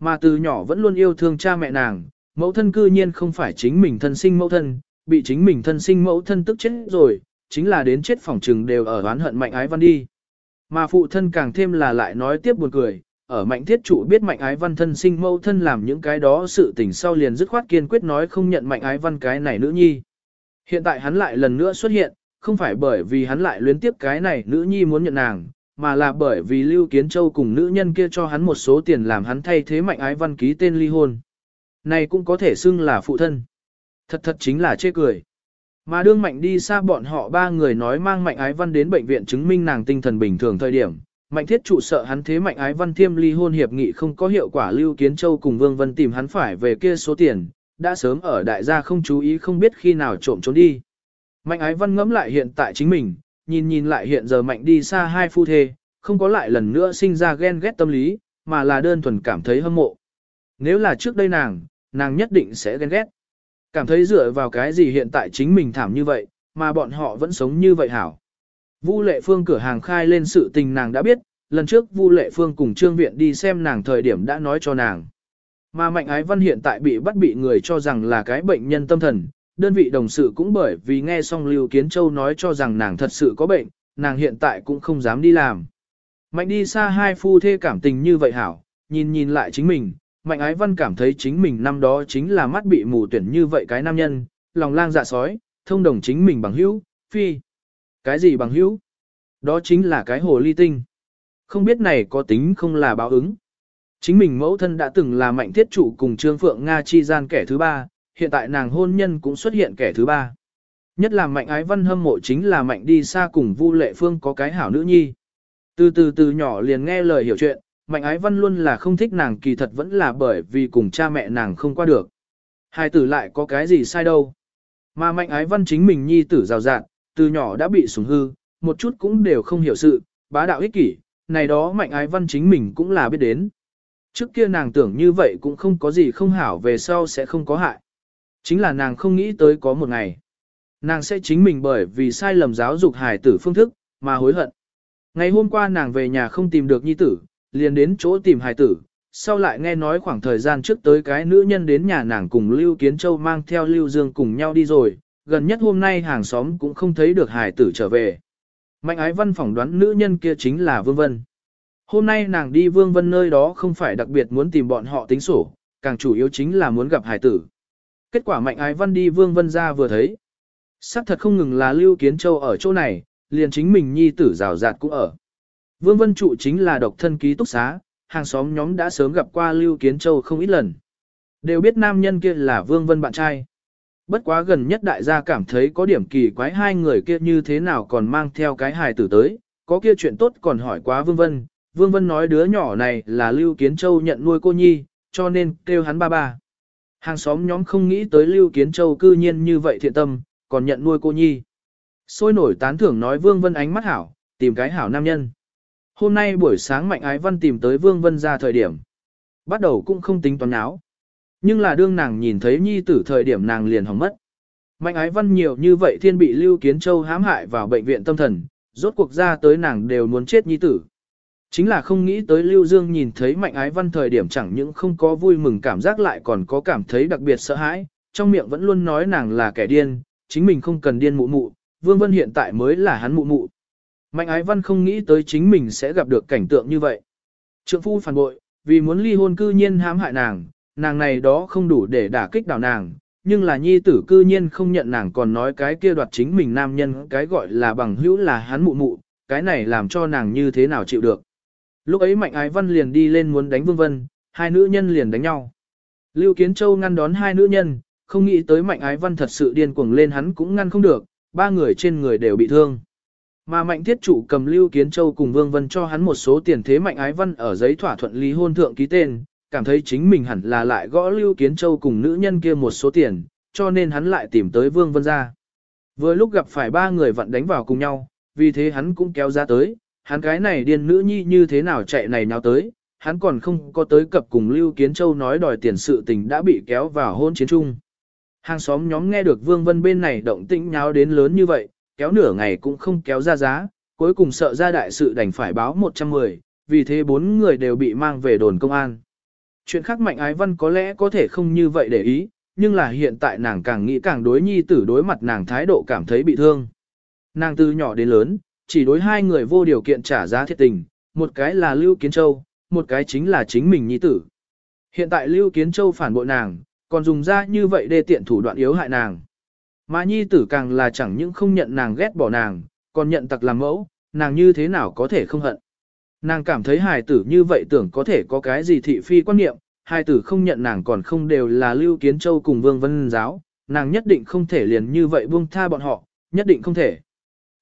Mà từ nhỏ vẫn luôn yêu thương cha mẹ nàng, mẫu thân cư nhiên không phải chính mình thân sinh mẫu thân, bị chính mình thân sinh mẫu thân tức chết rồi, chính là đến chết phòng trừng đều ở oán hận mạnh ái văn đi. Mà phụ thân càng thêm là lại nói tiếp buồn cười, ở mạnh thiết trụ biết mạnh ái văn thân sinh mẫu thân làm những cái đó sự tình sau liền dứt khoát kiên quyết nói không nhận mạnh ái văn cái này nữ nhi. Hiện tại hắn lại lần nữa xuất hiện, không phải bởi vì hắn lại luyến tiếp cái này nữ nhi muốn nhận nàng, mà là bởi vì Lưu Kiến Châu cùng nữ nhân kia cho hắn một số tiền làm hắn thay thế mạnh ái văn ký tên ly hôn. Này cũng có thể xưng là phụ thân. Thật thật chính là chê cười. Mà đương mạnh đi xa bọn họ ba người nói mang mạnh ái văn đến bệnh viện chứng minh nàng tinh thần bình thường thời điểm. Mạnh thiết trụ sợ hắn thế mạnh ái văn thiêm ly hôn hiệp nghị không có hiệu quả Lưu Kiến Châu cùng Vương Vân tìm hắn phải về kia số tiền, đã sớm ở đại gia không chú ý không biết khi nào trộm trốn đi. Mạnh ái văn ngẫm lại hiện tại chính mình, nhìn nhìn lại hiện giờ mạnh đi xa hai phu thê, không có lại lần nữa sinh ra ghen ghét tâm lý, mà là đơn thuần cảm thấy hâm mộ. Nếu là trước đây nàng, nàng nhất định sẽ ghen ghét. Cảm thấy dựa vào cái gì hiện tại chính mình thảm như vậy, mà bọn họ vẫn sống như vậy hảo. Vu Lệ Phương cửa hàng khai lên sự tình nàng đã biết, lần trước Vu Lệ Phương cùng Trương Viện đi xem nàng thời điểm đã nói cho nàng. Mà Mạnh Ái Văn hiện tại bị bắt bị người cho rằng là cái bệnh nhân tâm thần, đơn vị đồng sự cũng bởi vì nghe xong Lưu Kiến Châu nói cho rằng nàng thật sự có bệnh, nàng hiện tại cũng không dám đi làm. Mạnh đi xa hai phu thê cảm tình như vậy hảo, nhìn nhìn lại chính mình, Mạnh Ái Văn cảm thấy chính mình năm đó chính là mắt bị mù tuyển như vậy cái nam nhân, lòng lang dạ sói, thông đồng chính mình bằng hữu, phi. Cái gì bằng hữu? Đó chính là cái hồ ly tinh. Không biết này có tính không là báo ứng. Chính mình mẫu thân đã từng là mạnh thiết chủ cùng Trương Phượng Nga chi gian kẻ thứ ba, hiện tại nàng hôn nhân cũng xuất hiện kẻ thứ ba. Nhất là mạnh ái văn hâm mộ chính là mạnh đi xa cùng Vu Lệ Phương có cái hảo nữ nhi. Từ từ từ nhỏ liền nghe lời hiểu chuyện, mạnh ái văn luôn là không thích nàng kỳ thật vẫn là bởi vì cùng cha mẹ nàng không qua được. Hai tử lại có cái gì sai đâu. Mà mạnh ái văn chính mình nhi tử rào rạng, từ nhỏ đã bị sủng hư, một chút cũng đều không hiểu sự, bá đạo ích kỷ, này đó mạnh ái văn chính mình cũng là biết đến. Trước kia nàng tưởng như vậy cũng không có gì không hảo về sau sẽ không có hại. Chính là nàng không nghĩ tới có một ngày. Nàng sẽ chính mình bởi vì sai lầm giáo dục hài tử phương thức, mà hối hận. Ngày hôm qua nàng về nhà không tìm được nhi tử, liền đến chỗ tìm hài tử, sau lại nghe nói khoảng thời gian trước tới cái nữ nhân đến nhà nàng cùng Lưu Kiến Châu mang theo Lưu Dương cùng nhau đi rồi, gần nhất hôm nay hàng xóm cũng không thấy được hài tử trở về. Mạnh ái văn phỏng đoán nữ nhân kia chính là Vương Vân. Hôm nay nàng đi Vương Vân nơi đó không phải đặc biệt muốn tìm bọn họ tính sổ, càng chủ yếu chính là muốn gặp hài tử. Kết quả mạnh ái văn đi Vương Vân ra vừa thấy. Sắc thật không ngừng là Lưu Kiến Châu ở chỗ này, liền chính mình nhi tử rào rạt cũng ở. Vương Vân trụ chính là độc thân ký túc xá, hàng xóm nhóm đã sớm gặp qua Lưu Kiến Châu không ít lần. Đều biết nam nhân kia là Vương Vân bạn trai. Bất quá gần nhất đại gia cảm thấy có điểm kỳ quái hai người kia như thế nào còn mang theo cái hài tử tới, có kia chuyện tốt còn hỏi quá Vương Vân. Vương Vân nói đứa nhỏ này là Lưu Kiến Châu nhận nuôi cô nhi, cho nên kêu hắn ba ba. Hàng xóm nhóm không nghĩ tới Lưu Kiến Châu cư nhiên như vậy thiện tâm, còn nhận nuôi cô nhi. Sôi nổi tán thưởng nói Vương Vân ánh mắt hảo, tìm cái hảo nam nhân. Hôm nay buổi sáng Mạnh Ái Văn tìm tới Vương Vân ra thời điểm. Bắt đầu cũng không tính toán áo. Nhưng là đương nàng nhìn thấy nhi tử thời điểm nàng liền hỏng mất. Mạnh Ái Văn nhiều như vậy thiên bị Lưu Kiến Châu hãm hại vào bệnh viện tâm thần, rốt cuộc ra tới nàng đều muốn chết nhi tử. Chính là không nghĩ tới Lưu Dương nhìn thấy Mạnh Ái Văn thời điểm chẳng những không có vui mừng cảm giác lại còn có cảm thấy đặc biệt sợ hãi, trong miệng vẫn luôn nói nàng là kẻ điên, chính mình không cần điên mụ mụ, Vương Vân hiện tại mới là hắn mụ mụ. Mạnh Ái Văn không nghĩ tới chính mình sẽ gặp được cảnh tượng như vậy. Trượng phu phản bội, vì muốn ly hôn cư nhiên hãm hại nàng, nàng này đó không đủ để đả kích đảo nàng, nhưng là nhi tử cư nhiên không nhận nàng còn nói cái kia đoạt chính mình nam nhân cái gọi là bằng hữu là hắn mụ mụ, cái này làm cho nàng như thế nào chịu được. Lúc ấy Mạnh Ái Văn liền đi lên muốn đánh Vương Vân, hai nữ nhân liền đánh nhau. Lưu Kiến Châu ngăn đón hai nữ nhân, không nghĩ tới Mạnh Ái Văn thật sự điên cuồng lên hắn cũng ngăn không được, ba người trên người đều bị thương. Mà Mạnh Thiết Chủ cầm Lưu Kiến Châu cùng Vương Vân cho hắn một số tiền thế Mạnh Ái Văn ở giấy thỏa thuận lý hôn thượng ký tên, cảm thấy chính mình hẳn là lại gõ Lưu Kiến Châu cùng nữ nhân kia một số tiền, cho nên hắn lại tìm tới Vương Vân ra. Vừa lúc gặp phải ba người vận đánh vào cùng nhau, vì thế hắn cũng kéo ra tới, hắn cái này điên nữ nhi như thế nào chạy này nào tới, hắn còn không có tới cập cùng Lưu Kiến Châu nói đòi tiền sự tình đã bị kéo vào hôn chiến chung. Hàng xóm nhóm nghe được Vương Vân bên này động tĩnh nháo đến lớn như vậy, kéo nửa ngày cũng không kéo ra giá, cuối cùng sợ ra đại sự đành phải báo 110, vì thế bốn người đều bị mang về đồn công an. Chuyện khác Mạnh Ái Văn có lẽ có thể không như vậy để ý, nhưng là hiện tại nàng càng nghĩ càng đối nhi tử đối mặt nàng thái độ cảm thấy bị thương. Nàng từ nhỏ đến lớn, chỉ đối hai người vô điều kiện trả giá thiệt tình, một cái là Lưu Kiến Châu, một cái chính là chính mình nhi tử. Hiện tại Lưu Kiến Châu phản bội nàng, còn dùng ra như vậy để tiện thủ đoạn yếu hại nàng. Mà nhi tử càng là chẳng những không nhận nàng ghét bỏ nàng, còn nhận tặc làm mẫu, nàng như thế nào có thể không hận. Nàng cảm thấy hài tử như vậy tưởng có thể có cái gì thị phi quan niệm, hài tử không nhận nàng còn không đều là Lưu Kiến Châu cùng Vương Vân Giáo, nàng nhất định không thể liền như vậy buông tha bọn họ, nhất định không thể.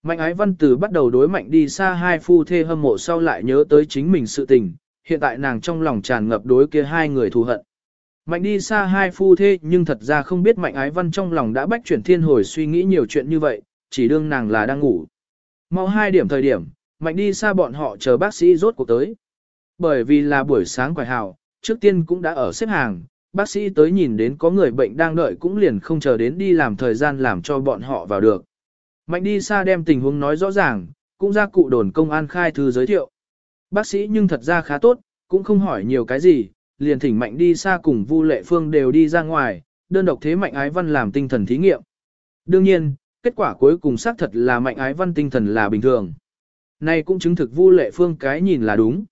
Mạnh ái văn từ bắt đầu đối mạnh đi xa hai phu thê hâm mộ sau lại nhớ tới chính mình sự tình, hiện tại nàng trong lòng tràn ngập đối kia hai người thù hận. Mạnh đi xa hai phu thê nhưng thật ra không biết mạnh ái văn trong lòng đã bách chuyển thiên hồi suy nghĩ nhiều chuyện như vậy, chỉ đương nàng là đang ngủ. Mau hai điểm thời điểm, mạnh đi xa bọn họ chờ bác sĩ rốt cuộc tới. Bởi vì là buổi sáng quài hào, trước tiên cũng đã ở xếp hàng, bác sĩ tới nhìn đến có người bệnh đang đợi cũng liền không chờ đến đi làm thời gian làm cho bọn họ vào được. Mạnh đi xa đem tình huống nói rõ ràng, cũng ra cụ đồn công an khai thư giới thiệu. Bác sĩ nhưng thật ra khá tốt, cũng không hỏi nhiều cái gì, liền thỉnh mạnh đi xa cùng Vu Lệ Phương đều đi ra ngoài, đơn độc thế mạnh ái văn làm tinh thần thí nghiệm. Đương nhiên, kết quả cuối cùng xác thật là mạnh ái văn tinh thần là bình thường. Này cũng chứng thực Vu Lệ Phương cái nhìn là đúng.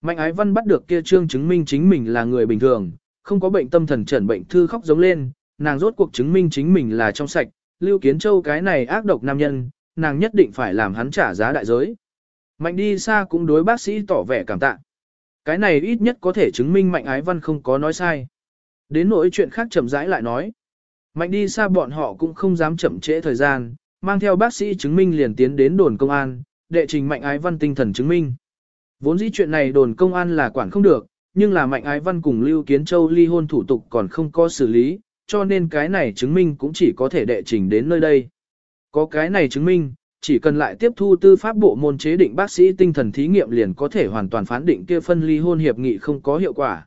Mạnh ái văn bắt được kia trương chứng minh chính mình là người bình thường, không có bệnh tâm thần trần bệnh thư khóc giống lên, nàng rốt cuộc chứng minh chính mình là trong sạch, Lưu Kiến Châu cái này ác độc nam nhân, nàng nhất định phải làm hắn trả giá đại giới. Mạnh đi xa cũng đối bác sĩ tỏ vẻ cảm tạ. Cái này ít nhất có thể chứng minh Mạnh Ái Văn không có nói sai. Đến nỗi chuyện khác chậm rãi lại nói. Mạnh đi xa bọn họ cũng không dám chậm trễ thời gian, mang theo bác sĩ chứng minh liền tiến đến đồn công an, đệ trình Mạnh Ái Văn tinh thần chứng minh. Vốn dĩ chuyện này đồn công an là quản không được, nhưng là Mạnh Ái Văn cùng Lưu Kiến Châu ly hôn thủ tục còn không có xử lý, cho nên cái này chứng minh cũng chỉ có thể đệ trình đến nơi đây. Có cái này chứng minh, chỉ cần lại tiếp thu tư pháp bộ môn chế định bác sĩ tinh thần thí nghiệm liền có thể hoàn toàn phán định kia phân ly hôn hiệp nghị không có hiệu quả.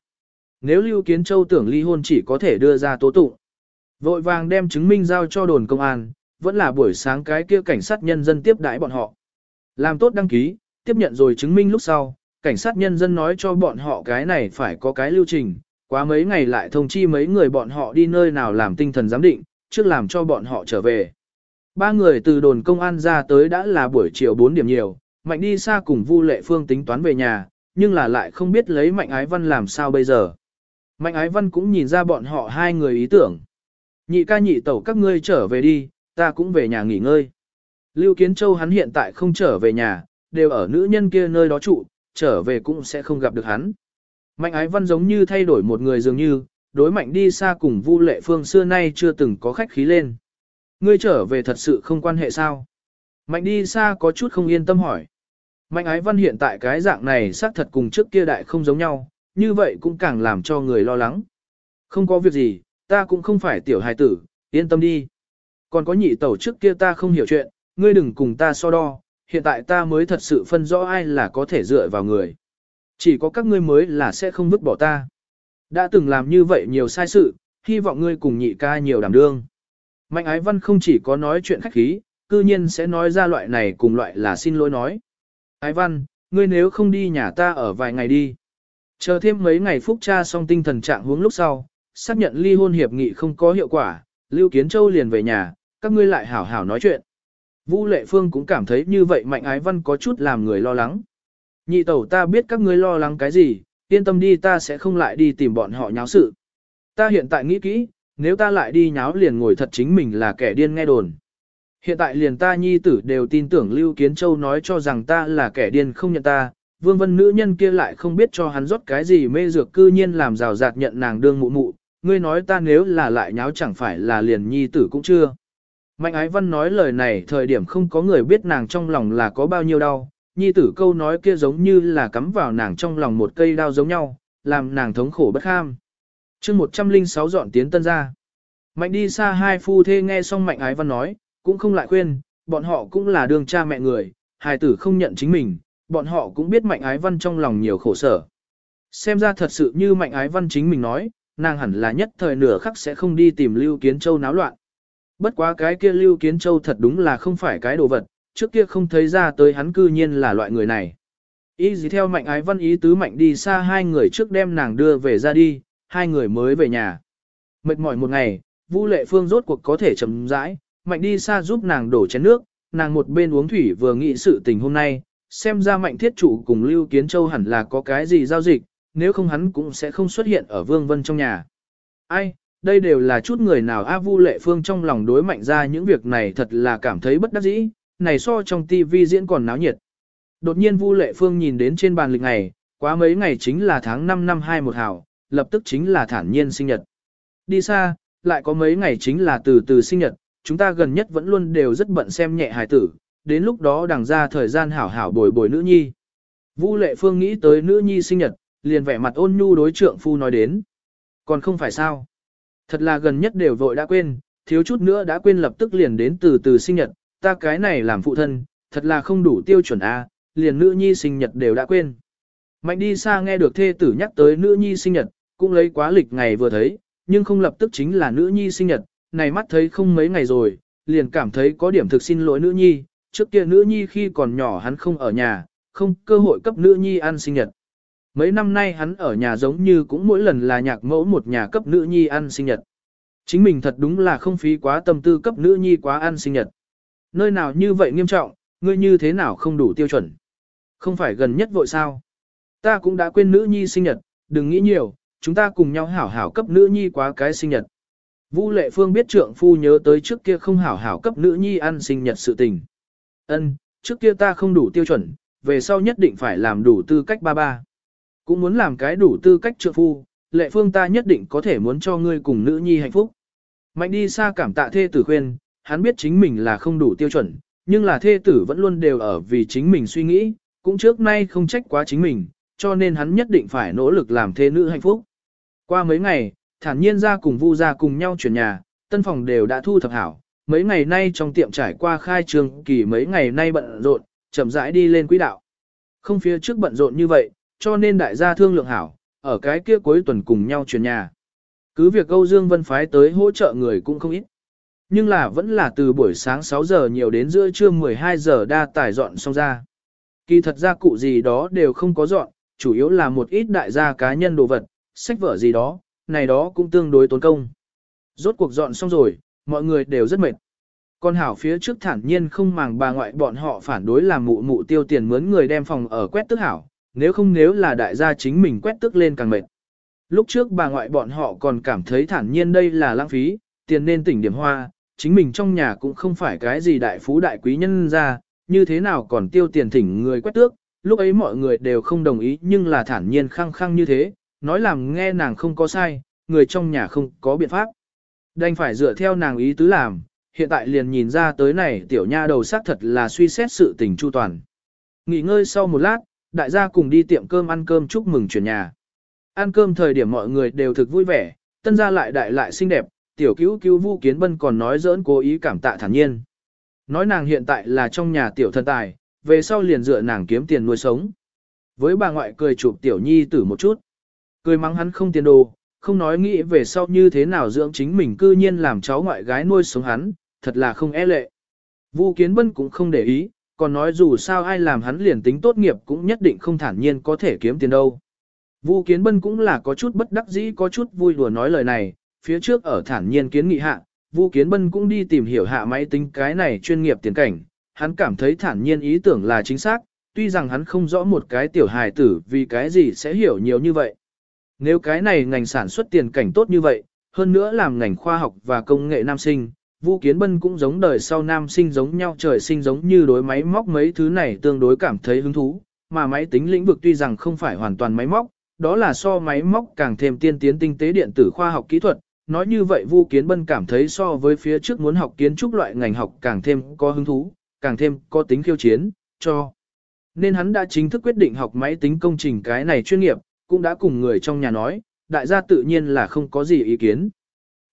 Nếu Lưu Kiến Châu tưởng ly hôn chỉ có thể đưa ra tố tụng. Vội vàng đem chứng minh giao cho đồn công an, vẫn là buổi sáng cái kia cảnh sát nhân dân tiếp đãi bọn họ. Làm tốt đăng ký, tiếp nhận rồi chứng minh lúc sau, cảnh sát nhân dân nói cho bọn họ cái này phải có cái lưu trình, quá mấy ngày lại thông chi mấy người bọn họ đi nơi nào làm tinh thần giám định, trước làm cho bọn họ trở về. Ba người từ đồn công an ra tới đã là buổi chiều 4 điểm nhiều, Mạnh đi xa cùng Vu Lệ Phương tính toán về nhà, nhưng là lại không biết lấy Mạnh Ái Văn làm sao bây giờ. Mạnh Ái Văn cũng nhìn ra bọn họ hai người ý tưởng. Nhị ca nhị tẩu các ngươi trở về đi, ta cũng về nhà nghỉ ngơi. Lưu Kiến Châu hắn hiện tại không trở về nhà, đều ở nữ nhân kia nơi đó trụ, trở về cũng sẽ không gặp được hắn. Mạnh Ái Văn giống như thay đổi một người dường như, đối mạnh đi xa cùng Vu Lệ Phương xưa nay chưa từng có khách khí lên. Ngươi trở về thật sự không quan hệ sao? Mạnh đi xa có chút không yên tâm hỏi. Mạnh ái văn hiện tại cái dạng này xác thật cùng trước kia đại không giống nhau, như vậy cũng càng làm cho người lo lắng. Không có việc gì, ta cũng không phải tiểu hài tử, yên tâm đi. Còn có nhị tẩu trước kia ta không hiểu chuyện, ngươi đừng cùng ta so đo, hiện tại ta mới thật sự phân rõ ai là có thể dựa vào người. Chỉ có các ngươi mới là sẽ không vứt bỏ ta. Đã từng làm như vậy nhiều sai sự, hy vọng ngươi cùng nhị ca nhiều đảm đương. Mạnh ái văn không chỉ có nói chuyện khách khí, cư nhiên sẽ nói ra loại này cùng loại là xin lỗi nói. Ái văn, ngươi nếu không đi nhà ta ở vài ngày đi. Chờ thêm mấy ngày phúc tra xong tinh thần trạng hướng lúc sau, xác nhận ly hôn hiệp nghị không có hiệu quả, Lưu Kiến Châu liền về nhà, các ngươi lại hảo hảo nói chuyện. Vũ Lệ Phương cũng cảm thấy như vậy Mạnh Ái Văn có chút làm người lo lắng. Nhị tẩu ta biết các ngươi lo lắng cái gì, yên tâm đi ta sẽ không lại đi tìm bọn họ nháo sự. Ta hiện tại nghĩ kỹ, nếu ta lại đi nháo liền ngồi thật chính mình là kẻ điên nghe đồn. Hiện tại liền ta nhi tử đều tin tưởng Lưu Kiến Châu nói cho rằng ta là kẻ điên không nhận ta, vương vân nữ nhân kia lại không biết cho hắn rót cái gì mê dược cư nhiên làm rào rạt nhận nàng đương mụ mụ, ngươi nói ta nếu là lại nháo chẳng phải là liền nhi tử cũng chưa. Mạnh ái văn nói lời này thời điểm không có người biết nàng trong lòng là có bao nhiêu đau, nhi tử câu nói kia giống như là cắm vào nàng trong lòng một cây đao giống nhau, làm nàng thống khổ bất kham chương 106 dọn tiến tân ra. Mạnh đi xa hai phu thê nghe xong mạnh ái văn nói, cũng không lại khuyên, bọn họ cũng là đường cha mẹ người, hài tử không nhận chính mình, bọn họ cũng biết mạnh ái văn trong lòng nhiều khổ sở. Xem ra thật sự như mạnh ái văn chính mình nói, nàng hẳn là nhất thời nửa khắc sẽ không đi tìm Lưu Kiến Châu náo loạn. Bất quá cái kia Lưu Kiến Châu thật đúng là không phải cái đồ vật, trước kia không thấy ra tới hắn cư nhiên là loại người này. Ý gì theo mạnh ái văn ý tứ mạnh đi xa hai người trước đem nàng đưa về ra đi, hai người mới về nhà. Mệt mỏi một ngày, Vu Lệ Phương rốt cuộc có thể chậm rãi, Mạnh đi xa giúp nàng đổ chén nước, nàng một bên uống thủy vừa nghĩ sự tình hôm nay, xem ra Mạnh Thiết Chủ cùng Lưu Kiến Châu hẳn là có cái gì giao dịch, nếu không hắn cũng sẽ không xuất hiện ở Vương Vân trong nhà. Ai, đây đều là chút người nào A Vu Lệ Phương trong lòng đối mạnh ra những việc này thật là cảm thấy bất đắc dĩ, này so trong TV diễn còn náo nhiệt. Đột nhiên Vu Lệ Phương nhìn đến trên bàn lịch ngày, quá mấy ngày chính là tháng 5 năm 2 một hảo, lập tức chính là thản nhiên sinh nhật. Đi xa, lại có mấy ngày chính là từ từ sinh nhật, chúng ta gần nhất vẫn luôn đều rất bận xem nhẹ hài tử, đến lúc đó đằng ra thời gian hảo hảo bồi bồi nữ nhi. Vu Lệ Phương nghĩ tới nữ nhi sinh nhật, liền vẻ mặt ôn nhu đối trượng phu nói đến. Còn không phải sao? Thật là gần nhất đều vội đã quên, thiếu chút nữa đã quên lập tức liền đến từ từ sinh nhật, ta cái này làm phụ thân, thật là không đủ tiêu chuẩn A, liền nữ nhi sinh nhật đều đã quên. Mạnh đi xa nghe được thê tử nhắc tới nữ nhi sinh nhật, cũng lấy quá lịch ngày vừa thấy, nhưng không lập tức chính là nữ nhi sinh nhật, này mắt thấy không mấy ngày rồi, liền cảm thấy có điểm thực xin lỗi nữ nhi, trước kia nữ nhi khi còn nhỏ hắn không ở nhà, không cơ hội cấp nữ nhi ăn sinh nhật. Mấy năm nay hắn ở nhà giống như cũng mỗi lần là nhạc mẫu một nhà cấp nữ nhi ăn sinh nhật. Chính mình thật đúng là không phí quá tâm tư cấp nữ nhi quá ăn sinh nhật. Nơi nào như vậy nghiêm trọng, ngươi như thế nào không đủ tiêu chuẩn. Không phải gần nhất vội sao. Ta cũng đã quên nữ nhi sinh nhật, đừng nghĩ nhiều, chúng ta cùng nhau hảo hảo cấp nữ nhi quá cái sinh nhật. Vũ Lệ Phương biết trượng phu nhớ tới trước kia không hảo hảo cấp nữ nhi ăn sinh nhật sự tình. Ân, trước kia ta không đủ tiêu chuẩn, về sau nhất định phải làm đủ tư cách ba ba. Cũng muốn làm cái đủ tư cách trượng phu, Lệ Phương ta nhất định có thể muốn cho ngươi cùng nữ nhi hạnh phúc. Mạnh đi xa cảm tạ thê tử khuyên, hắn biết chính mình là không đủ tiêu chuẩn, nhưng là thê tử vẫn luôn đều ở vì chính mình suy nghĩ, cũng trước nay không trách quá chính mình, cho nên hắn nhất định phải nỗ lực làm thê nữ hạnh phúc. Qua mấy ngày, thản nhiên ra cùng Vu ra cùng nhau chuyển nhà, tân phòng đều đã thu thập hảo, mấy ngày nay trong tiệm trải qua khai trường kỳ mấy ngày nay bận rộn, chậm rãi đi lên quỹ đạo. Không phía trước bận rộn như vậy, cho nên đại gia thương lượng hảo, ở cái kia cuối tuần cùng nhau chuyển nhà. Cứ việc Âu Dương Vân phái tới hỗ trợ người cũng không ít. Nhưng là vẫn là từ buổi sáng 6 giờ nhiều đến giữa trưa 12 giờ đa tải dọn xong ra. Kỳ thật ra cụ gì đó đều không có dọn, chủ yếu là một ít đại gia cá nhân đồ vật, sách vở gì đó, này đó cũng tương đối tốn công. Rốt cuộc dọn xong rồi, mọi người đều rất mệt. Con hảo phía trước thản nhiên không màng bà ngoại bọn họ phản đối làm mụ mụ tiêu tiền mướn người đem phòng ở quét tức hảo, nếu không nếu là đại gia chính mình quét tức lên càng mệt. Lúc trước bà ngoại bọn họ còn cảm thấy thản nhiên đây là lãng phí, tiền nên tỉnh điểm hoa, chính mình trong nhà cũng không phải cái gì đại phú đại quý nhân ra, như thế nào còn tiêu tiền thỉnh người quét tước, lúc ấy mọi người đều không đồng ý nhưng là thản nhiên khăng khăng như thế, nói làm nghe nàng không có sai, người trong nhà không có biện pháp. Đành phải dựa theo nàng ý tứ làm, hiện tại liền nhìn ra tới này tiểu nha đầu xác thật là suy xét sự tình chu toàn. Nghỉ ngơi sau một lát, đại gia cùng đi tiệm cơm ăn cơm chúc mừng chuyển nhà. Ăn cơm thời điểm mọi người đều thực vui vẻ, tân gia lại đại lại xinh đẹp, tiểu cứu cứu Vu Kiến Bân còn nói giỡn cố ý cảm tạ thản nhiên. Nói nàng hiện tại là trong nhà tiểu thân tài, về sau liền dựa nàng kiếm tiền nuôi sống. Với bà ngoại cười chụp tiểu nhi tử một chút. Cười mắng hắn không tiền đồ, không nói nghĩ về sau như thế nào dưỡng chính mình cư nhiên làm cháu ngoại gái nuôi sống hắn, thật là không e lệ. Vu Kiến Bân cũng không để ý, còn nói dù sao ai làm hắn liền tính tốt nghiệp cũng nhất định không thản nhiên có thể kiếm tiền đâu. Vu Kiến Bân cũng là có chút bất đắc dĩ có chút vui đùa nói lời này, phía trước ở thản nhiên kiến nghị hạ, Vu Kiến Bân cũng đi tìm hiểu hạ máy tính cái này chuyên nghiệp tiền cảnh, hắn cảm thấy thản nhiên ý tưởng là chính xác, tuy rằng hắn không rõ một cái tiểu hài tử vì cái gì sẽ hiểu nhiều như vậy. Nếu cái này ngành sản xuất tiền cảnh tốt như vậy, hơn nữa làm ngành khoa học và công nghệ nam sinh, Vu Kiến Bân cũng giống đời sau nam sinh giống nhau trời sinh giống như đối máy móc mấy thứ này tương đối cảm thấy hứng thú, mà máy tính lĩnh vực tuy rằng không phải hoàn toàn máy móc, đó là so máy móc càng thêm tiên tiến tinh tế điện tử khoa học kỹ thuật. Nói như vậy Vu Kiến Bân cảm thấy so với phía trước muốn học kiến trúc loại ngành học càng thêm có hứng thú, càng thêm có tính khiêu chiến, cho. Nên hắn đã chính thức quyết định học máy tính công trình cái này chuyên nghiệp, cũng đã cùng người trong nhà nói, đại gia tự nhiên là không có gì ý kiến.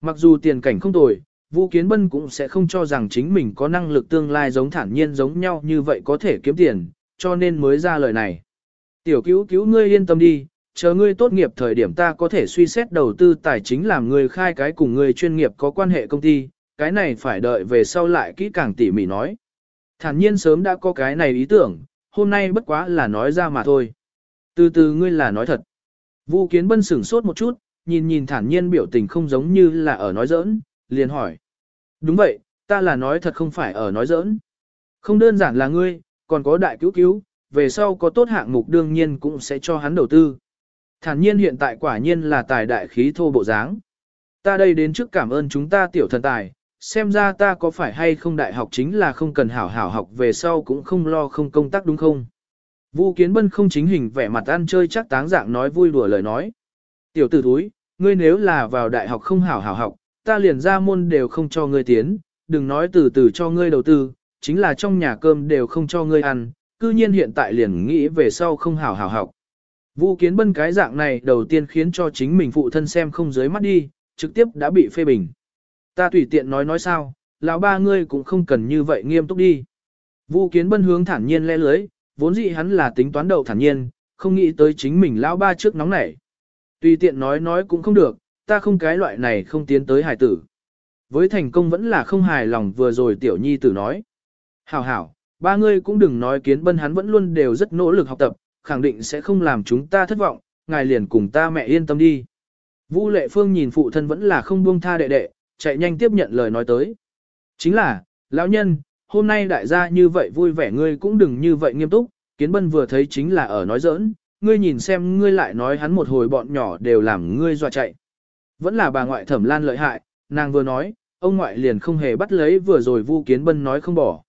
Mặc dù tiền cảnh không tồi, Vu Kiến Bân cũng sẽ không cho rằng chính mình có năng lực tương lai giống thản nhiên giống nhau như vậy có thể kiếm tiền, cho nên mới ra lời này. Tiểu cứu cứu ngươi yên tâm đi, chờ ngươi tốt nghiệp thời điểm ta có thể suy xét đầu tư tài chính làm người khai cái cùng người chuyên nghiệp có quan hệ công ty, cái này phải đợi về sau lại kỹ càng tỉ mỉ nói. Thản nhiên sớm đã có cái này ý tưởng, hôm nay bất quá là nói ra mà thôi. Từ từ ngươi là nói thật. Vu Kiến Bân sửng sốt một chút, nhìn nhìn thản nhiên biểu tình không giống như là ở nói giỡn, liền hỏi. Đúng vậy, ta là nói thật không phải ở nói giỡn. Không đơn giản là ngươi, còn có đại cứu cứu, về sau có tốt hạng mục đương nhiên cũng sẽ cho hắn đầu tư. Thản nhiên hiện tại quả nhiên là tài đại khí thô bộ dáng. Ta đây đến trước cảm ơn chúng ta tiểu thần tài, xem ra ta có phải hay không đại học chính là không cần hảo hảo học về sau cũng không lo không công tác đúng không? Vu Kiến Bân không chính hình vẻ mặt ăn chơi chắc táng dạng nói vui đùa lời nói. Tiểu tử thúi, ngươi nếu là vào đại học không hảo hảo học, ta liền ra môn đều không cho ngươi tiến, đừng nói từ từ cho ngươi đầu tư, chính là trong nhà cơm đều không cho ngươi ăn, cư nhiên hiện tại liền nghĩ về sau không hảo hảo học. Vu Kiến Bân cái dạng này đầu tiên khiến cho chính mình phụ thân xem không dưới mắt đi, trực tiếp đã bị phê bình. Ta tùy tiện nói nói sao, lão ba ngươi cũng không cần như vậy nghiêm túc đi. Vu Kiến Bân hướng thản nhiên le lưới, vốn dĩ hắn là tính toán đầu thản nhiên, không nghĩ tới chính mình lão ba trước nóng nảy. Tùy tiện nói nói cũng không được, ta không cái loại này không tiến tới hài tử. Với thành công vẫn là không hài lòng vừa rồi tiểu nhi tử nói. Hảo hảo, ba ngươi cũng đừng nói kiến bân hắn vẫn luôn đều rất nỗ lực học tập, khẳng định sẽ không làm chúng ta thất vọng, ngài liền cùng ta mẹ yên tâm đi. Vũ lệ phương nhìn phụ thân vẫn là không buông tha đệ đệ, chạy nhanh tiếp nhận lời nói tới. Chính là, lão nhân, hôm nay đại gia như vậy vui vẻ ngươi cũng đừng như vậy nghiêm túc, kiến bân vừa thấy chính là ở nói giỡn, ngươi nhìn xem ngươi lại nói hắn một hồi bọn nhỏ đều làm ngươi dọa chạy. Vẫn là bà ngoại thẩm lan lợi hại, nàng vừa nói, ông ngoại liền không hề bắt lấy vừa rồi vu kiến bân nói không bỏ.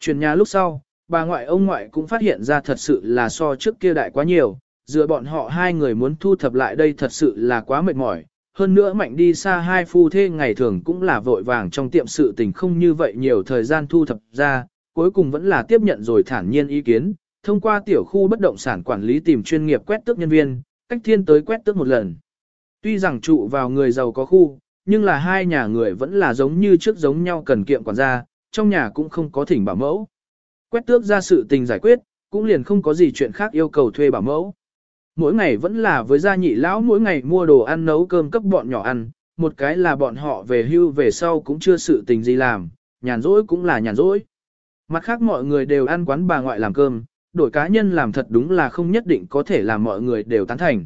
Chuyển nhà lúc sau, bà ngoại ông ngoại cũng phát hiện ra thật sự là so trước kia đại quá nhiều, dựa bọn họ hai người muốn thu thập lại đây thật sự là quá mệt mỏi. Hơn nữa mạnh đi xa hai phu thê ngày thường cũng là vội vàng trong tiệm sự tình không như vậy nhiều thời gian thu thập ra, cuối cùng vẫn là tiếp nhận rồi thản nhiên ý kiến, thông qua tiểu khu bất động sản quản lý tìm chuyên nghiệp quét tước nhân viên, cách thiên tới quét tước một lần. Tuy rằng trụ vào người giàu có khu, nhưng là hai nhà người vẫn là giống như trước giống nhau cần kiệm quản gia, trong nhà cũng không có thỉnh bảo mẫu. Quét tước ra sự tình giải quyết, cũng liền không có gì chuyện khác yêu cầu thuê bảo mẫu. Mỗi ngày vẫn là với gia nhị lão mỗi ngày mua đồ ăn nấu cơm cấp bọn nhỏ ăn, một cái là bọn họ về hưu về sau cũng chưa sự tình gì làm, nhàn rỗi cũng là nhàn rỗi. Mặt khác mọi người đều ăn quán bà ngoại làm cơm, đổi cá nhân làm thật đúng là không nhất định có thể làm mọi người đều tán thành.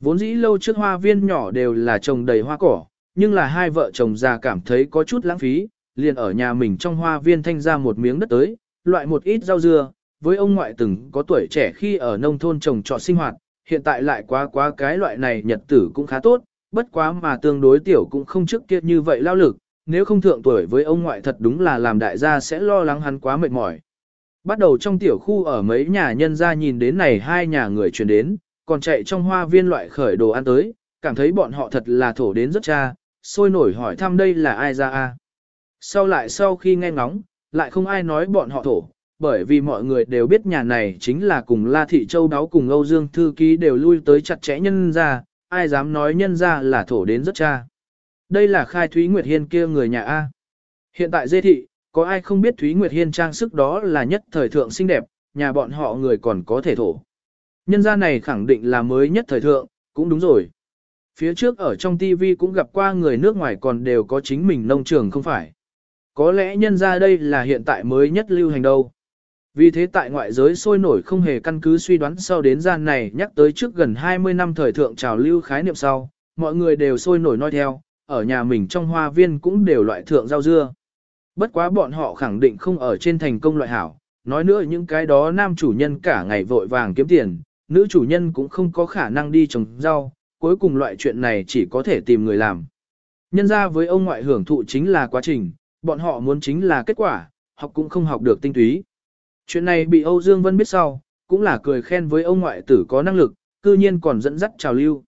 Vốn dĩ lâu trước hoa viên nhỏ đều là trồng đầy hoa cỏ, nhưng là hai vợ chồng già cảm thấy có chút lãng phí, liền ở nhà mình trong hoa viên thanh ra một miếng đất tới, loại một ít rau dưa, với ông ngoại từng có tuổi trẻ khi ở nông thôn trồng trọt sinh hoạt, hiện tại lại quá quá cái loại này nhật tử cũng khá tốt, bất quá mà tương đối tiểu cũng không trước kia như vậy lao lực, nếu không thượng tuổi với ông ngoại thật đúng là làm đại gia sẽ lo lắng hắn quá mệt mỏi. Bắt đầu trong tiểu khu ở mấy nhà nhân gia nhìn đến này hai nhà người chuyển đến, còn chạy trong hoa viên loại khởi đồ ăn tới, cảm thấy bọn họ thật là thổ đến rất cha, sôi nổi hỏi thăm đây là ai ra a. Sau lại sau khi nghe ngóng, lại không ai nói bọn họ thổ, bởi vì mọi người đều biết nhà này chính là cùng La Thị Châu Đáo cùng Âu Dương Thư Ký đều lui tới chặt chẽ nhân ra, ai dám nói nhân ra là thổ đến rất cha. Đây là khai Thúy Nguyệt Hiên kia người nhà A. Hiện tại dê thị, có ai không biết Thúy Nguyệt Hiên trang sức đó là nhất thời thượng xinh đẹp, nhà bọn họ người còn có thể thổ. Nhân gia này khẳng định là mới nhất thời thượng, cũng đúng rồi. Phía trước ở trong TV cũng gặp qua người nước ngoài còn đều có chính mình nông trường không phải. Có lẽ nhân ra đây là hiện tại mới nhất lưu hành đâu. Vì thế tại ngoại giới sôi nổi không hề căn cứ suy đoán sau đến gian này nhắc tới trước gần 20 năm thời thượng trào lưu khái niệm sau, mọi người đều sôi nổi nói theo, ở nhà mình trong hoa viên cũng đều loại thượng rau dưa. Bất quá bọn họ khẳng định không ở trên thành công loại hảo, nói nữa những cái đó nam chủ nhân cả ngày vội vàng kiếm tiền, nữ chủ nhân cũng không có khả năng đi trồng rau, cuối cùng loại chuyện này chỉ có thể tìm người làm. Nhân ra với ông ngoại hưởng thụ chính là quá trình, bọn họ muốn chính là kết quả, học cũng không học được tinh túy. Chuyện này bị Âu Dương Vân biết sau, cũng là cười khen với ông ngoại tử có năng lực, cư nhiên còn dẫn dắt trào lưu.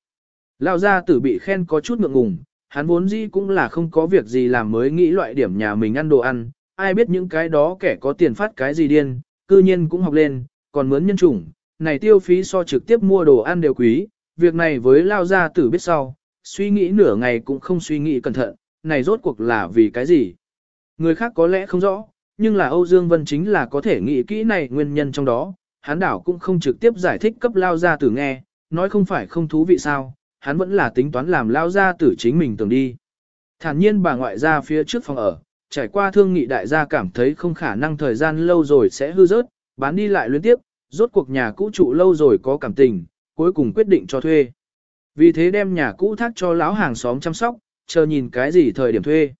Lão gia tử bị khen có chút ngượng ngùng, hắn vốn dĩ cũng là không có việc gì làm mới nghĩ loại điểm nhà mình ăn đồ ăn, ai biết những cái đó kẻ có tiền phát cái gì điên, cư nhiên cũng học lên, còn mướn nhân chủng, này tiêu phí so trực tiếp mua đồ ăn đều quý, việc này với Lao gia tử biết sau, suy nghĩ nửa ngày cũng không suy nghĩ cẩn thận, này rốt cuộc là vì cái gì. Người khác có lẽ không rõ, nhưng là Âu Dương Vân chính là có thể nghĩ kỹ này nguyên nhân trong đó, hắn đảo cũng không trực tiếp giải thích cấp lao gia tử nghe, nói không phải không thú vị sao, hắn vẫn là tính toán làm lao gia tử chính mình tưởng đi. Thản nhiên bà ngoại ra phía trước phòng ở, trải qua thương nghị đại gia cảm thấy không khả năng thời gian lâu rồi sẽ hư rớt, bán đi lại liên tiếp, rốt cuộc nhà cũ trụ lâu rồi có cảm tình, cuối cùng quyết định cho thuê. Vì thế đem nhà cũ thác cho lão hàng xóm chăm sóc, chờ nhìn cái gì thời điểm thuê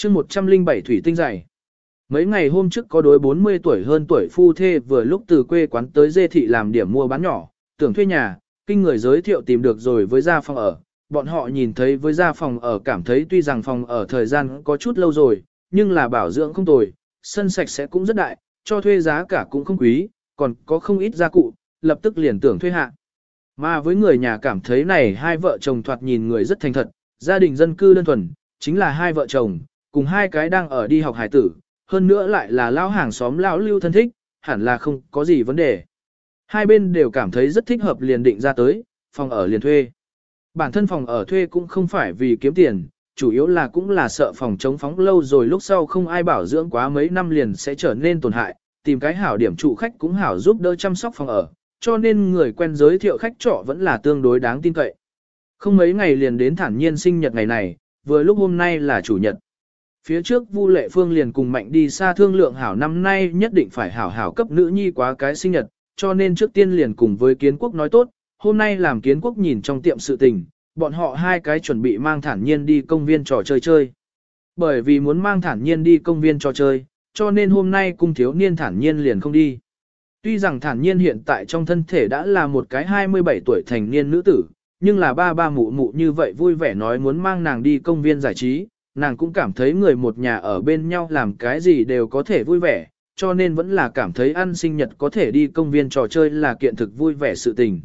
chương 107 thủy tinh dày. Mấy ngày hôm trước có đối 40 tuổi hơn tuổi phu thê vừa lúc từ quê quán tới dê thị làm điểm mua bán nhỏ, tưởng thuê nhà, kinh người giới thiệu tìm được rồi với gia phòng ở. Bọn họ nhìn thấy với gia phòng ở cảm thấy tuy rằng phòng ở thời gian có chút lâu rồi, nhưng là bảo dưỡng không tồi, sân sạch sẽ cũng rất đại, cho thuê giá cả cũng không quý, còn có không ít gia cụ, lập tức liền tưởng thuê hạ. Mà với người nhà cảm thấy này hai vợ chồng thoạt nhìn người rất thành thật, gia đình dân cư đơn thuần, chính là hai vợ chồng, cùng hai cái đang ở đi học hải tử, hơn nữa lại là lão hàng xóm lão lưu thân thích, hẳn là không có gì vấn đề. Hai bên đều cảm thấy rất thích hợp liền định ra tới, phòng ở liền thuê. Bản thân phòng ở thuê cũng không phải vì kiếm tiền, chủ yếu là cũng là sợ phòng chống phóng lâu rồi lúc sau không ai bảo dưỡng quá mấy năm liền sẽ trở nên tổn hại, tìm cái hảo điểm trụ khách cũng hảo giúp đỡ chăm sóc phòng ở, cho nên người quen giới thiệu khách trọ vẫn là tương đối đáng tin cậy. Không mấy ngày liền đến thản nhiên sinh nhật ngày này, vừa lúc hôm nay là chủ nhật. Phía trước Vu Lệ Phương liền cùng Mạnh đi xa thương lượng hảo năm nay nhất định phải hảo hảo cấp nữ nhi quá cái sinh nhật, cho nên trước tiên liền cùng với kiến quốc nói tốt, hôm nay làm kiến quốc nhìn trong tiệm sự tình, bọn họ hai cái chuẩn bị mang thản nhiên đi công viên trò chơi chơi. Bởi vì muốn mang thản nhiên đi công viên trò chơi, cho nên hôm nay cung thiếu niên thản nhiên liền không đi. Tuy rằng thản nhiên hiện tại trong thân thể đã là một cái 27 tuổi thành niên nữ tử, nhưng là ba ba mụ mụ như vậy vui vẻ nói muốn mang nàng đi công viên giải trí, nàng cũng cảm thấy người một nhà ở bên nhau làm cái gì đều có thể vui vẻ, cho nên vẫn là cảm thấy ăn sinh nhật có thể đi công viên trò chơi là kiện thực vui vẻ sự tình.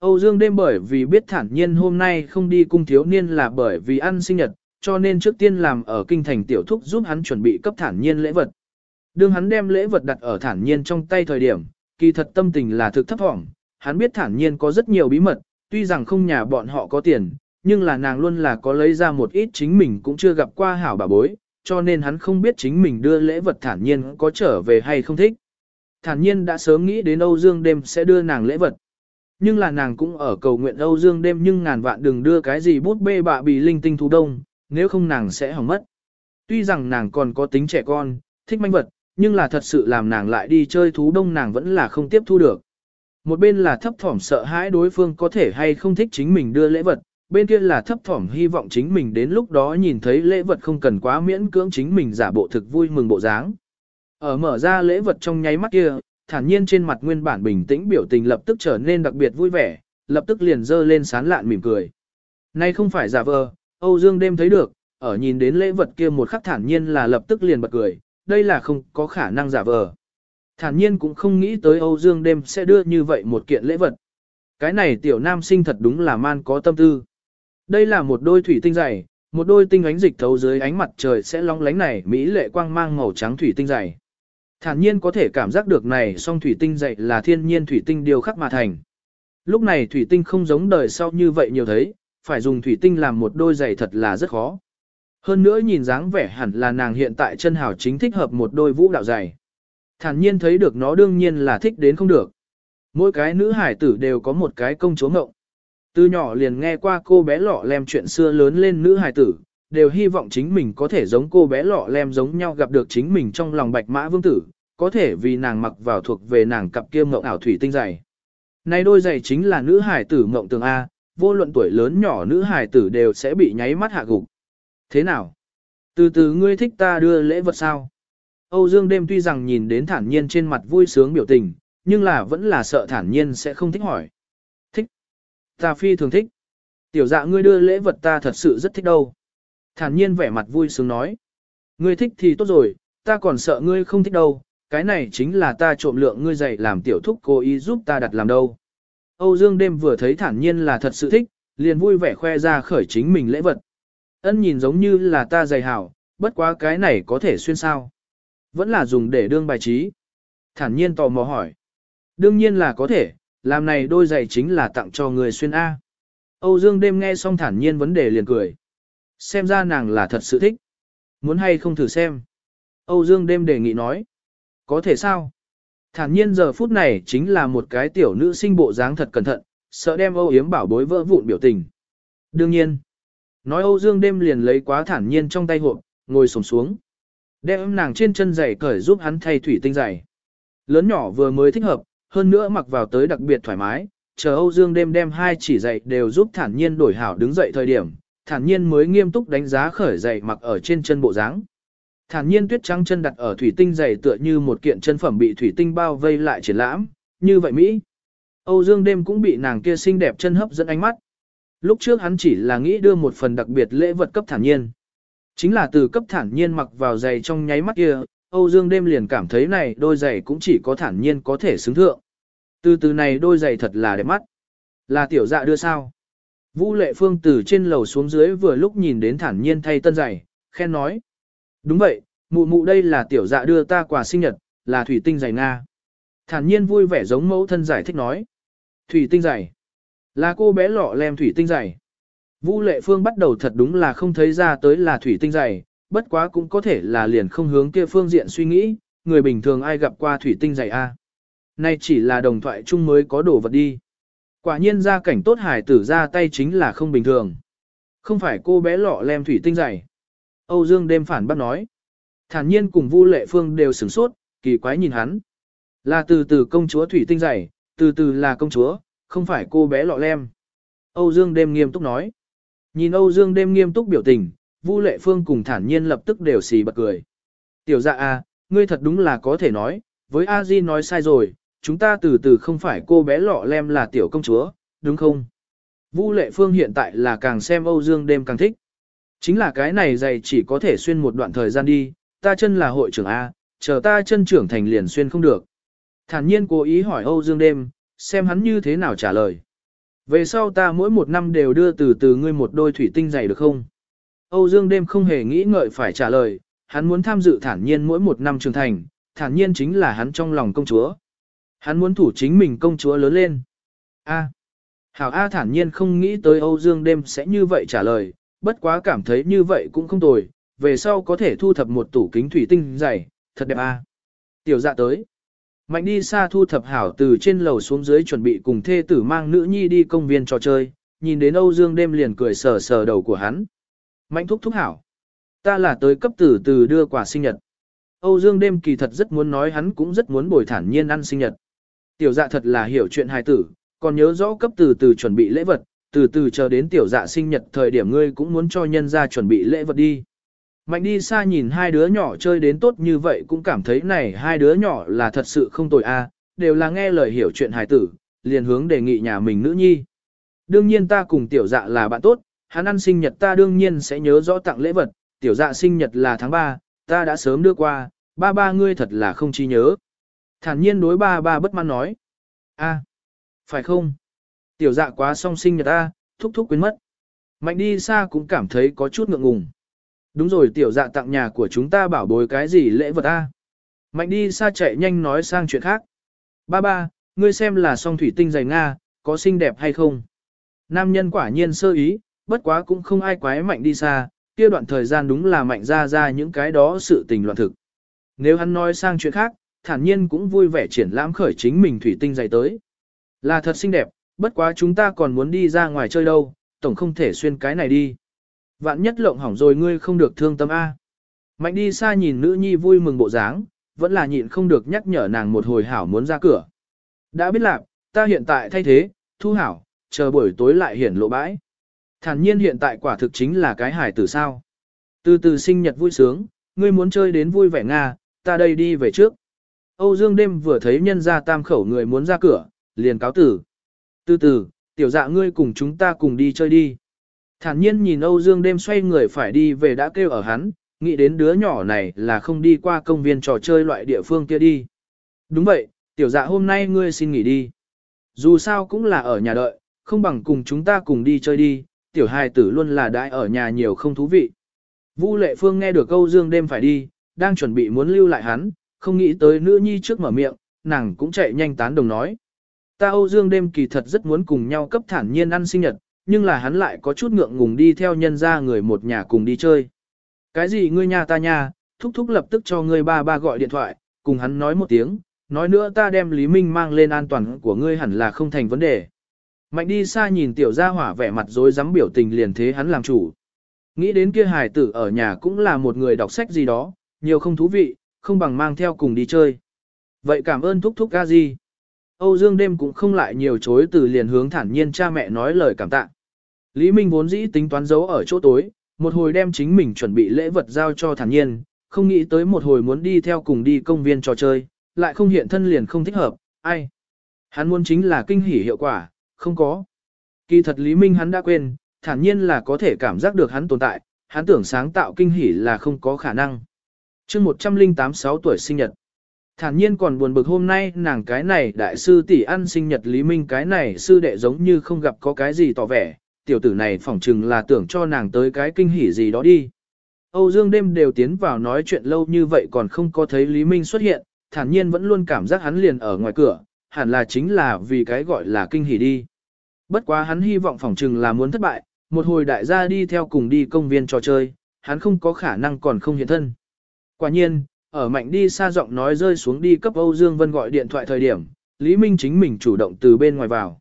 Âu Dương đêm bởi vì biết thản nhiên hôm nay không đi cung thiếu niên là bởi vì ăn sinh nhật, cho nên trước tiên làm ở kinh thành tiểu thúc giúp hắn chuẩn bị cấp thản nhiên lễ vật. Đương hắn đem lễ vật đặt ở thản nhiên trong tay thời điểm, kỳ thật tâm tình là thực thấp thỏm, hắn biết thản nhiên có rất nhiều bí mật, tuy rằng không nhà bọn họ có tiền, nhưng là nàng luôn là có lấy ra một ít chính mình cũng chưa gặp qua hảo bà bối, cho nên hắn không biết chính mình đưa lễ vật thản nhiên có trở về hay không thích. Thản nhiên đã sớm nghĩ đến Âu Dương đêm sẽ đưa nàng lễ vật. Nhưng là nàng cũng ở cầu nguyện Âu Dương đêm nhưng ngàn vạn đừng đưa cái gì bút bê bạ bì linh tinh thú đông, nếu không nàng sẽ hỏng mất. Tuy rằng nàng còn có tính trẻ con, thích manh vật, nhưng là thật sự làm nàng lại đi chơi thú đông nàng vẫn là không tiếp thu được. Một bên là thấp thỏm sợ hãi đối phương có thể hay không thích chính mình đưa lễ vật, bên kia là thấp thỏm hy vọng chính mình đến lúc đó nhìn thấy lễ vật không cần quá miễn cưỡng chính mình giả bộ thực vui mừng bộ dáng. Ở mở ra lễ vật trong nháy mắt kia, thản nhiên trên mặt nguyên bản bình tĩnh biểu tình lập tức trở nên đặc biệt vui vẻ, lập tức liền dơ lên sán lạn mỉm cười. Nay không phải giả vờ, Âu Dương đêm thấy được, ở nhìn đến lễ vật kia một khắc thản nhiên là lập tức liền bật cười, đây là không có khả năng giả vờ. Thản nhiên cũng không nghĩ tới Âu Dương đêm sẽ đưa như vậy một kiện lễ vật. Cái này tiểu nam sinh thật đúng là man có tâm tư. Đây là một đôi thủy tinh dày, một đôi tinh ánh dịch thấu dưới ánh mặt trời sẽ long lánh này mỹ lệ quang mang màu trắng thủy tinh dày. Thản nhiên có thể cảm giác được này song thủy tinh dày là thiên nhiên thủy tinh điều khắc mà thành. Lúc này thủy tinh không giống đời sau như vậy nhiều thấy, phải dùng thủy tinh làm một đôi giày thật là rất khó. Hơn nữa nhìn dáng vẻ hẳn là nàng hiện tại chân hảo chính thích hợp một đôi vũ đạo giày. Thản nhiên thấy được nó đương nhiên là thích đến không được. Mỗi cái nữ hải tử đều có một cái công chúa ngộng. Từ nhỏ liền nghe qua cô bé lọ lem chuyện xưa lớn lên nữ hài tử, đều hy vọng chính mình có thể giống cô bé lọ lem giống nhau gặp được chính mình trong lòng bạch mã vương tử, có thể vì nàng mặc vào thuộc về nàng cặp kia mộng ảo thủy tinh dày. Này đôi giày chính là nữ hài tử mộng tường A, vô luận tuổi lớn nhỏ nữ hài tử đều sẽ bị nháy mắt hạ gục. Thế nào? Từ từ ngươi thích ta đưa lễ vật sao? Âu Dương đêm tuy rằng nhìn đến thản nhiên trên mặt vui sướng biểu tình, nhưng là vẫn là sợ thản nhiên sẽ không thích hỏi. Ta phi thường thích. Tiểu dạ ngươi đưa lễ vật ta thật sự rất thích đâu. Thản nhiên vẻ mặt vui sướng nói. Ngươi thích thì tốt rồi, ta còn sợ ngươi không thích đâu, cái này chính là ta trộm lượng ngươi dạy làm tiểu thúc cố ý giúp ta đặt làm đâu. Âu Dương đêm vừa thấy thản nhiên là thật sự thích, liền vui vẻ khoe ra khởi chính mình lễ vật. Ân nhìn giống như là ta dày hảo, bất quá cái này có thể xuyên sao. Vẫn là dùng để đương bài trí. Thản nhiên tò mò hỏi. Đương nhiên là có thể, làm này đôi giày chính là tặng cho người xuyên A. Âu Dương đêm nghe xong thản nhiên vấn đề liền cười. Xem ra nàng là thật sự thích. Muốn hay không thử xem. Âu Dương đêm đề nghị nói. Có thể sao? Thản nhiên giờ phút này chính là một cái tiểu nữ sinh bộ dáng thật cẩn thận, sợ đem Âu Yếm bảo bối vỡ vụn biểu tình. Đương nhiên. Nói Âu Dương đêm liền lấy quá thản nhiên trong tay hộp, ngồi sổng xuống. Đem nàng trên chân giày cởi giúp hắn thay thủy tinh giày. Lớn nhỏ vừa mới thích hợp, hơn nữa mặc vào tới đặc biệt thoải mái, chờ Âu Dương đêm đem hai chỉ dậy đều giúp thản nhiên đổi hảo đứng dậy thời điểm, thản nhiên mới nghiêm túc đánh giá khởi giày mặc ở trên chân bộ dáng. Thản nhiên tuyết trắng chân đặt ở thủy tinh giày tựa như một kiện chân phẩm bị thủy tinh bao vây lại triển lãm, như vậy Mỹ. Âu Dương đêm cũng bị nàng kia xinh đẹp chân hấp dẫn ánh mắt. Lúc trước hắn chỉ là nghĩ đưa một phần đặc biệt lễ vật cấp thản nhiên. Chính là từ cấp thản nhiên mặc vào giày trong nháy mắt kia, Âu Dương đêm liền cảm thấy này đôi giày cũng chỉ có thản nhiên có thể xứng thượng. Từ từ này đôi giày thật là đẹp mắt. Là tiểu dạ đưa sao? Vũ lệ phương từ trên lầu xuống dưới vừa lúc nhìn đến thản nhiên thay tân giày, khen nói. Đúng vậy, mụ mụ đây là tiểu dạ đưa ta quà sinh nhật, là thủy tinh giày Nga. Thản nhiên vui vẻ giống mẫu thân giải thích nói. Thủy tinh giày. Là cô bé lọ lem thủy tinh giày. Vũ Lệ Phương bắt đầu thật đúng là không thấy ra tới là thủy tinh giày, bất quá cũng có thể là liền không hướng kia phương diện suy nghĩ, người bình thường ai gặp qua thủy tinh giày a. Nay chỉ là đồng thoại chung mới có đồ vật đi. Quả nhiên ra cảnh tốt hải tử ra tay chính là không bình thường. Không phải cô bé lọ lem thủy tinh dày. Âu Dương đêm phản bác nói. Thản nhiên cùng Vu Lệ Phương đều sửng sốt, kỳ quái nhìn hắn. Là từ từ công chúa thủy tinh dày, từ từ là công chúa, không phải cô bé lọ lem. Âu Dương đêm nghiêm túc nói. Nhìn Âu Dương đêm nghiêm túc biểu tình, Vu Lệ Phương cùng thản nhiên lập tức đều xì bật cười. Tiểu dạ a, ngươi thật đúng là có thể nói, với A Di nói sai rồi, chúng ta từ từ không phải cô bé lọ lem là tiểu công chúa, đúng không? Vu Lệ Phương hiện tại là càng xem Âu Dương đêm càng thích. Chính là cái này dày chỉ có thể xuyên một đoạn thời gian đi, ta chân là hội trưởng A, chờ ta chân trưởng thành liền xuyên không được. Thản nhiên cố ý hỏi Âu Dương đêm, xem hắn như thế nào trả lời. Về sau ta mỗi một năm đều đưa từ từ ngươi một đôi thủy tinh giày được không? Âu Dương đêm không hề nghĩ ngợi phải trả lời, hắn muốn tham dự thản nhiên mỗi một năm trưởng thành, thản nhiên chính là hắn trong lòng công chúa. Hắn muốn thủ chính mình công chúa lớn lên. A. Hảo A thản nhiên không nghĩ tới Âu Dương đêm sẽ như vậy trả lời, bất quá cảm thấy như vậy cũng không tồi, về sau có thể thu thập một tủ kính thủy tinh dày, thật đẹp A. Tiểu dạ tới. Mạnh đi xa thu thập hảo từ trên lầu xuống dưới chuẩn bị cùng thê tử mang nữ nhi đi công viên trò chơi, nhìn đến Âu Dương đêm liền cười sờ sờ đầu của hắn. Mạnh thúc thúc hảo. Ta là tới cấp tử từ đưa quà sinh nhật. Âu Dương đêm kỳ thật rất muốn nói hắn cũng rất muốn bồi thản nhiên ăn sinh nhật. Tiểu dạ thật là hiểu chuyện hài tử, còn nhớ rõ cấp từ từ chuẩn bị lễ vật, từ từ chờ đến tiểu dạ sinh nhật thời điểm ngươi cũng muốn cho nhân ra chuẩn bị lễ vật đi. Mạnh đi xa nhìn hai đứa nhỏ chơi đến tốt như vậy cũng cảm thấy này hai đứa nhỏ là thật sự không tồi a, đều là nghe lời hiểu chuyện hài tử, liền hướng đề nghị nhà mình nữ nhi. Đương nhiên ta cùng tiểu dạ là bạn tốt, hắn ăn sinh nhật ta đương nhiên sẽ nhớ rõ tặng lễ vật, tiểu dạ sinh nhật là tháng 3, ta đã sớm đưa qua, ba ba ngươi thật là không chi nhớ. Thản nhiên đối ba ba bất mãn nói. a phải không? Tiểu dạ quá song sinh nhật ta, thúc thúc quên mất. Mạnh đi xa cũng cảm thấy có chút ngượng ngùng. Đúng rồi tiểu dạ tặng nhà của chúng ta bảo bối cái gì lễ vật ta. Mạnh đi xa chạy nhanh nói sang chuyện khác. Ba ba, ngươi xem là song thủy tinh dày Nga, có xinh đẹp hay không? Nam nhân quả nhiên sơ ý, bất quá cũng không ai quái mạnh đi xa, kia đoạn thời gian đúng là mạnh ra ra những cái đó sự tình loạn thực. Nếu hắn nói sang chuyện khác, thản nhiên cũng vui vẻ triển lãm khởi chính mình thủy tinh dày tới. Là thật xinh đẹp, bất quá chúng ta còn muốn đi ra ngoài chơi đâu, tổng không thể xuyên cái này đi. Vạn nhất lộng hỏng rồi ngươi không được thương tâm A. Mạnh đi xa nhìn nữ nhi vui mừng bộ dáng, vẫn là nhịn không được nhắc nhở nàng một hồi hảo muốn ra cửa. Đã biết lạc, ta hiện tại thay thế, thu hảo, chờ buổi tối lại hiển lộ bãi. Thản nhiên hiện tại quả thực chính là cái hải tử sao. Từ từ sinh nhật vui sướng, ngươi muốn chơi đến vui vẻ Nga, ta đây đi về trước. Âu Dương đêm vừa thấy nhân ra tam khẩu người muốn ra cửa, liền cáo tử. Từ từ, tiểu dạ ngươi cùng chúng ta cùng đi chơi đi. Thản nhiên nhìn Âu Dương đêm xoay người phải đi về đã kêu ở hắn, nghĩ đến đứa nhỏ này là không đi qua công viên trò chơi loại địa phương kia đi. Đúng vậy, tiểu dạ hôm nay ngươi xin nghỉ đi. Dù sao cũng là ở nhà đợi, không bằng cùng chúng ta cùng đi chơi đi, tiểu hài tử luôn là đãi ở nhà nhiều không thú vị. Vu lệ phương nghe được Âu Dương đêm phải đi, đang chuẩn bị muốn lưu lại hắn, không nghĩ tới nữ nhi trước mở miệng, nàng cũng chạy nhanh tán đồng nói. Ta Âu Dương đêm kỳ thật rất muốn cùng nhau cấp thản nhiên ăn sinh nhật, nhưng là hắn lại có chút ngượng ngùng đi theo nhân ra người một nhà cùng đi chơi. Cái gì ngươi nhà ta nhà, thúc thúc lập tức cho ngươi ba ba gọi điện thoại, cùng hắn nói một tiếng, nói nữa ta đem Lý Minh mang lên an toàn của ngươi hẳn là không thành vấn đề. Mạnh đi xa nhìn tiểu gia hỏa vẻ mặt rối rắm biểu tình liền thế hắn làm chủ. Nghĩ đến kia hài tử ở nhà cũng là một người đọc sách gì đó, nhiều không thú vị, không bằng mang theo cùng đi chơi. Vậy cảm ơn thúc thúc ca gì. Âu Dương đêm cũng không lại nhiều chối từ liền hướng thản nhiên cha mẹ nói lời cảm tạ. Lý Minh vốn dĩ tính toán giấu ở chỗ tối, một hồi đem chính mình chuẩn bị lễ vật giao cho thản nhiên, không nghĩ tới một hồi muốn đi theo cùng đi công viên trò chơi, lại không hiện thân liền không thích hợp, ai. Hắn muốn chính là kinh hỉ hiệu quả, không có. Kỳ thật Lý Minh hắn đã quên, thản nhiên là có thể cảm giác được hắn tồn tại, hắn tưởng sáng tạo kinh hỉ là không có khả năng chương 108 6 tuổi sinh nhật. Thản nhiên còn buồn bực hôm nay nàng cái này đại sư tỷ ăn sinh nhật Lý Minh cái này sư đệ giống như không gặp có cái gì tỏ vẻ, tiểu tử này phỏng chừng là tưởng cho nàng tới cái kinh hỉ gì đó đi. Âu Dương đêm đều tiến vào nói chuyện lâu như vậy còn không có thấy Lý Minh xuất hiện, thản nhiên vẫn luôn cảm giác hắn liền ở ngoài cửa, hẳn là chính là vì cái gọi là kinh hỉ đi. Bất quá hắn hy vọng phỏng chừng là muốn thất bại, một hồi đại gia đi theo cùng đi công viên trò chơi, hắn không có khả năng còn không hiện thân. Quả nhiên, ở mạnh đi xa giọng nói rơi xuống đi cấp Âu Dương Vân gọi điện thoại thời điểm, Lý Minh chính mình chủ động từ bên ngoài vào.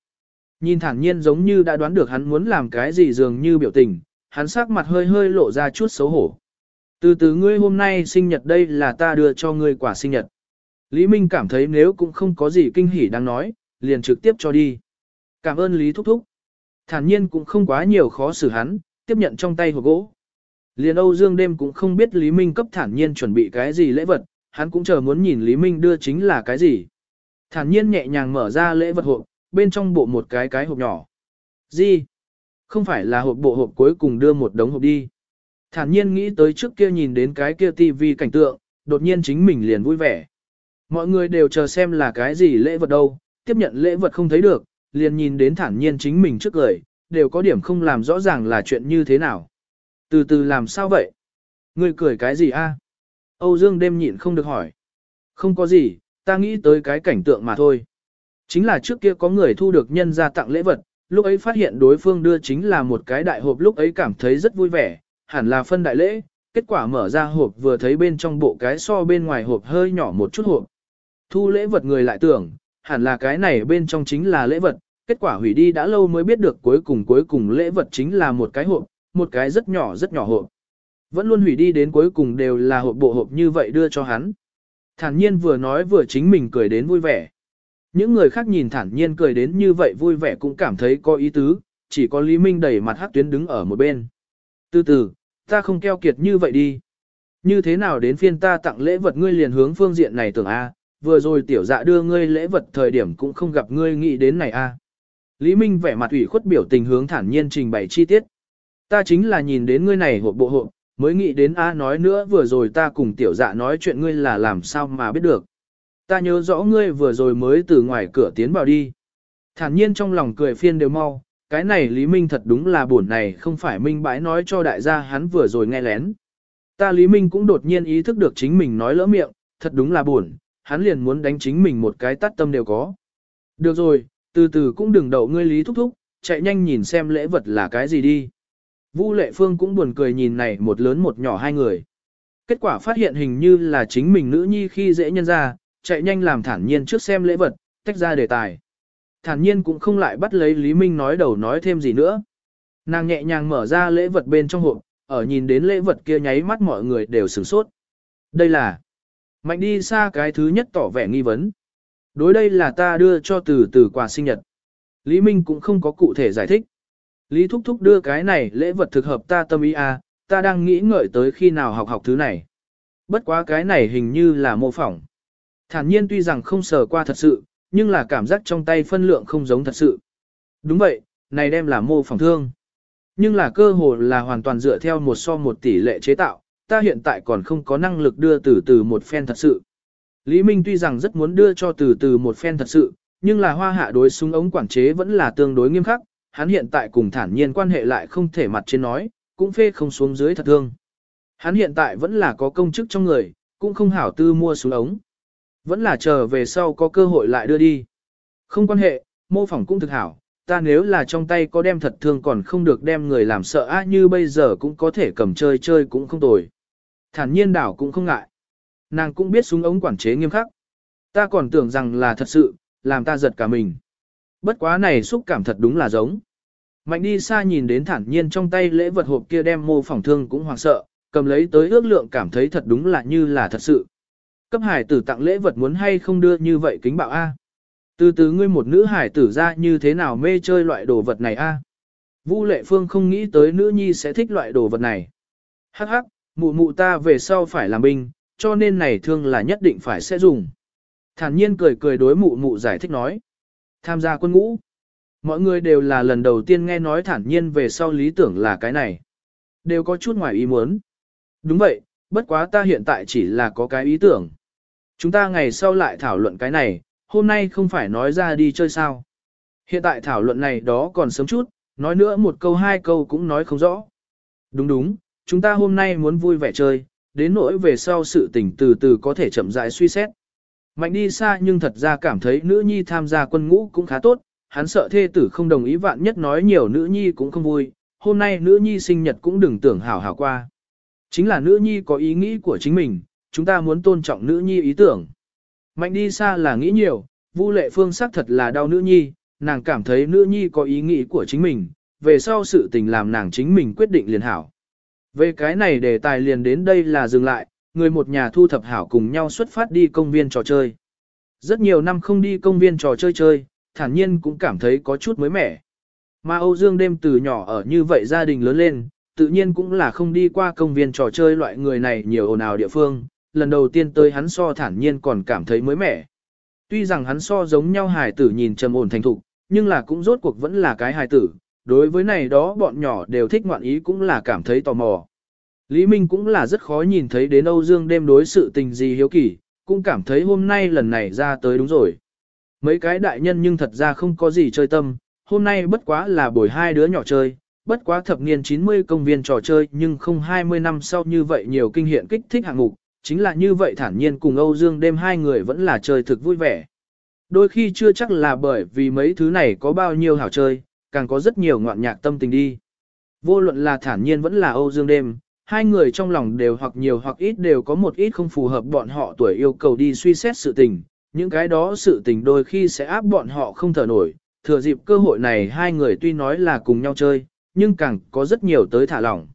Nhìn thản nhiên giống như đã đoán được hắn muốn làm cái gì dường như biểu tình, hắn sắc mặt hơi hơi lộ ra chút xấu hổ. Từ từ ngươi hôm nay sinh nhật đây là ta đưa cho ngươi quả sinh nhật. Lý Minh cảm thấy nếu cũng không có gì kinh hỉ đang nói, liền trực tiếp cho đi. Cảm ơn Lý Thúc Thúc. Thản nhiên cũng không quá nhiều khó xử hắn, tiếp nhận trong tay hộp gỗ. Liền Âu Dương đêm cũng không biết Lý Minh cấp thản nhiên chuẩn bị cái gì lễ vật, hắn cũng chờ muốn nhìn Lý Minh đưa chính là cái gì. Thản nhiên nhẹ nhàng mở ra lễ vật hộp, bên trong bộ một cái cái hộp nhỏ. Gì? Không phải là hộp bộ hộp cuối cùng đưa một đống hộp đi. Thản nhiên nghĩ tới trước kia nhìn đến cái kia tivi cảnh tượng, đột nhiên chính mình liền vui vẻ. Mọi người đều chờ xem là cái gì lễ vật đâu, tiếp nhận lễ vật không thấy được, liền nhìn đến thản nhiên chính mình trước cười, đều có điểm không làm rõ ràng là chuyện như thế nào. Từ từ làm sao vậy? Ngươi cười cái gì a? Âu Dương đêm nhịn không được hỏi. Không có gì, ta nghĩ tới cái cảnh tượng mà thôi. Chính là trước kia có người thu được nhân gia tặng lễ vật, lúc ấy phát hiện đối phương đưa chính là một cái đại hộp lúc ấy cảm thấy rất vui vẻ, hẳn là phân đại lễ, kết quả mở ra hộp vừa thấy bên trong bộ cái so bên ngoài hộp hơi nhỏ một chút hộp. Thu lễ vật người lại tưởng, hẳn là cái này bên trong chính là lễ vật, kết quả hủy đi đã lâu mới biết được cuối cùng cuối cùng lễ vật chính là một cái hộp, một cái rất nhỏ rất nhỏ hộp. Vẫn luôn hủy đi đến cuối cùng đều là hộp bộ hộp như vậy đưa cho hắn. Thản nhiên vừa nói vừa chính mình cười đến vui vẻ. Những người khác nhìn thản nhiên cười đến như vậy vui vẻ cũng cảm thấy có ý tứ, chỉ có Lý Minh đẩy mặt hắc tuyến đứng ở một bên. Từ từ, ta không keo kiệt như vậy đi. Như thế nào đến phiên ta tặng lễ vật ngươi liền hướng phương diện này tưởng A, vừa rồi tiểu dạ đưa ngươi lễ vật thời điểm cũng không gặp ngươi nghĩ đến này A. Lý Minh vẻ mặt ủy khuất biểu tình hướng thản nhiên trình bày chi tiết. Ta chính là nhìn đến ngươi này hộp bộ hộp, mới nghĩ đến A nói nữa vừa rồi ta cùng tiểu dạ nói chuyện ngươi là làm sao mà biết được. Ta nhớ rõ ngươi vừa rồi mới từ ngoài cửa tiến vào đi. Thản nhiên trong lòng cười phiên đều mau, cái này Lý Minh thật đúng là buồn này không phải Minh bãi nói cho đại gia hắn vừa rồi nghe lén. Ta Lý Minh cũng đột nhiên ý thức được chính mình nói lỡ miệng, thật đúng là buồn, hắn liền muốn đánh chính mình một cái tắt tâm đều có. Được rồi, từ từ cũng đừng đậu ngươi Lý thúc thúc, chạy nhanh nhìn xem lễ vật là cái gì đi. Vu Lệ Phương cũng buồn cười nhìn này một lớn một nhỏ hai người. Kết quả phát hiện hình như là chính mình nữ nhi khi dễ nhân ra, chạy nhanh làm thản nhiên trước xem lễ vật, tách ra đề tài. Thản nhiên cũng không lại bắt lấy Lý Minh nói đầu nói thêm gì nữa. Nàng nhẹ nhàng mở ra lễ vật bên trong hộp, ở nhìn đến lễ vật kia nháy mắt mọi người đều sửng sốt. Đây là Mạnh đi xa cái thứ nhất tỏ vẻ nghi vấn. Đối đây là ta đưa cho từ từ quà sinh nhật. Lý Minh cũng không có cụ thể giải thích. Lý Thúc Thúc đưa cái này lễ vật thực hợp ta tâm ý à, ta đang nghĩ ngợi tới khi nào học học thứ này. Bất quá cái này hình như là mô phỏng. Thản nhiên tuy rằng không sờ qua thật sự, nhưng là cảm giác trong tay phân lượng không giống thật sự. Đúng vậy, này đem là mô phỏng thương. Nhưng là cơ hồ là hoàn toàn dựa theo một so một tỷ lệ chế tạo, ta hiện tại còn không có năng lực đưa từ từ một phen thật sự. Lý Minh tuy rằng rất muốn đưa cho từ từ một phen thật sự, nhưng là hoa hạ đối súng ống quản chế vẫn là tương đối nghiêm khắc, hắn hiện tại cùng thản nhiên quan hệ lại không thể mặt trên nói, cũng phê không xuống dưới thật thương. Hắn hiện tại vẫn là có công chức trong người, cũng không hảo tư mua xuống ống. Vẫn là chờ về sau có cơ hội lại đưa đi. Không quan hệ, mô phỏng cũng thực hảo, ta nếu là trong tay có đem thật thương còn không được đem người làm sợ á như bây giờ cũng có thể cầm chơi chơi cũng không tồi. Thản nhiên đảo cũng không ngại. Nàng cũng biết súng ống quản chế nghiêm khắc. Ta còn tưởng rằng là thật sự, làm ta giật cả mình. Bất quá này xúc cảm thật đúng là giống. Mạnh đi xa nhìn đến thản nhiên trong tay lễ vật hộp kia đem mô phỏng thương cũng hoảng sợ, cầm lấy tới ước lượng cảm thấy thật đúng là như là thật sự. Cấp hải tử tặng lễ vật muốn hay không đưa như vậy kính bạo A. Từ từ ngươi một nữ hải tử ra như thế nào mê chơi loại đồ vật này A. Vu lệ phương không nghĩ tới nữ nhi sẽ thích loại đồ vật này. Hắc hắc, mụ mụ ta về sau phải làm binh, cho nên này thương là nhất định phải sẽ dùng. Thản nhiên cười cười đối mụ mụ giải thích nói. Tham gia quân ngũ. Mọi người đều là lần đầu tiên nghe nói thản nhiên về sau lý tưởng là cái này. Đều có chút ngoài ý muốn. Đúng vậy, bất quá ta hiện tại chỉ là có cái ý tưởng. Chúng ta ngày sau lại thảo luận cái này, hôm nay không phải nói ra đi chơi sao. Hiện tại thảo luận này đó còn sớm chút, nói nữa một câu hai câu cũng nói không rõ. Đúng đúng, chúng ta hôm nay muốn vui vẻ chơi, đến nỗi về sau sự tình từ từ có thể chậm rãi suy xét. Mạnh đi xa nhưng thật ra cảm thấy nữ nhi tham gia quân ngũ cũng khá tốt, hắn sợ thê tử không đồng ý vạn nhất nói nhiều nữ nhi cũng không vui, hôm nay nữ nhi sinh nhật cũng đừng tưởng hảo hảo qua. Chính là nữ nhi có ý nghĩ của chính mình, chúng ta muốn tôn trọng nữ nhi ý tưởng. Mạnh đi xa là nghĩ nhiều, Vu Lệ Phương xác thật là đau nữ nhi, nàng cảm thấy nữ nhi có ý nghĩ của chính mình, về sau sự tình làm nàng chính mình quyết định liền hảo. Về cái này đề tài liền đến đây là dừng lại, người một nhà thu thập hảo cùng nhau xuất phát đi công viên trò chơi. Rất nhiều năm không đi công viên trò chơi chơi, thản nhiên cũng cảm thấy có chút mới mẻ. Mà Âu Dương đêm từ nhỏ ở như vậy gia đình lớn lên, tự nhiên cũng là không đi qua công viên trò chơi loại người này nhiều ồn ào địa phương, lần đầu tiên tới hắn so thản nhiên còn cảm thấy mới mẻ. Tuy rằng hắn so giống nhau hài tử nhìn trầm ổn thành thục, nhưng là cũng rốt cuộc vẫn là cái hài tử, đối với này đó bọn nhỏ đều thích ngoạn ý cũng là cảm thấy tò mò. Lý Minh cũng là rất khó nhìn thấy đến Âu Dương đêm đối sự tình gì hiếu kỳ, cũng cảm thấy hôm nay lần này ra tới đúng rồi. Mấy cái đại nhân nhưng thật ra không có gì chơi tâm, hôm nay bất quá là buổi hai đứa nhỏ chơi, bất quá thập niên 90 công viên trò chơi nhưng không 20 năm sau như vậy nhiều kinh hiện kích thích hạng mục, chính là như vậy thản nhiên cùng Âu Dương đêm hai người vẫn là chơi thực vui vẻ. Đôi khi chưa chắc là bởi vì mấy thứ này có bao nhiêu hảo chơi, càng có rất nhiều ngoạn nhạc tâm tình đi. Vô luận là thản nhiên vẫn là Âu Dương đêm, hai người trong lòng đều hoặc nhiều hoặc ít đều có một ít không phù hợp bọn họ tuổi yêu cầu đi suy xét sự tình, những cái đó sự tình đôi khi sẽ áp bọn họ không thở nổi, thừa dịp cơ hội này hai người tuy nói là cùng nhau chơi, nhưng càng có rất nhiều tới thả lỏng.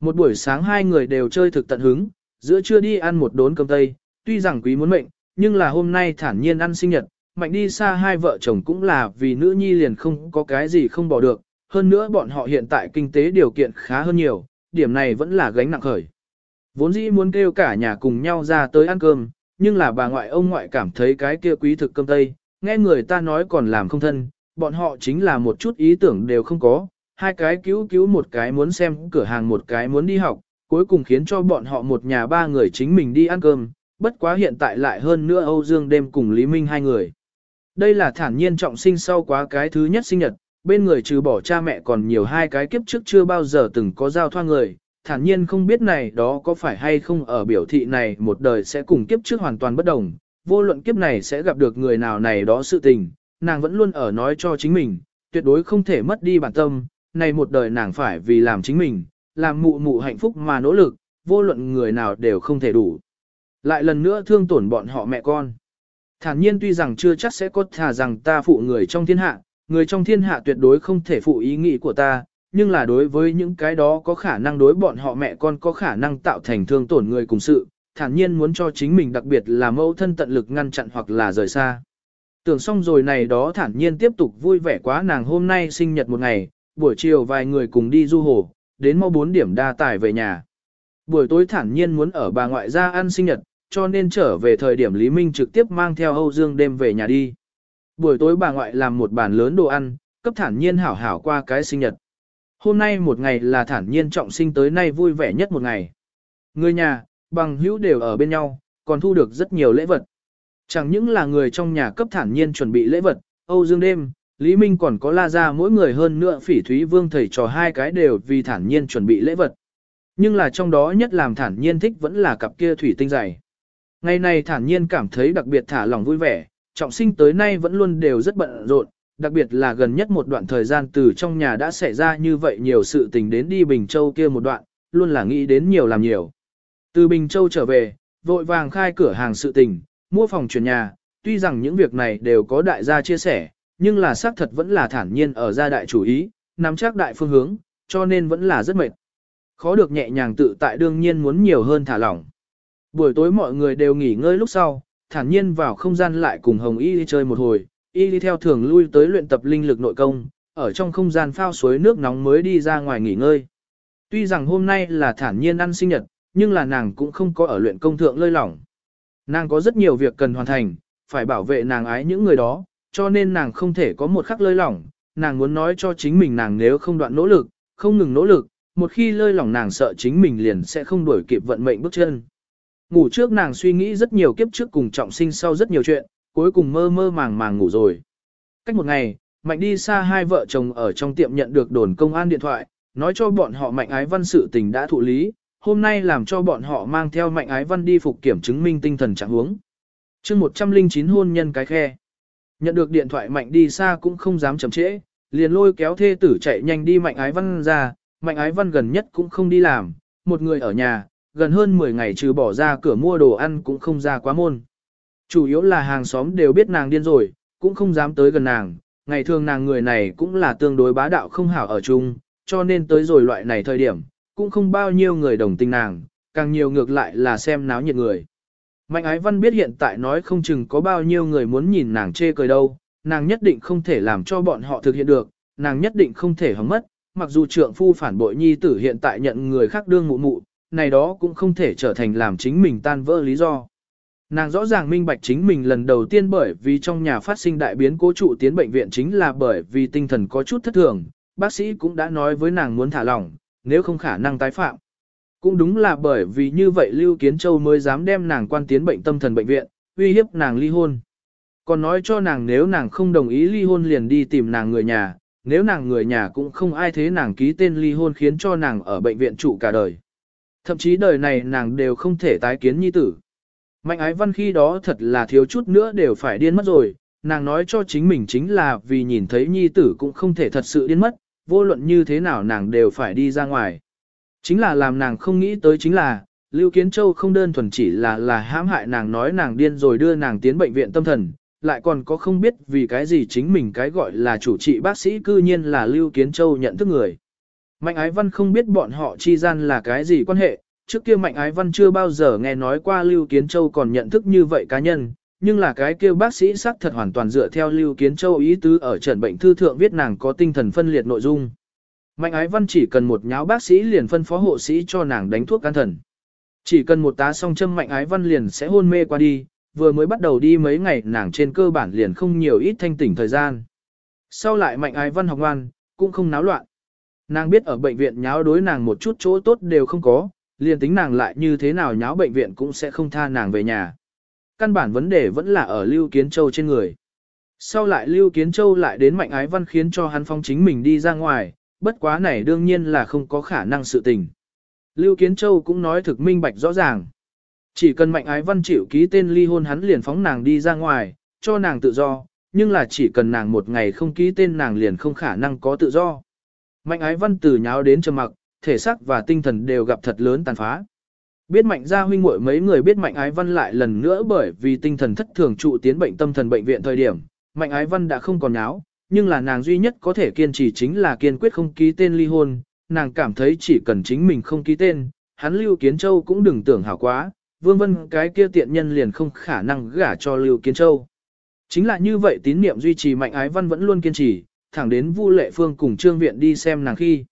Một buổi sáng hai người đều chơi thực tận hứng, giữa trưa đi ăn một đốn cơm tây, tuy rằng quý muốn mệnh, nhưng là hôm nay thản nhiên ăn sinh nhật, mạnh đi xa hai vợ chồng cũng là vì nữ nhi liền không có cái gì không bỏ được, hơn nữa bọn họ hiện tại kinh tế điều kiện khá hơn nhiều, điểm này vẫn là gánh nặng khởi. Vốn dĩ muốn kêu cả nhà cùng nhau ra tới ăn cơm, nhưng là bà ngoại ông ngoại cảm thấy cái kia quý thực cơm tây, nghe người ta nói còn làm không thân, bọn họ chính là một chút ý tưởng đều không có, hai cái cứu cứu một cái muốn xem cửa hàng một cái muốn đi học, cuối cùng khiến cho bọn họ một nhà ba người chính mình đi ăn cơm, bất quá hiện tại lại hơn nữa Âu Dương đêm cùng Lý Minh hai người. Đây là thản nhiên trọng sinh sau quá cái thứ nhất sinh nhật, bên người trừ bỏ cha mẹ còn nhiều hai cái kiếp trước chưa bao giờ từng có giao thoa người, thản nhiên không biết này đó có phải hay không ở biểu thị này một đời sẽ cùng kiếp trước hoàn toàn bất đồng, vô luận kiếp này sẽ gặp được người nào này đó sự tình, nàng vẫn luôn ở nói cho chính mình, tuyệt đối không thể mất đi bản tâm, này một đời nàng phải vì làm chính mình, làm mụ mụ hạnh phúc mà nỗ lực, vô luận người nào đều không thể đủ. Lại lần nữa thương tổn bọn họ mẹ con. Thản nhiên tuy rằng chưa chắc sẽ có thà rằng ta phụ người trong thiên hạ, người trong thiên hạ tuyệt đối không thể phụ ý nghĩ của ta, nhưng là đối với những cái đó có khả năng đối bọn họ mẹ con có khả năng tạo thành thương tổn người cùng sự, thản nhiên muốn cho chính mình đặc biệt là mẫu thân tận lực ngăn chặn hoặc là rời xa. Tưởng xong rồi này đó thản nhiên tiếp tục vui vẻ quá nàng hôm nay sinh nhật một ngày, buổi chiều vài người cùng đi du hồ, đến mau 4 điểm đa tải về nhà. Buổi tối thản nhiên muốn ở bà ngoại gia ăn sinh nhật, cho nên trở về thời điểm Lý Minh trực tiếp mang theo Âu Dương đêm về nhà đi. Buổi tối bà ngoại làm một bàn lớn đồ ăn, cấp thản nhiên hảo hảo qua cái sinh nhật. Hôm nay một ngày là thản nhiên trọng sinh tới nay vui vẻ nhất một ngày. Người nhà, bằng hữu đều ở bên nhau, còn thu được rất nhiều lễ vật. Chẳng những là người trong nhà cấp thản nhiên chuẩn bị lễ vật, Âu Dương đêm, Lý Minh còn có la ra mỗi người hơn nữa phỉ thúy vương thầy trò hai cái đều vì thản nhiên chuẩn bị lễ vật. Nhưng là trong đó nhất làm thản nhiên thích vẫn là cặp kia thủy tinh dày. Ngày này thản nhiên cảm thấy đặc biệt thả lòng vui vẻ, trọng sinh tới nay vẫn luôn đều rất bận rộn, đặc biệt là gần nhất một đoạn thời gian từ trong nhà đã xảy ra như vậy nhiều sự tình đến đi Bình Châu kia một đoạn, luôn là nghĩ đến nhiều làm nhiều. Từ Bình Châu trở về, vội vàng khai cửa hàng sự tình, mua phòng chuyển nhà, tuy rằng những việc này đều có đại gia chia sẻ, nhưng là xác thật vẫn là thản nhiên ở gia đại chủ ý, nắm chắc đại phương hướng, cho nên vẫn là rất mệt. Khó được nhẹ nhàng tự tại đương nhiên muốn nhiều hơn thả lỏng. Buổi tối mọi người đều nghỉ ngơi lúc sau, thản nhiên vào không gian lại cùng Hồng Y đi chơi một hồi, Y đi theo thường lui tới luyện tập linh lực nội công, ở trong không gian phao suối nước nóng mới đi ra ngoài nghỉ ngơi. Tuy rằng hôm nay là thản nhiên ăn sinh nhật, nhưng là nàng cũng không có ở luyện công thượng lơi lỏng. Nàng có rất nhiều việc cần hoàn thành, phải bảo vệ nàng ái những người đó, cho nên nàng không thể có một khắc lơi lỏng, nàng muốn nói cho chính mình nàng nếu không đoạn nỗ lực, không ngừng nỗ lực, một khi lơi lỏng nàng sợ chính mình liền sẽ không đuổi kịp vận mệnh bước chân. Ngủ trước nàng suy nghĩ rất nhiều kiếp trước cùng trọng sinh sau rất nhiều chuyện, cuối cùng mơ mơ màng màng ngủ rồi. Cách một ngày, Mạnh đi xa hai vợ chồng ở trong tiệm nhận được đồn công an điện thoại, nói cho bọn họ Mạnh Ái Văn sự tình đã thụ lý, hôm nay làm cho bọn họ mang theo Mạnh Ái Văn đi phục kiểm chứng minh tinh thần trạng huống. chương 109 hôn nhân cái khe. Nhận được điện thoại Mạnh đi xa cũng không dám chậm trễ, liền lôi kéo thê tử chạy nhanh đi Mạnh Ái Văn ra, Mạnh Ái Văn gần nhất cũng không đi làm, một người ở nhà, gần hơn 10 ngày trừ bỏ ra cửa mua đồ ăn cũng không ra quá môn. Chủ yếu là hàng xóm đều biết nàng điên rồi, cũng không dám tới gần nàng, ngày thường nàng người này cũng là tương đối bá đạo không hảo ở chung, cho nên tới rồi loại này thời điểm, cũng không bao nhiêu người đồng tình nàng, càng nhiều ngược lại là xem náo nhiệt người. Mạnh ái văn biết hiện tại nói không chừng có bao nhiêu người muốn nhìn nàng chê cười đâu, nàng nhất định không thể làm cho bọn họ thực hiện được, nàng nhất định không thể hóng mất, mặc dù trượng phu phản bội nhi tử hiện tại nhận người khác đương mụ mụ, này đó cũng không thể trở thành làm chính mình tan vỡ lý do. Nàng rõ ràng minh bạch chính mình lần đầu tiên bởi vì trong nhà phát sinh đại biến cố trụ tiến bệnh viện chính là bởi vì tinh thần có chút thất thường, bác sĩ cũng đã nói với nàng muốn thả lỏng, nếu không khả năng tái phạm. Cũng đúng là bởi vì như vậy Lưu Kiến Châu mới dám đem nàng quan tiến bệnh tâm thần bệnh viện, uy hiếp nàng ly hôn. Còn nói cho nàng nếu nàng không đồng ý ly hôn liền đi tìm nàng người nhà, nếu nàng người nhà cũng không ai thế nàng ký tên ly hôn khiến cho nàng ở bệnh viện trụ cả đời. Thậm chí đời này nàng đều không thể tái kiến nhi tử. Mạnh ái văn khi đó thật là thiếu chút nữa đều phải điên mất rồi, nàng nói cho chính mình chính là vì nhìn thấy nhi tử cũng không thể thật sự điên mất, vô luận như thế nào nàng đều phải đi ra ngoài. Chính là làm nàng không nghĩ tới chính là, Lưu Kiến Châu không đơn thuần chỉ là là hãm hại nàng nói nàng điên rồi đưa nàng tiến bệnh viện tâm thần, lại còn có không biết vì cái gì chính mình cái gọi là chủ trị bác sĩ cư nhiên là Lưu Kiến Châu nhận thức người. Mạnh Ái Văn không biết bọn họ chi gian là cái gì quan hệ, trước kia Mạnh Ái Văn chưa bao giờ nghe nói qua Lưu Kiến Châu còn nhận thức như vậy cá nhân, nhưng là cái kêu bác sĩ xác thật hoàn toàn dựa theo Lưu Kiến Châu ý tứ ở trận bệnh thư thượng viết nàng có tinh thần phân liệt nội dung. Mạnh Ái Văn chỉ cần một nháo bác sĩ liền phân phó hộ sĩ cho nàng đánh thuốc can thần. Chỉ cần một tá song châm Mạnh Ái Văn liền sẽ hôn mê qua đi, vừa mới bắt đầu đi mấy ngày nàng trên cơ bản liền không nhiều ít thanh tỉnh thời gian. Sau lại Mạnh Ái Văn học ngoan, cũng không náo loạn. Nàng biết ở bệnh viện nháo đối nàng một chút chỗ tốt đều không có, liền tính nàng lại như thế nào nháo bệnh viện cũng sẽ không tha nàng về nhà. Căn bản vấn đề vẫn là ở Lưu Kiến Châu trên người. Sau lại Lưu Kiến Châu lại đến Mạnh Ái Văn khiến cho hắn phong chính mình đi ra ngoài, bất quá này đương nhiên là không có khả năng sự tình. Lưu Kiến Châu cũng nói thực minh bạch rõ ràng. Chỉ cần Mạnh Ái Văn chịu ký tên ly hôn hắn liền phóng nàng đi ra ngoài, cho nàng tự do, nhưng là chỉ cần nàng một ngày không ký tên nàng liền không khả năng có tự do. Mạnh Ái Văn từ nháo đến trầm mặc, thể xác và tinh thần đều gặp thật lớn tàn phá. Biết mạnh gia huynh muội mấy người biết mạnh ái văn lại lần nữa bởi vì tinh thần thất thường trụ tiến bệnh tâm thần bệnh viện thời điểm, mạnh ái văn đã không còn nháo, nhưng là nàng duy nhất có thể kiên trì chính là kiên quyết không ký tên ly hôn, nàng cảm thấy chỉ cần chính mình không ký tên, hắn Lưu Kiến Châu cũng đừng tưởng hảo quá, vương vân cái kia tiện nhân liền không khả năng gả cho Lưu Kiến Châu. Chính là như vậy tín niệm duy trì mạnh ái văn vẫn luôn kiên trì, thẳng đến Vu Lệ Phương cùng Trương Viện đi xem nàng khi.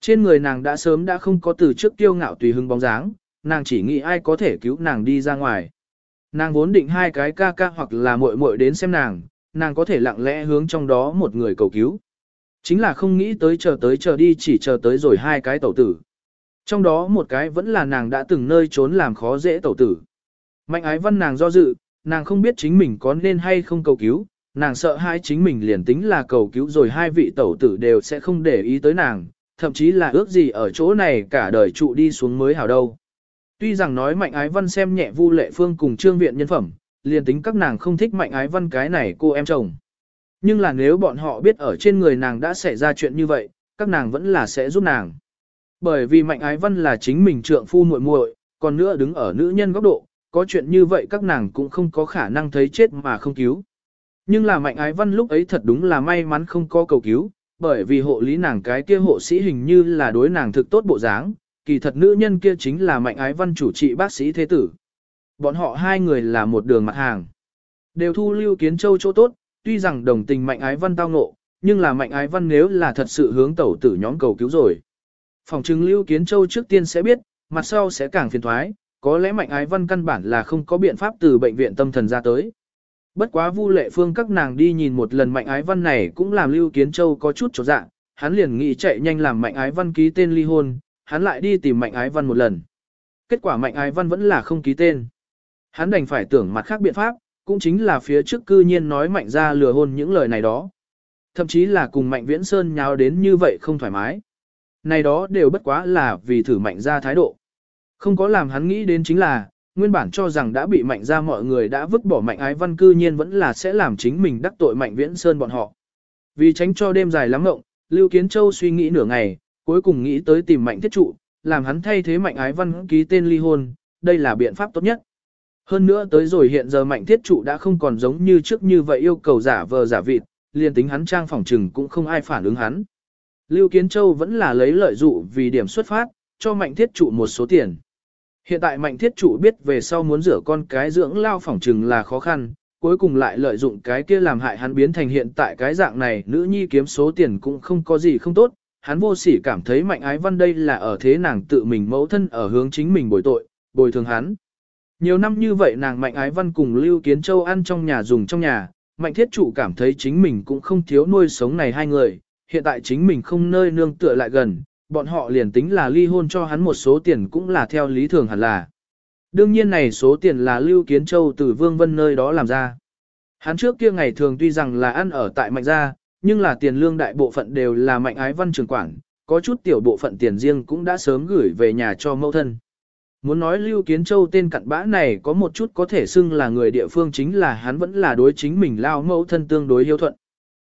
Trên người nàng đã sớm đã không có từ trước kiêu ngạo tùy hứng bóng dáng, nàng chỉ nghĩ ai có thể cứu nàng đi ra ngoài. Nàng vốn định hai cái ca ca hoặc là muội muội đến xem nàng, nàng có thể lặng lẽ hướng trong đó một người cầu cứu. Chính là không nghĩ tới chờ tới chờ đi chỉ chờ tới rồi hai cái tẩu tử. Trong đó một cái vẫn là nàng đã từng nơi trốn làm khó dễ tẩu tử. Mạnh ái văn nàng do dự, nàng không biết chính mình có nên hay không cầu cứu, nàng sợ hai chính mình liền tính là cầu cứu rồi hai vị tẩu tử đều sẽ không để ý tới nàng, thậm chí là ước gì ở chỗ này cả đời trụ đi xuống mới hảo đâu. Tuy rằng nói Mạnh Ái Văn xem nhẹ Vu Lệ Phương cùng Trương Viện nhân phẩm, liền tính các nàng không thích Mạnh Ái Văn cái này cô em chồng. Nhưng là nếu bọn họ biết ở trên người nàng đã xảy ra chuyện như vậy, các nàng vẫn là sẽ giúp nàng. Bởi vì Mạnh Ái Văn là chính mình trượng phu muội muội, còn nữa đứng ở nữ nhân góc độ, có chuyện như vậy các nàng cũng không có khả năng thấy chết mà không cứu. Nhưng là Mạnh Ái Văn lúc ấy thật đúng là may mắn không có cầu cứu, bởi vì hộ lý nàng cái kia hộ sĩ hình như là đối nàng thực tốt bộ dáng, kỳ thật nữ nhân kia chính là mạnh ái văn chủ trị bác sĩ thế tử. Bọn họ hai người là một đường mặt hàng. Đều thu lưu kiến châu chỗ tốt, tuy rằng đồng tình mạnh ái văn tao ngộ, nhưng là mạnh ái văn nếu là thật sự hướng tẩu tử nhóm cầu cứu rồi. Phòng chứng lưu kiến châu trước tiên sẽ biết, mặt sau sẽ càng phiền thoái, có lẽ mạnh ái văn căn bản là không có biện pháp từ bệnh viện tâm thần ra tới. Bất quá Vu Lệ Phương các nàng đi nhìn một lần Mạnh Ái Văn này cũng làm Lưu Kiến Châu có chút chỗ dạ, hắn liền nghĩ chạy nhanh làm Mạnh Ái Văn ký tên ly hôn, hắn lại đi tìm Mạnh Ái Văn một lần. Kết quả Mạnh Ái Văn vẫn là không ký tên. Hắn đành phải tưởng mặt khác biện pháp, cũng chính là phía trước cư nhiên nói Mạnh ra lừa hôn những lời này đó. Thậm chí là cùng Mạnh Viễn Sơn nháo đến như vậy không thoải mái. Này đó đều bất quá là vì thử Mạnh ra thái độ. Không có làm hắn nghĩ đến chính là, nguyên bản cho rằng đã bị mạnh ra mọi người đã vứt bỏ mạnh ái văn cư nhiên vẫn là sẽ làm chính mình đắc tội mạnh viễn sơn bọn họ. Vì tránh cho đêm dài lắm ngộng, Lưu Kiến Châu suy nghĩ nửa ngày, cuối cùng nghĩ tới tìm mạnh thiết trụ, làm hắn thay thế mạnh ái văn ký tên ly hôn, đây là biện pháp tốt nhất. Hơn nữa tới rồi hiện giờ mạnh thiết trụ đã không còn giống như trước như vậy yêu cầu giả vờ giả vịt, liền tính hắn trang phòng trừng cũng không ai phản ứng hắn. Lưu Kiến Châu vẫn là lấy lợi dụ vì điểm xuất phát, cho mạnh thiết trụ một số tiền. Hiện tại mạnh thiết trụ biết về sau muốn rửa con cái dưỡng lao phỏng trừng là khó khăn, cuối cùng lại lợi dụng cái kia làm hại hắn biến thành hiện tại cái dạng này nữ nhi kiếm số tiền cũng không có gì không tốt, hắn vô sỉ cảm thấy mạnh ái văn đây là ở thế nàng tự mình mẫu thân ở hướng chính mình bồi tội, bồi thường hắn. Nhiều năm như vậy nàng mạnh ái văn cùng Lưu Kiến Châu ăn trong nhà dùng trong nhà, mạnh thiết trụ cảm thấy chính mình cũng không thiếu nuôi sống này hai người, hiện tại chính mình không nơi nương tựa lại gần, bọn họ liền tính là ly hôn cho hắn một số tiền cũng là theo lý thường hẳn là. Đương nhiên này số tiền là Lưu Kiến Châu từ Vương Vân nơi đó làm ra. Hắn trước kia ngày thường tuy rằng là ăn ở tại mạnh gia, nhưng là tiền lương đại bộ phận đều là mạnh ái văn trường quản, có chút tiểu bộ phận tiền riêng cũng đã sớm gửi về nhà cho mẫu thân. Muốn nói Lưu Kiến Châu tên cặn bã này có một chút có thể xưng là người địa phương chính là hắn vẫn là đối chính mình lao mẫu thân tương đối hiếu thuận.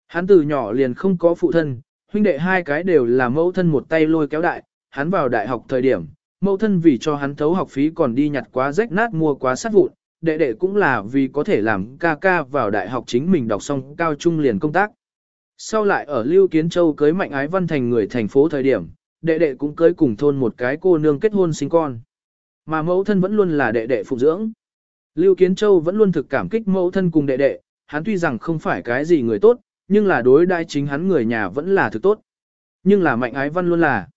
Hắn từ nhỏ liền không có phụ thân, huynh đệ hai cái đều là mẫu thân một tay lôi kéo đại, hắn vào đại học thời điểm, mẫu thân vì cho hắn thấu học phí còn đi nhặt quá rách nát mua quá sát vụn, đệ đệ cũng là vì có thể làm ca ca vào đại học chính mình đọc xong cao trung liền công tác. Sau lại ở Lưu Kiến Châu cưới Mạnh Ái Văn thành người thành phố thời điểm, đệ đệ cũng cưới cùng thôn một cái cô nương kết hôn sinh con. Mà mẫu thân vẫn luôn là đệ đệ phụ dưỡng. Lưu Kiến Châu vẫn luôn thực cảm kích mẫu thân cùng đệ đệ, hắn tuy rằng không phải cái gì người tốt, nhưng là đối đãi chính hắn người nhà vẫn là thứ tốt. Nhưng là Mạnh Ái Văn luôn là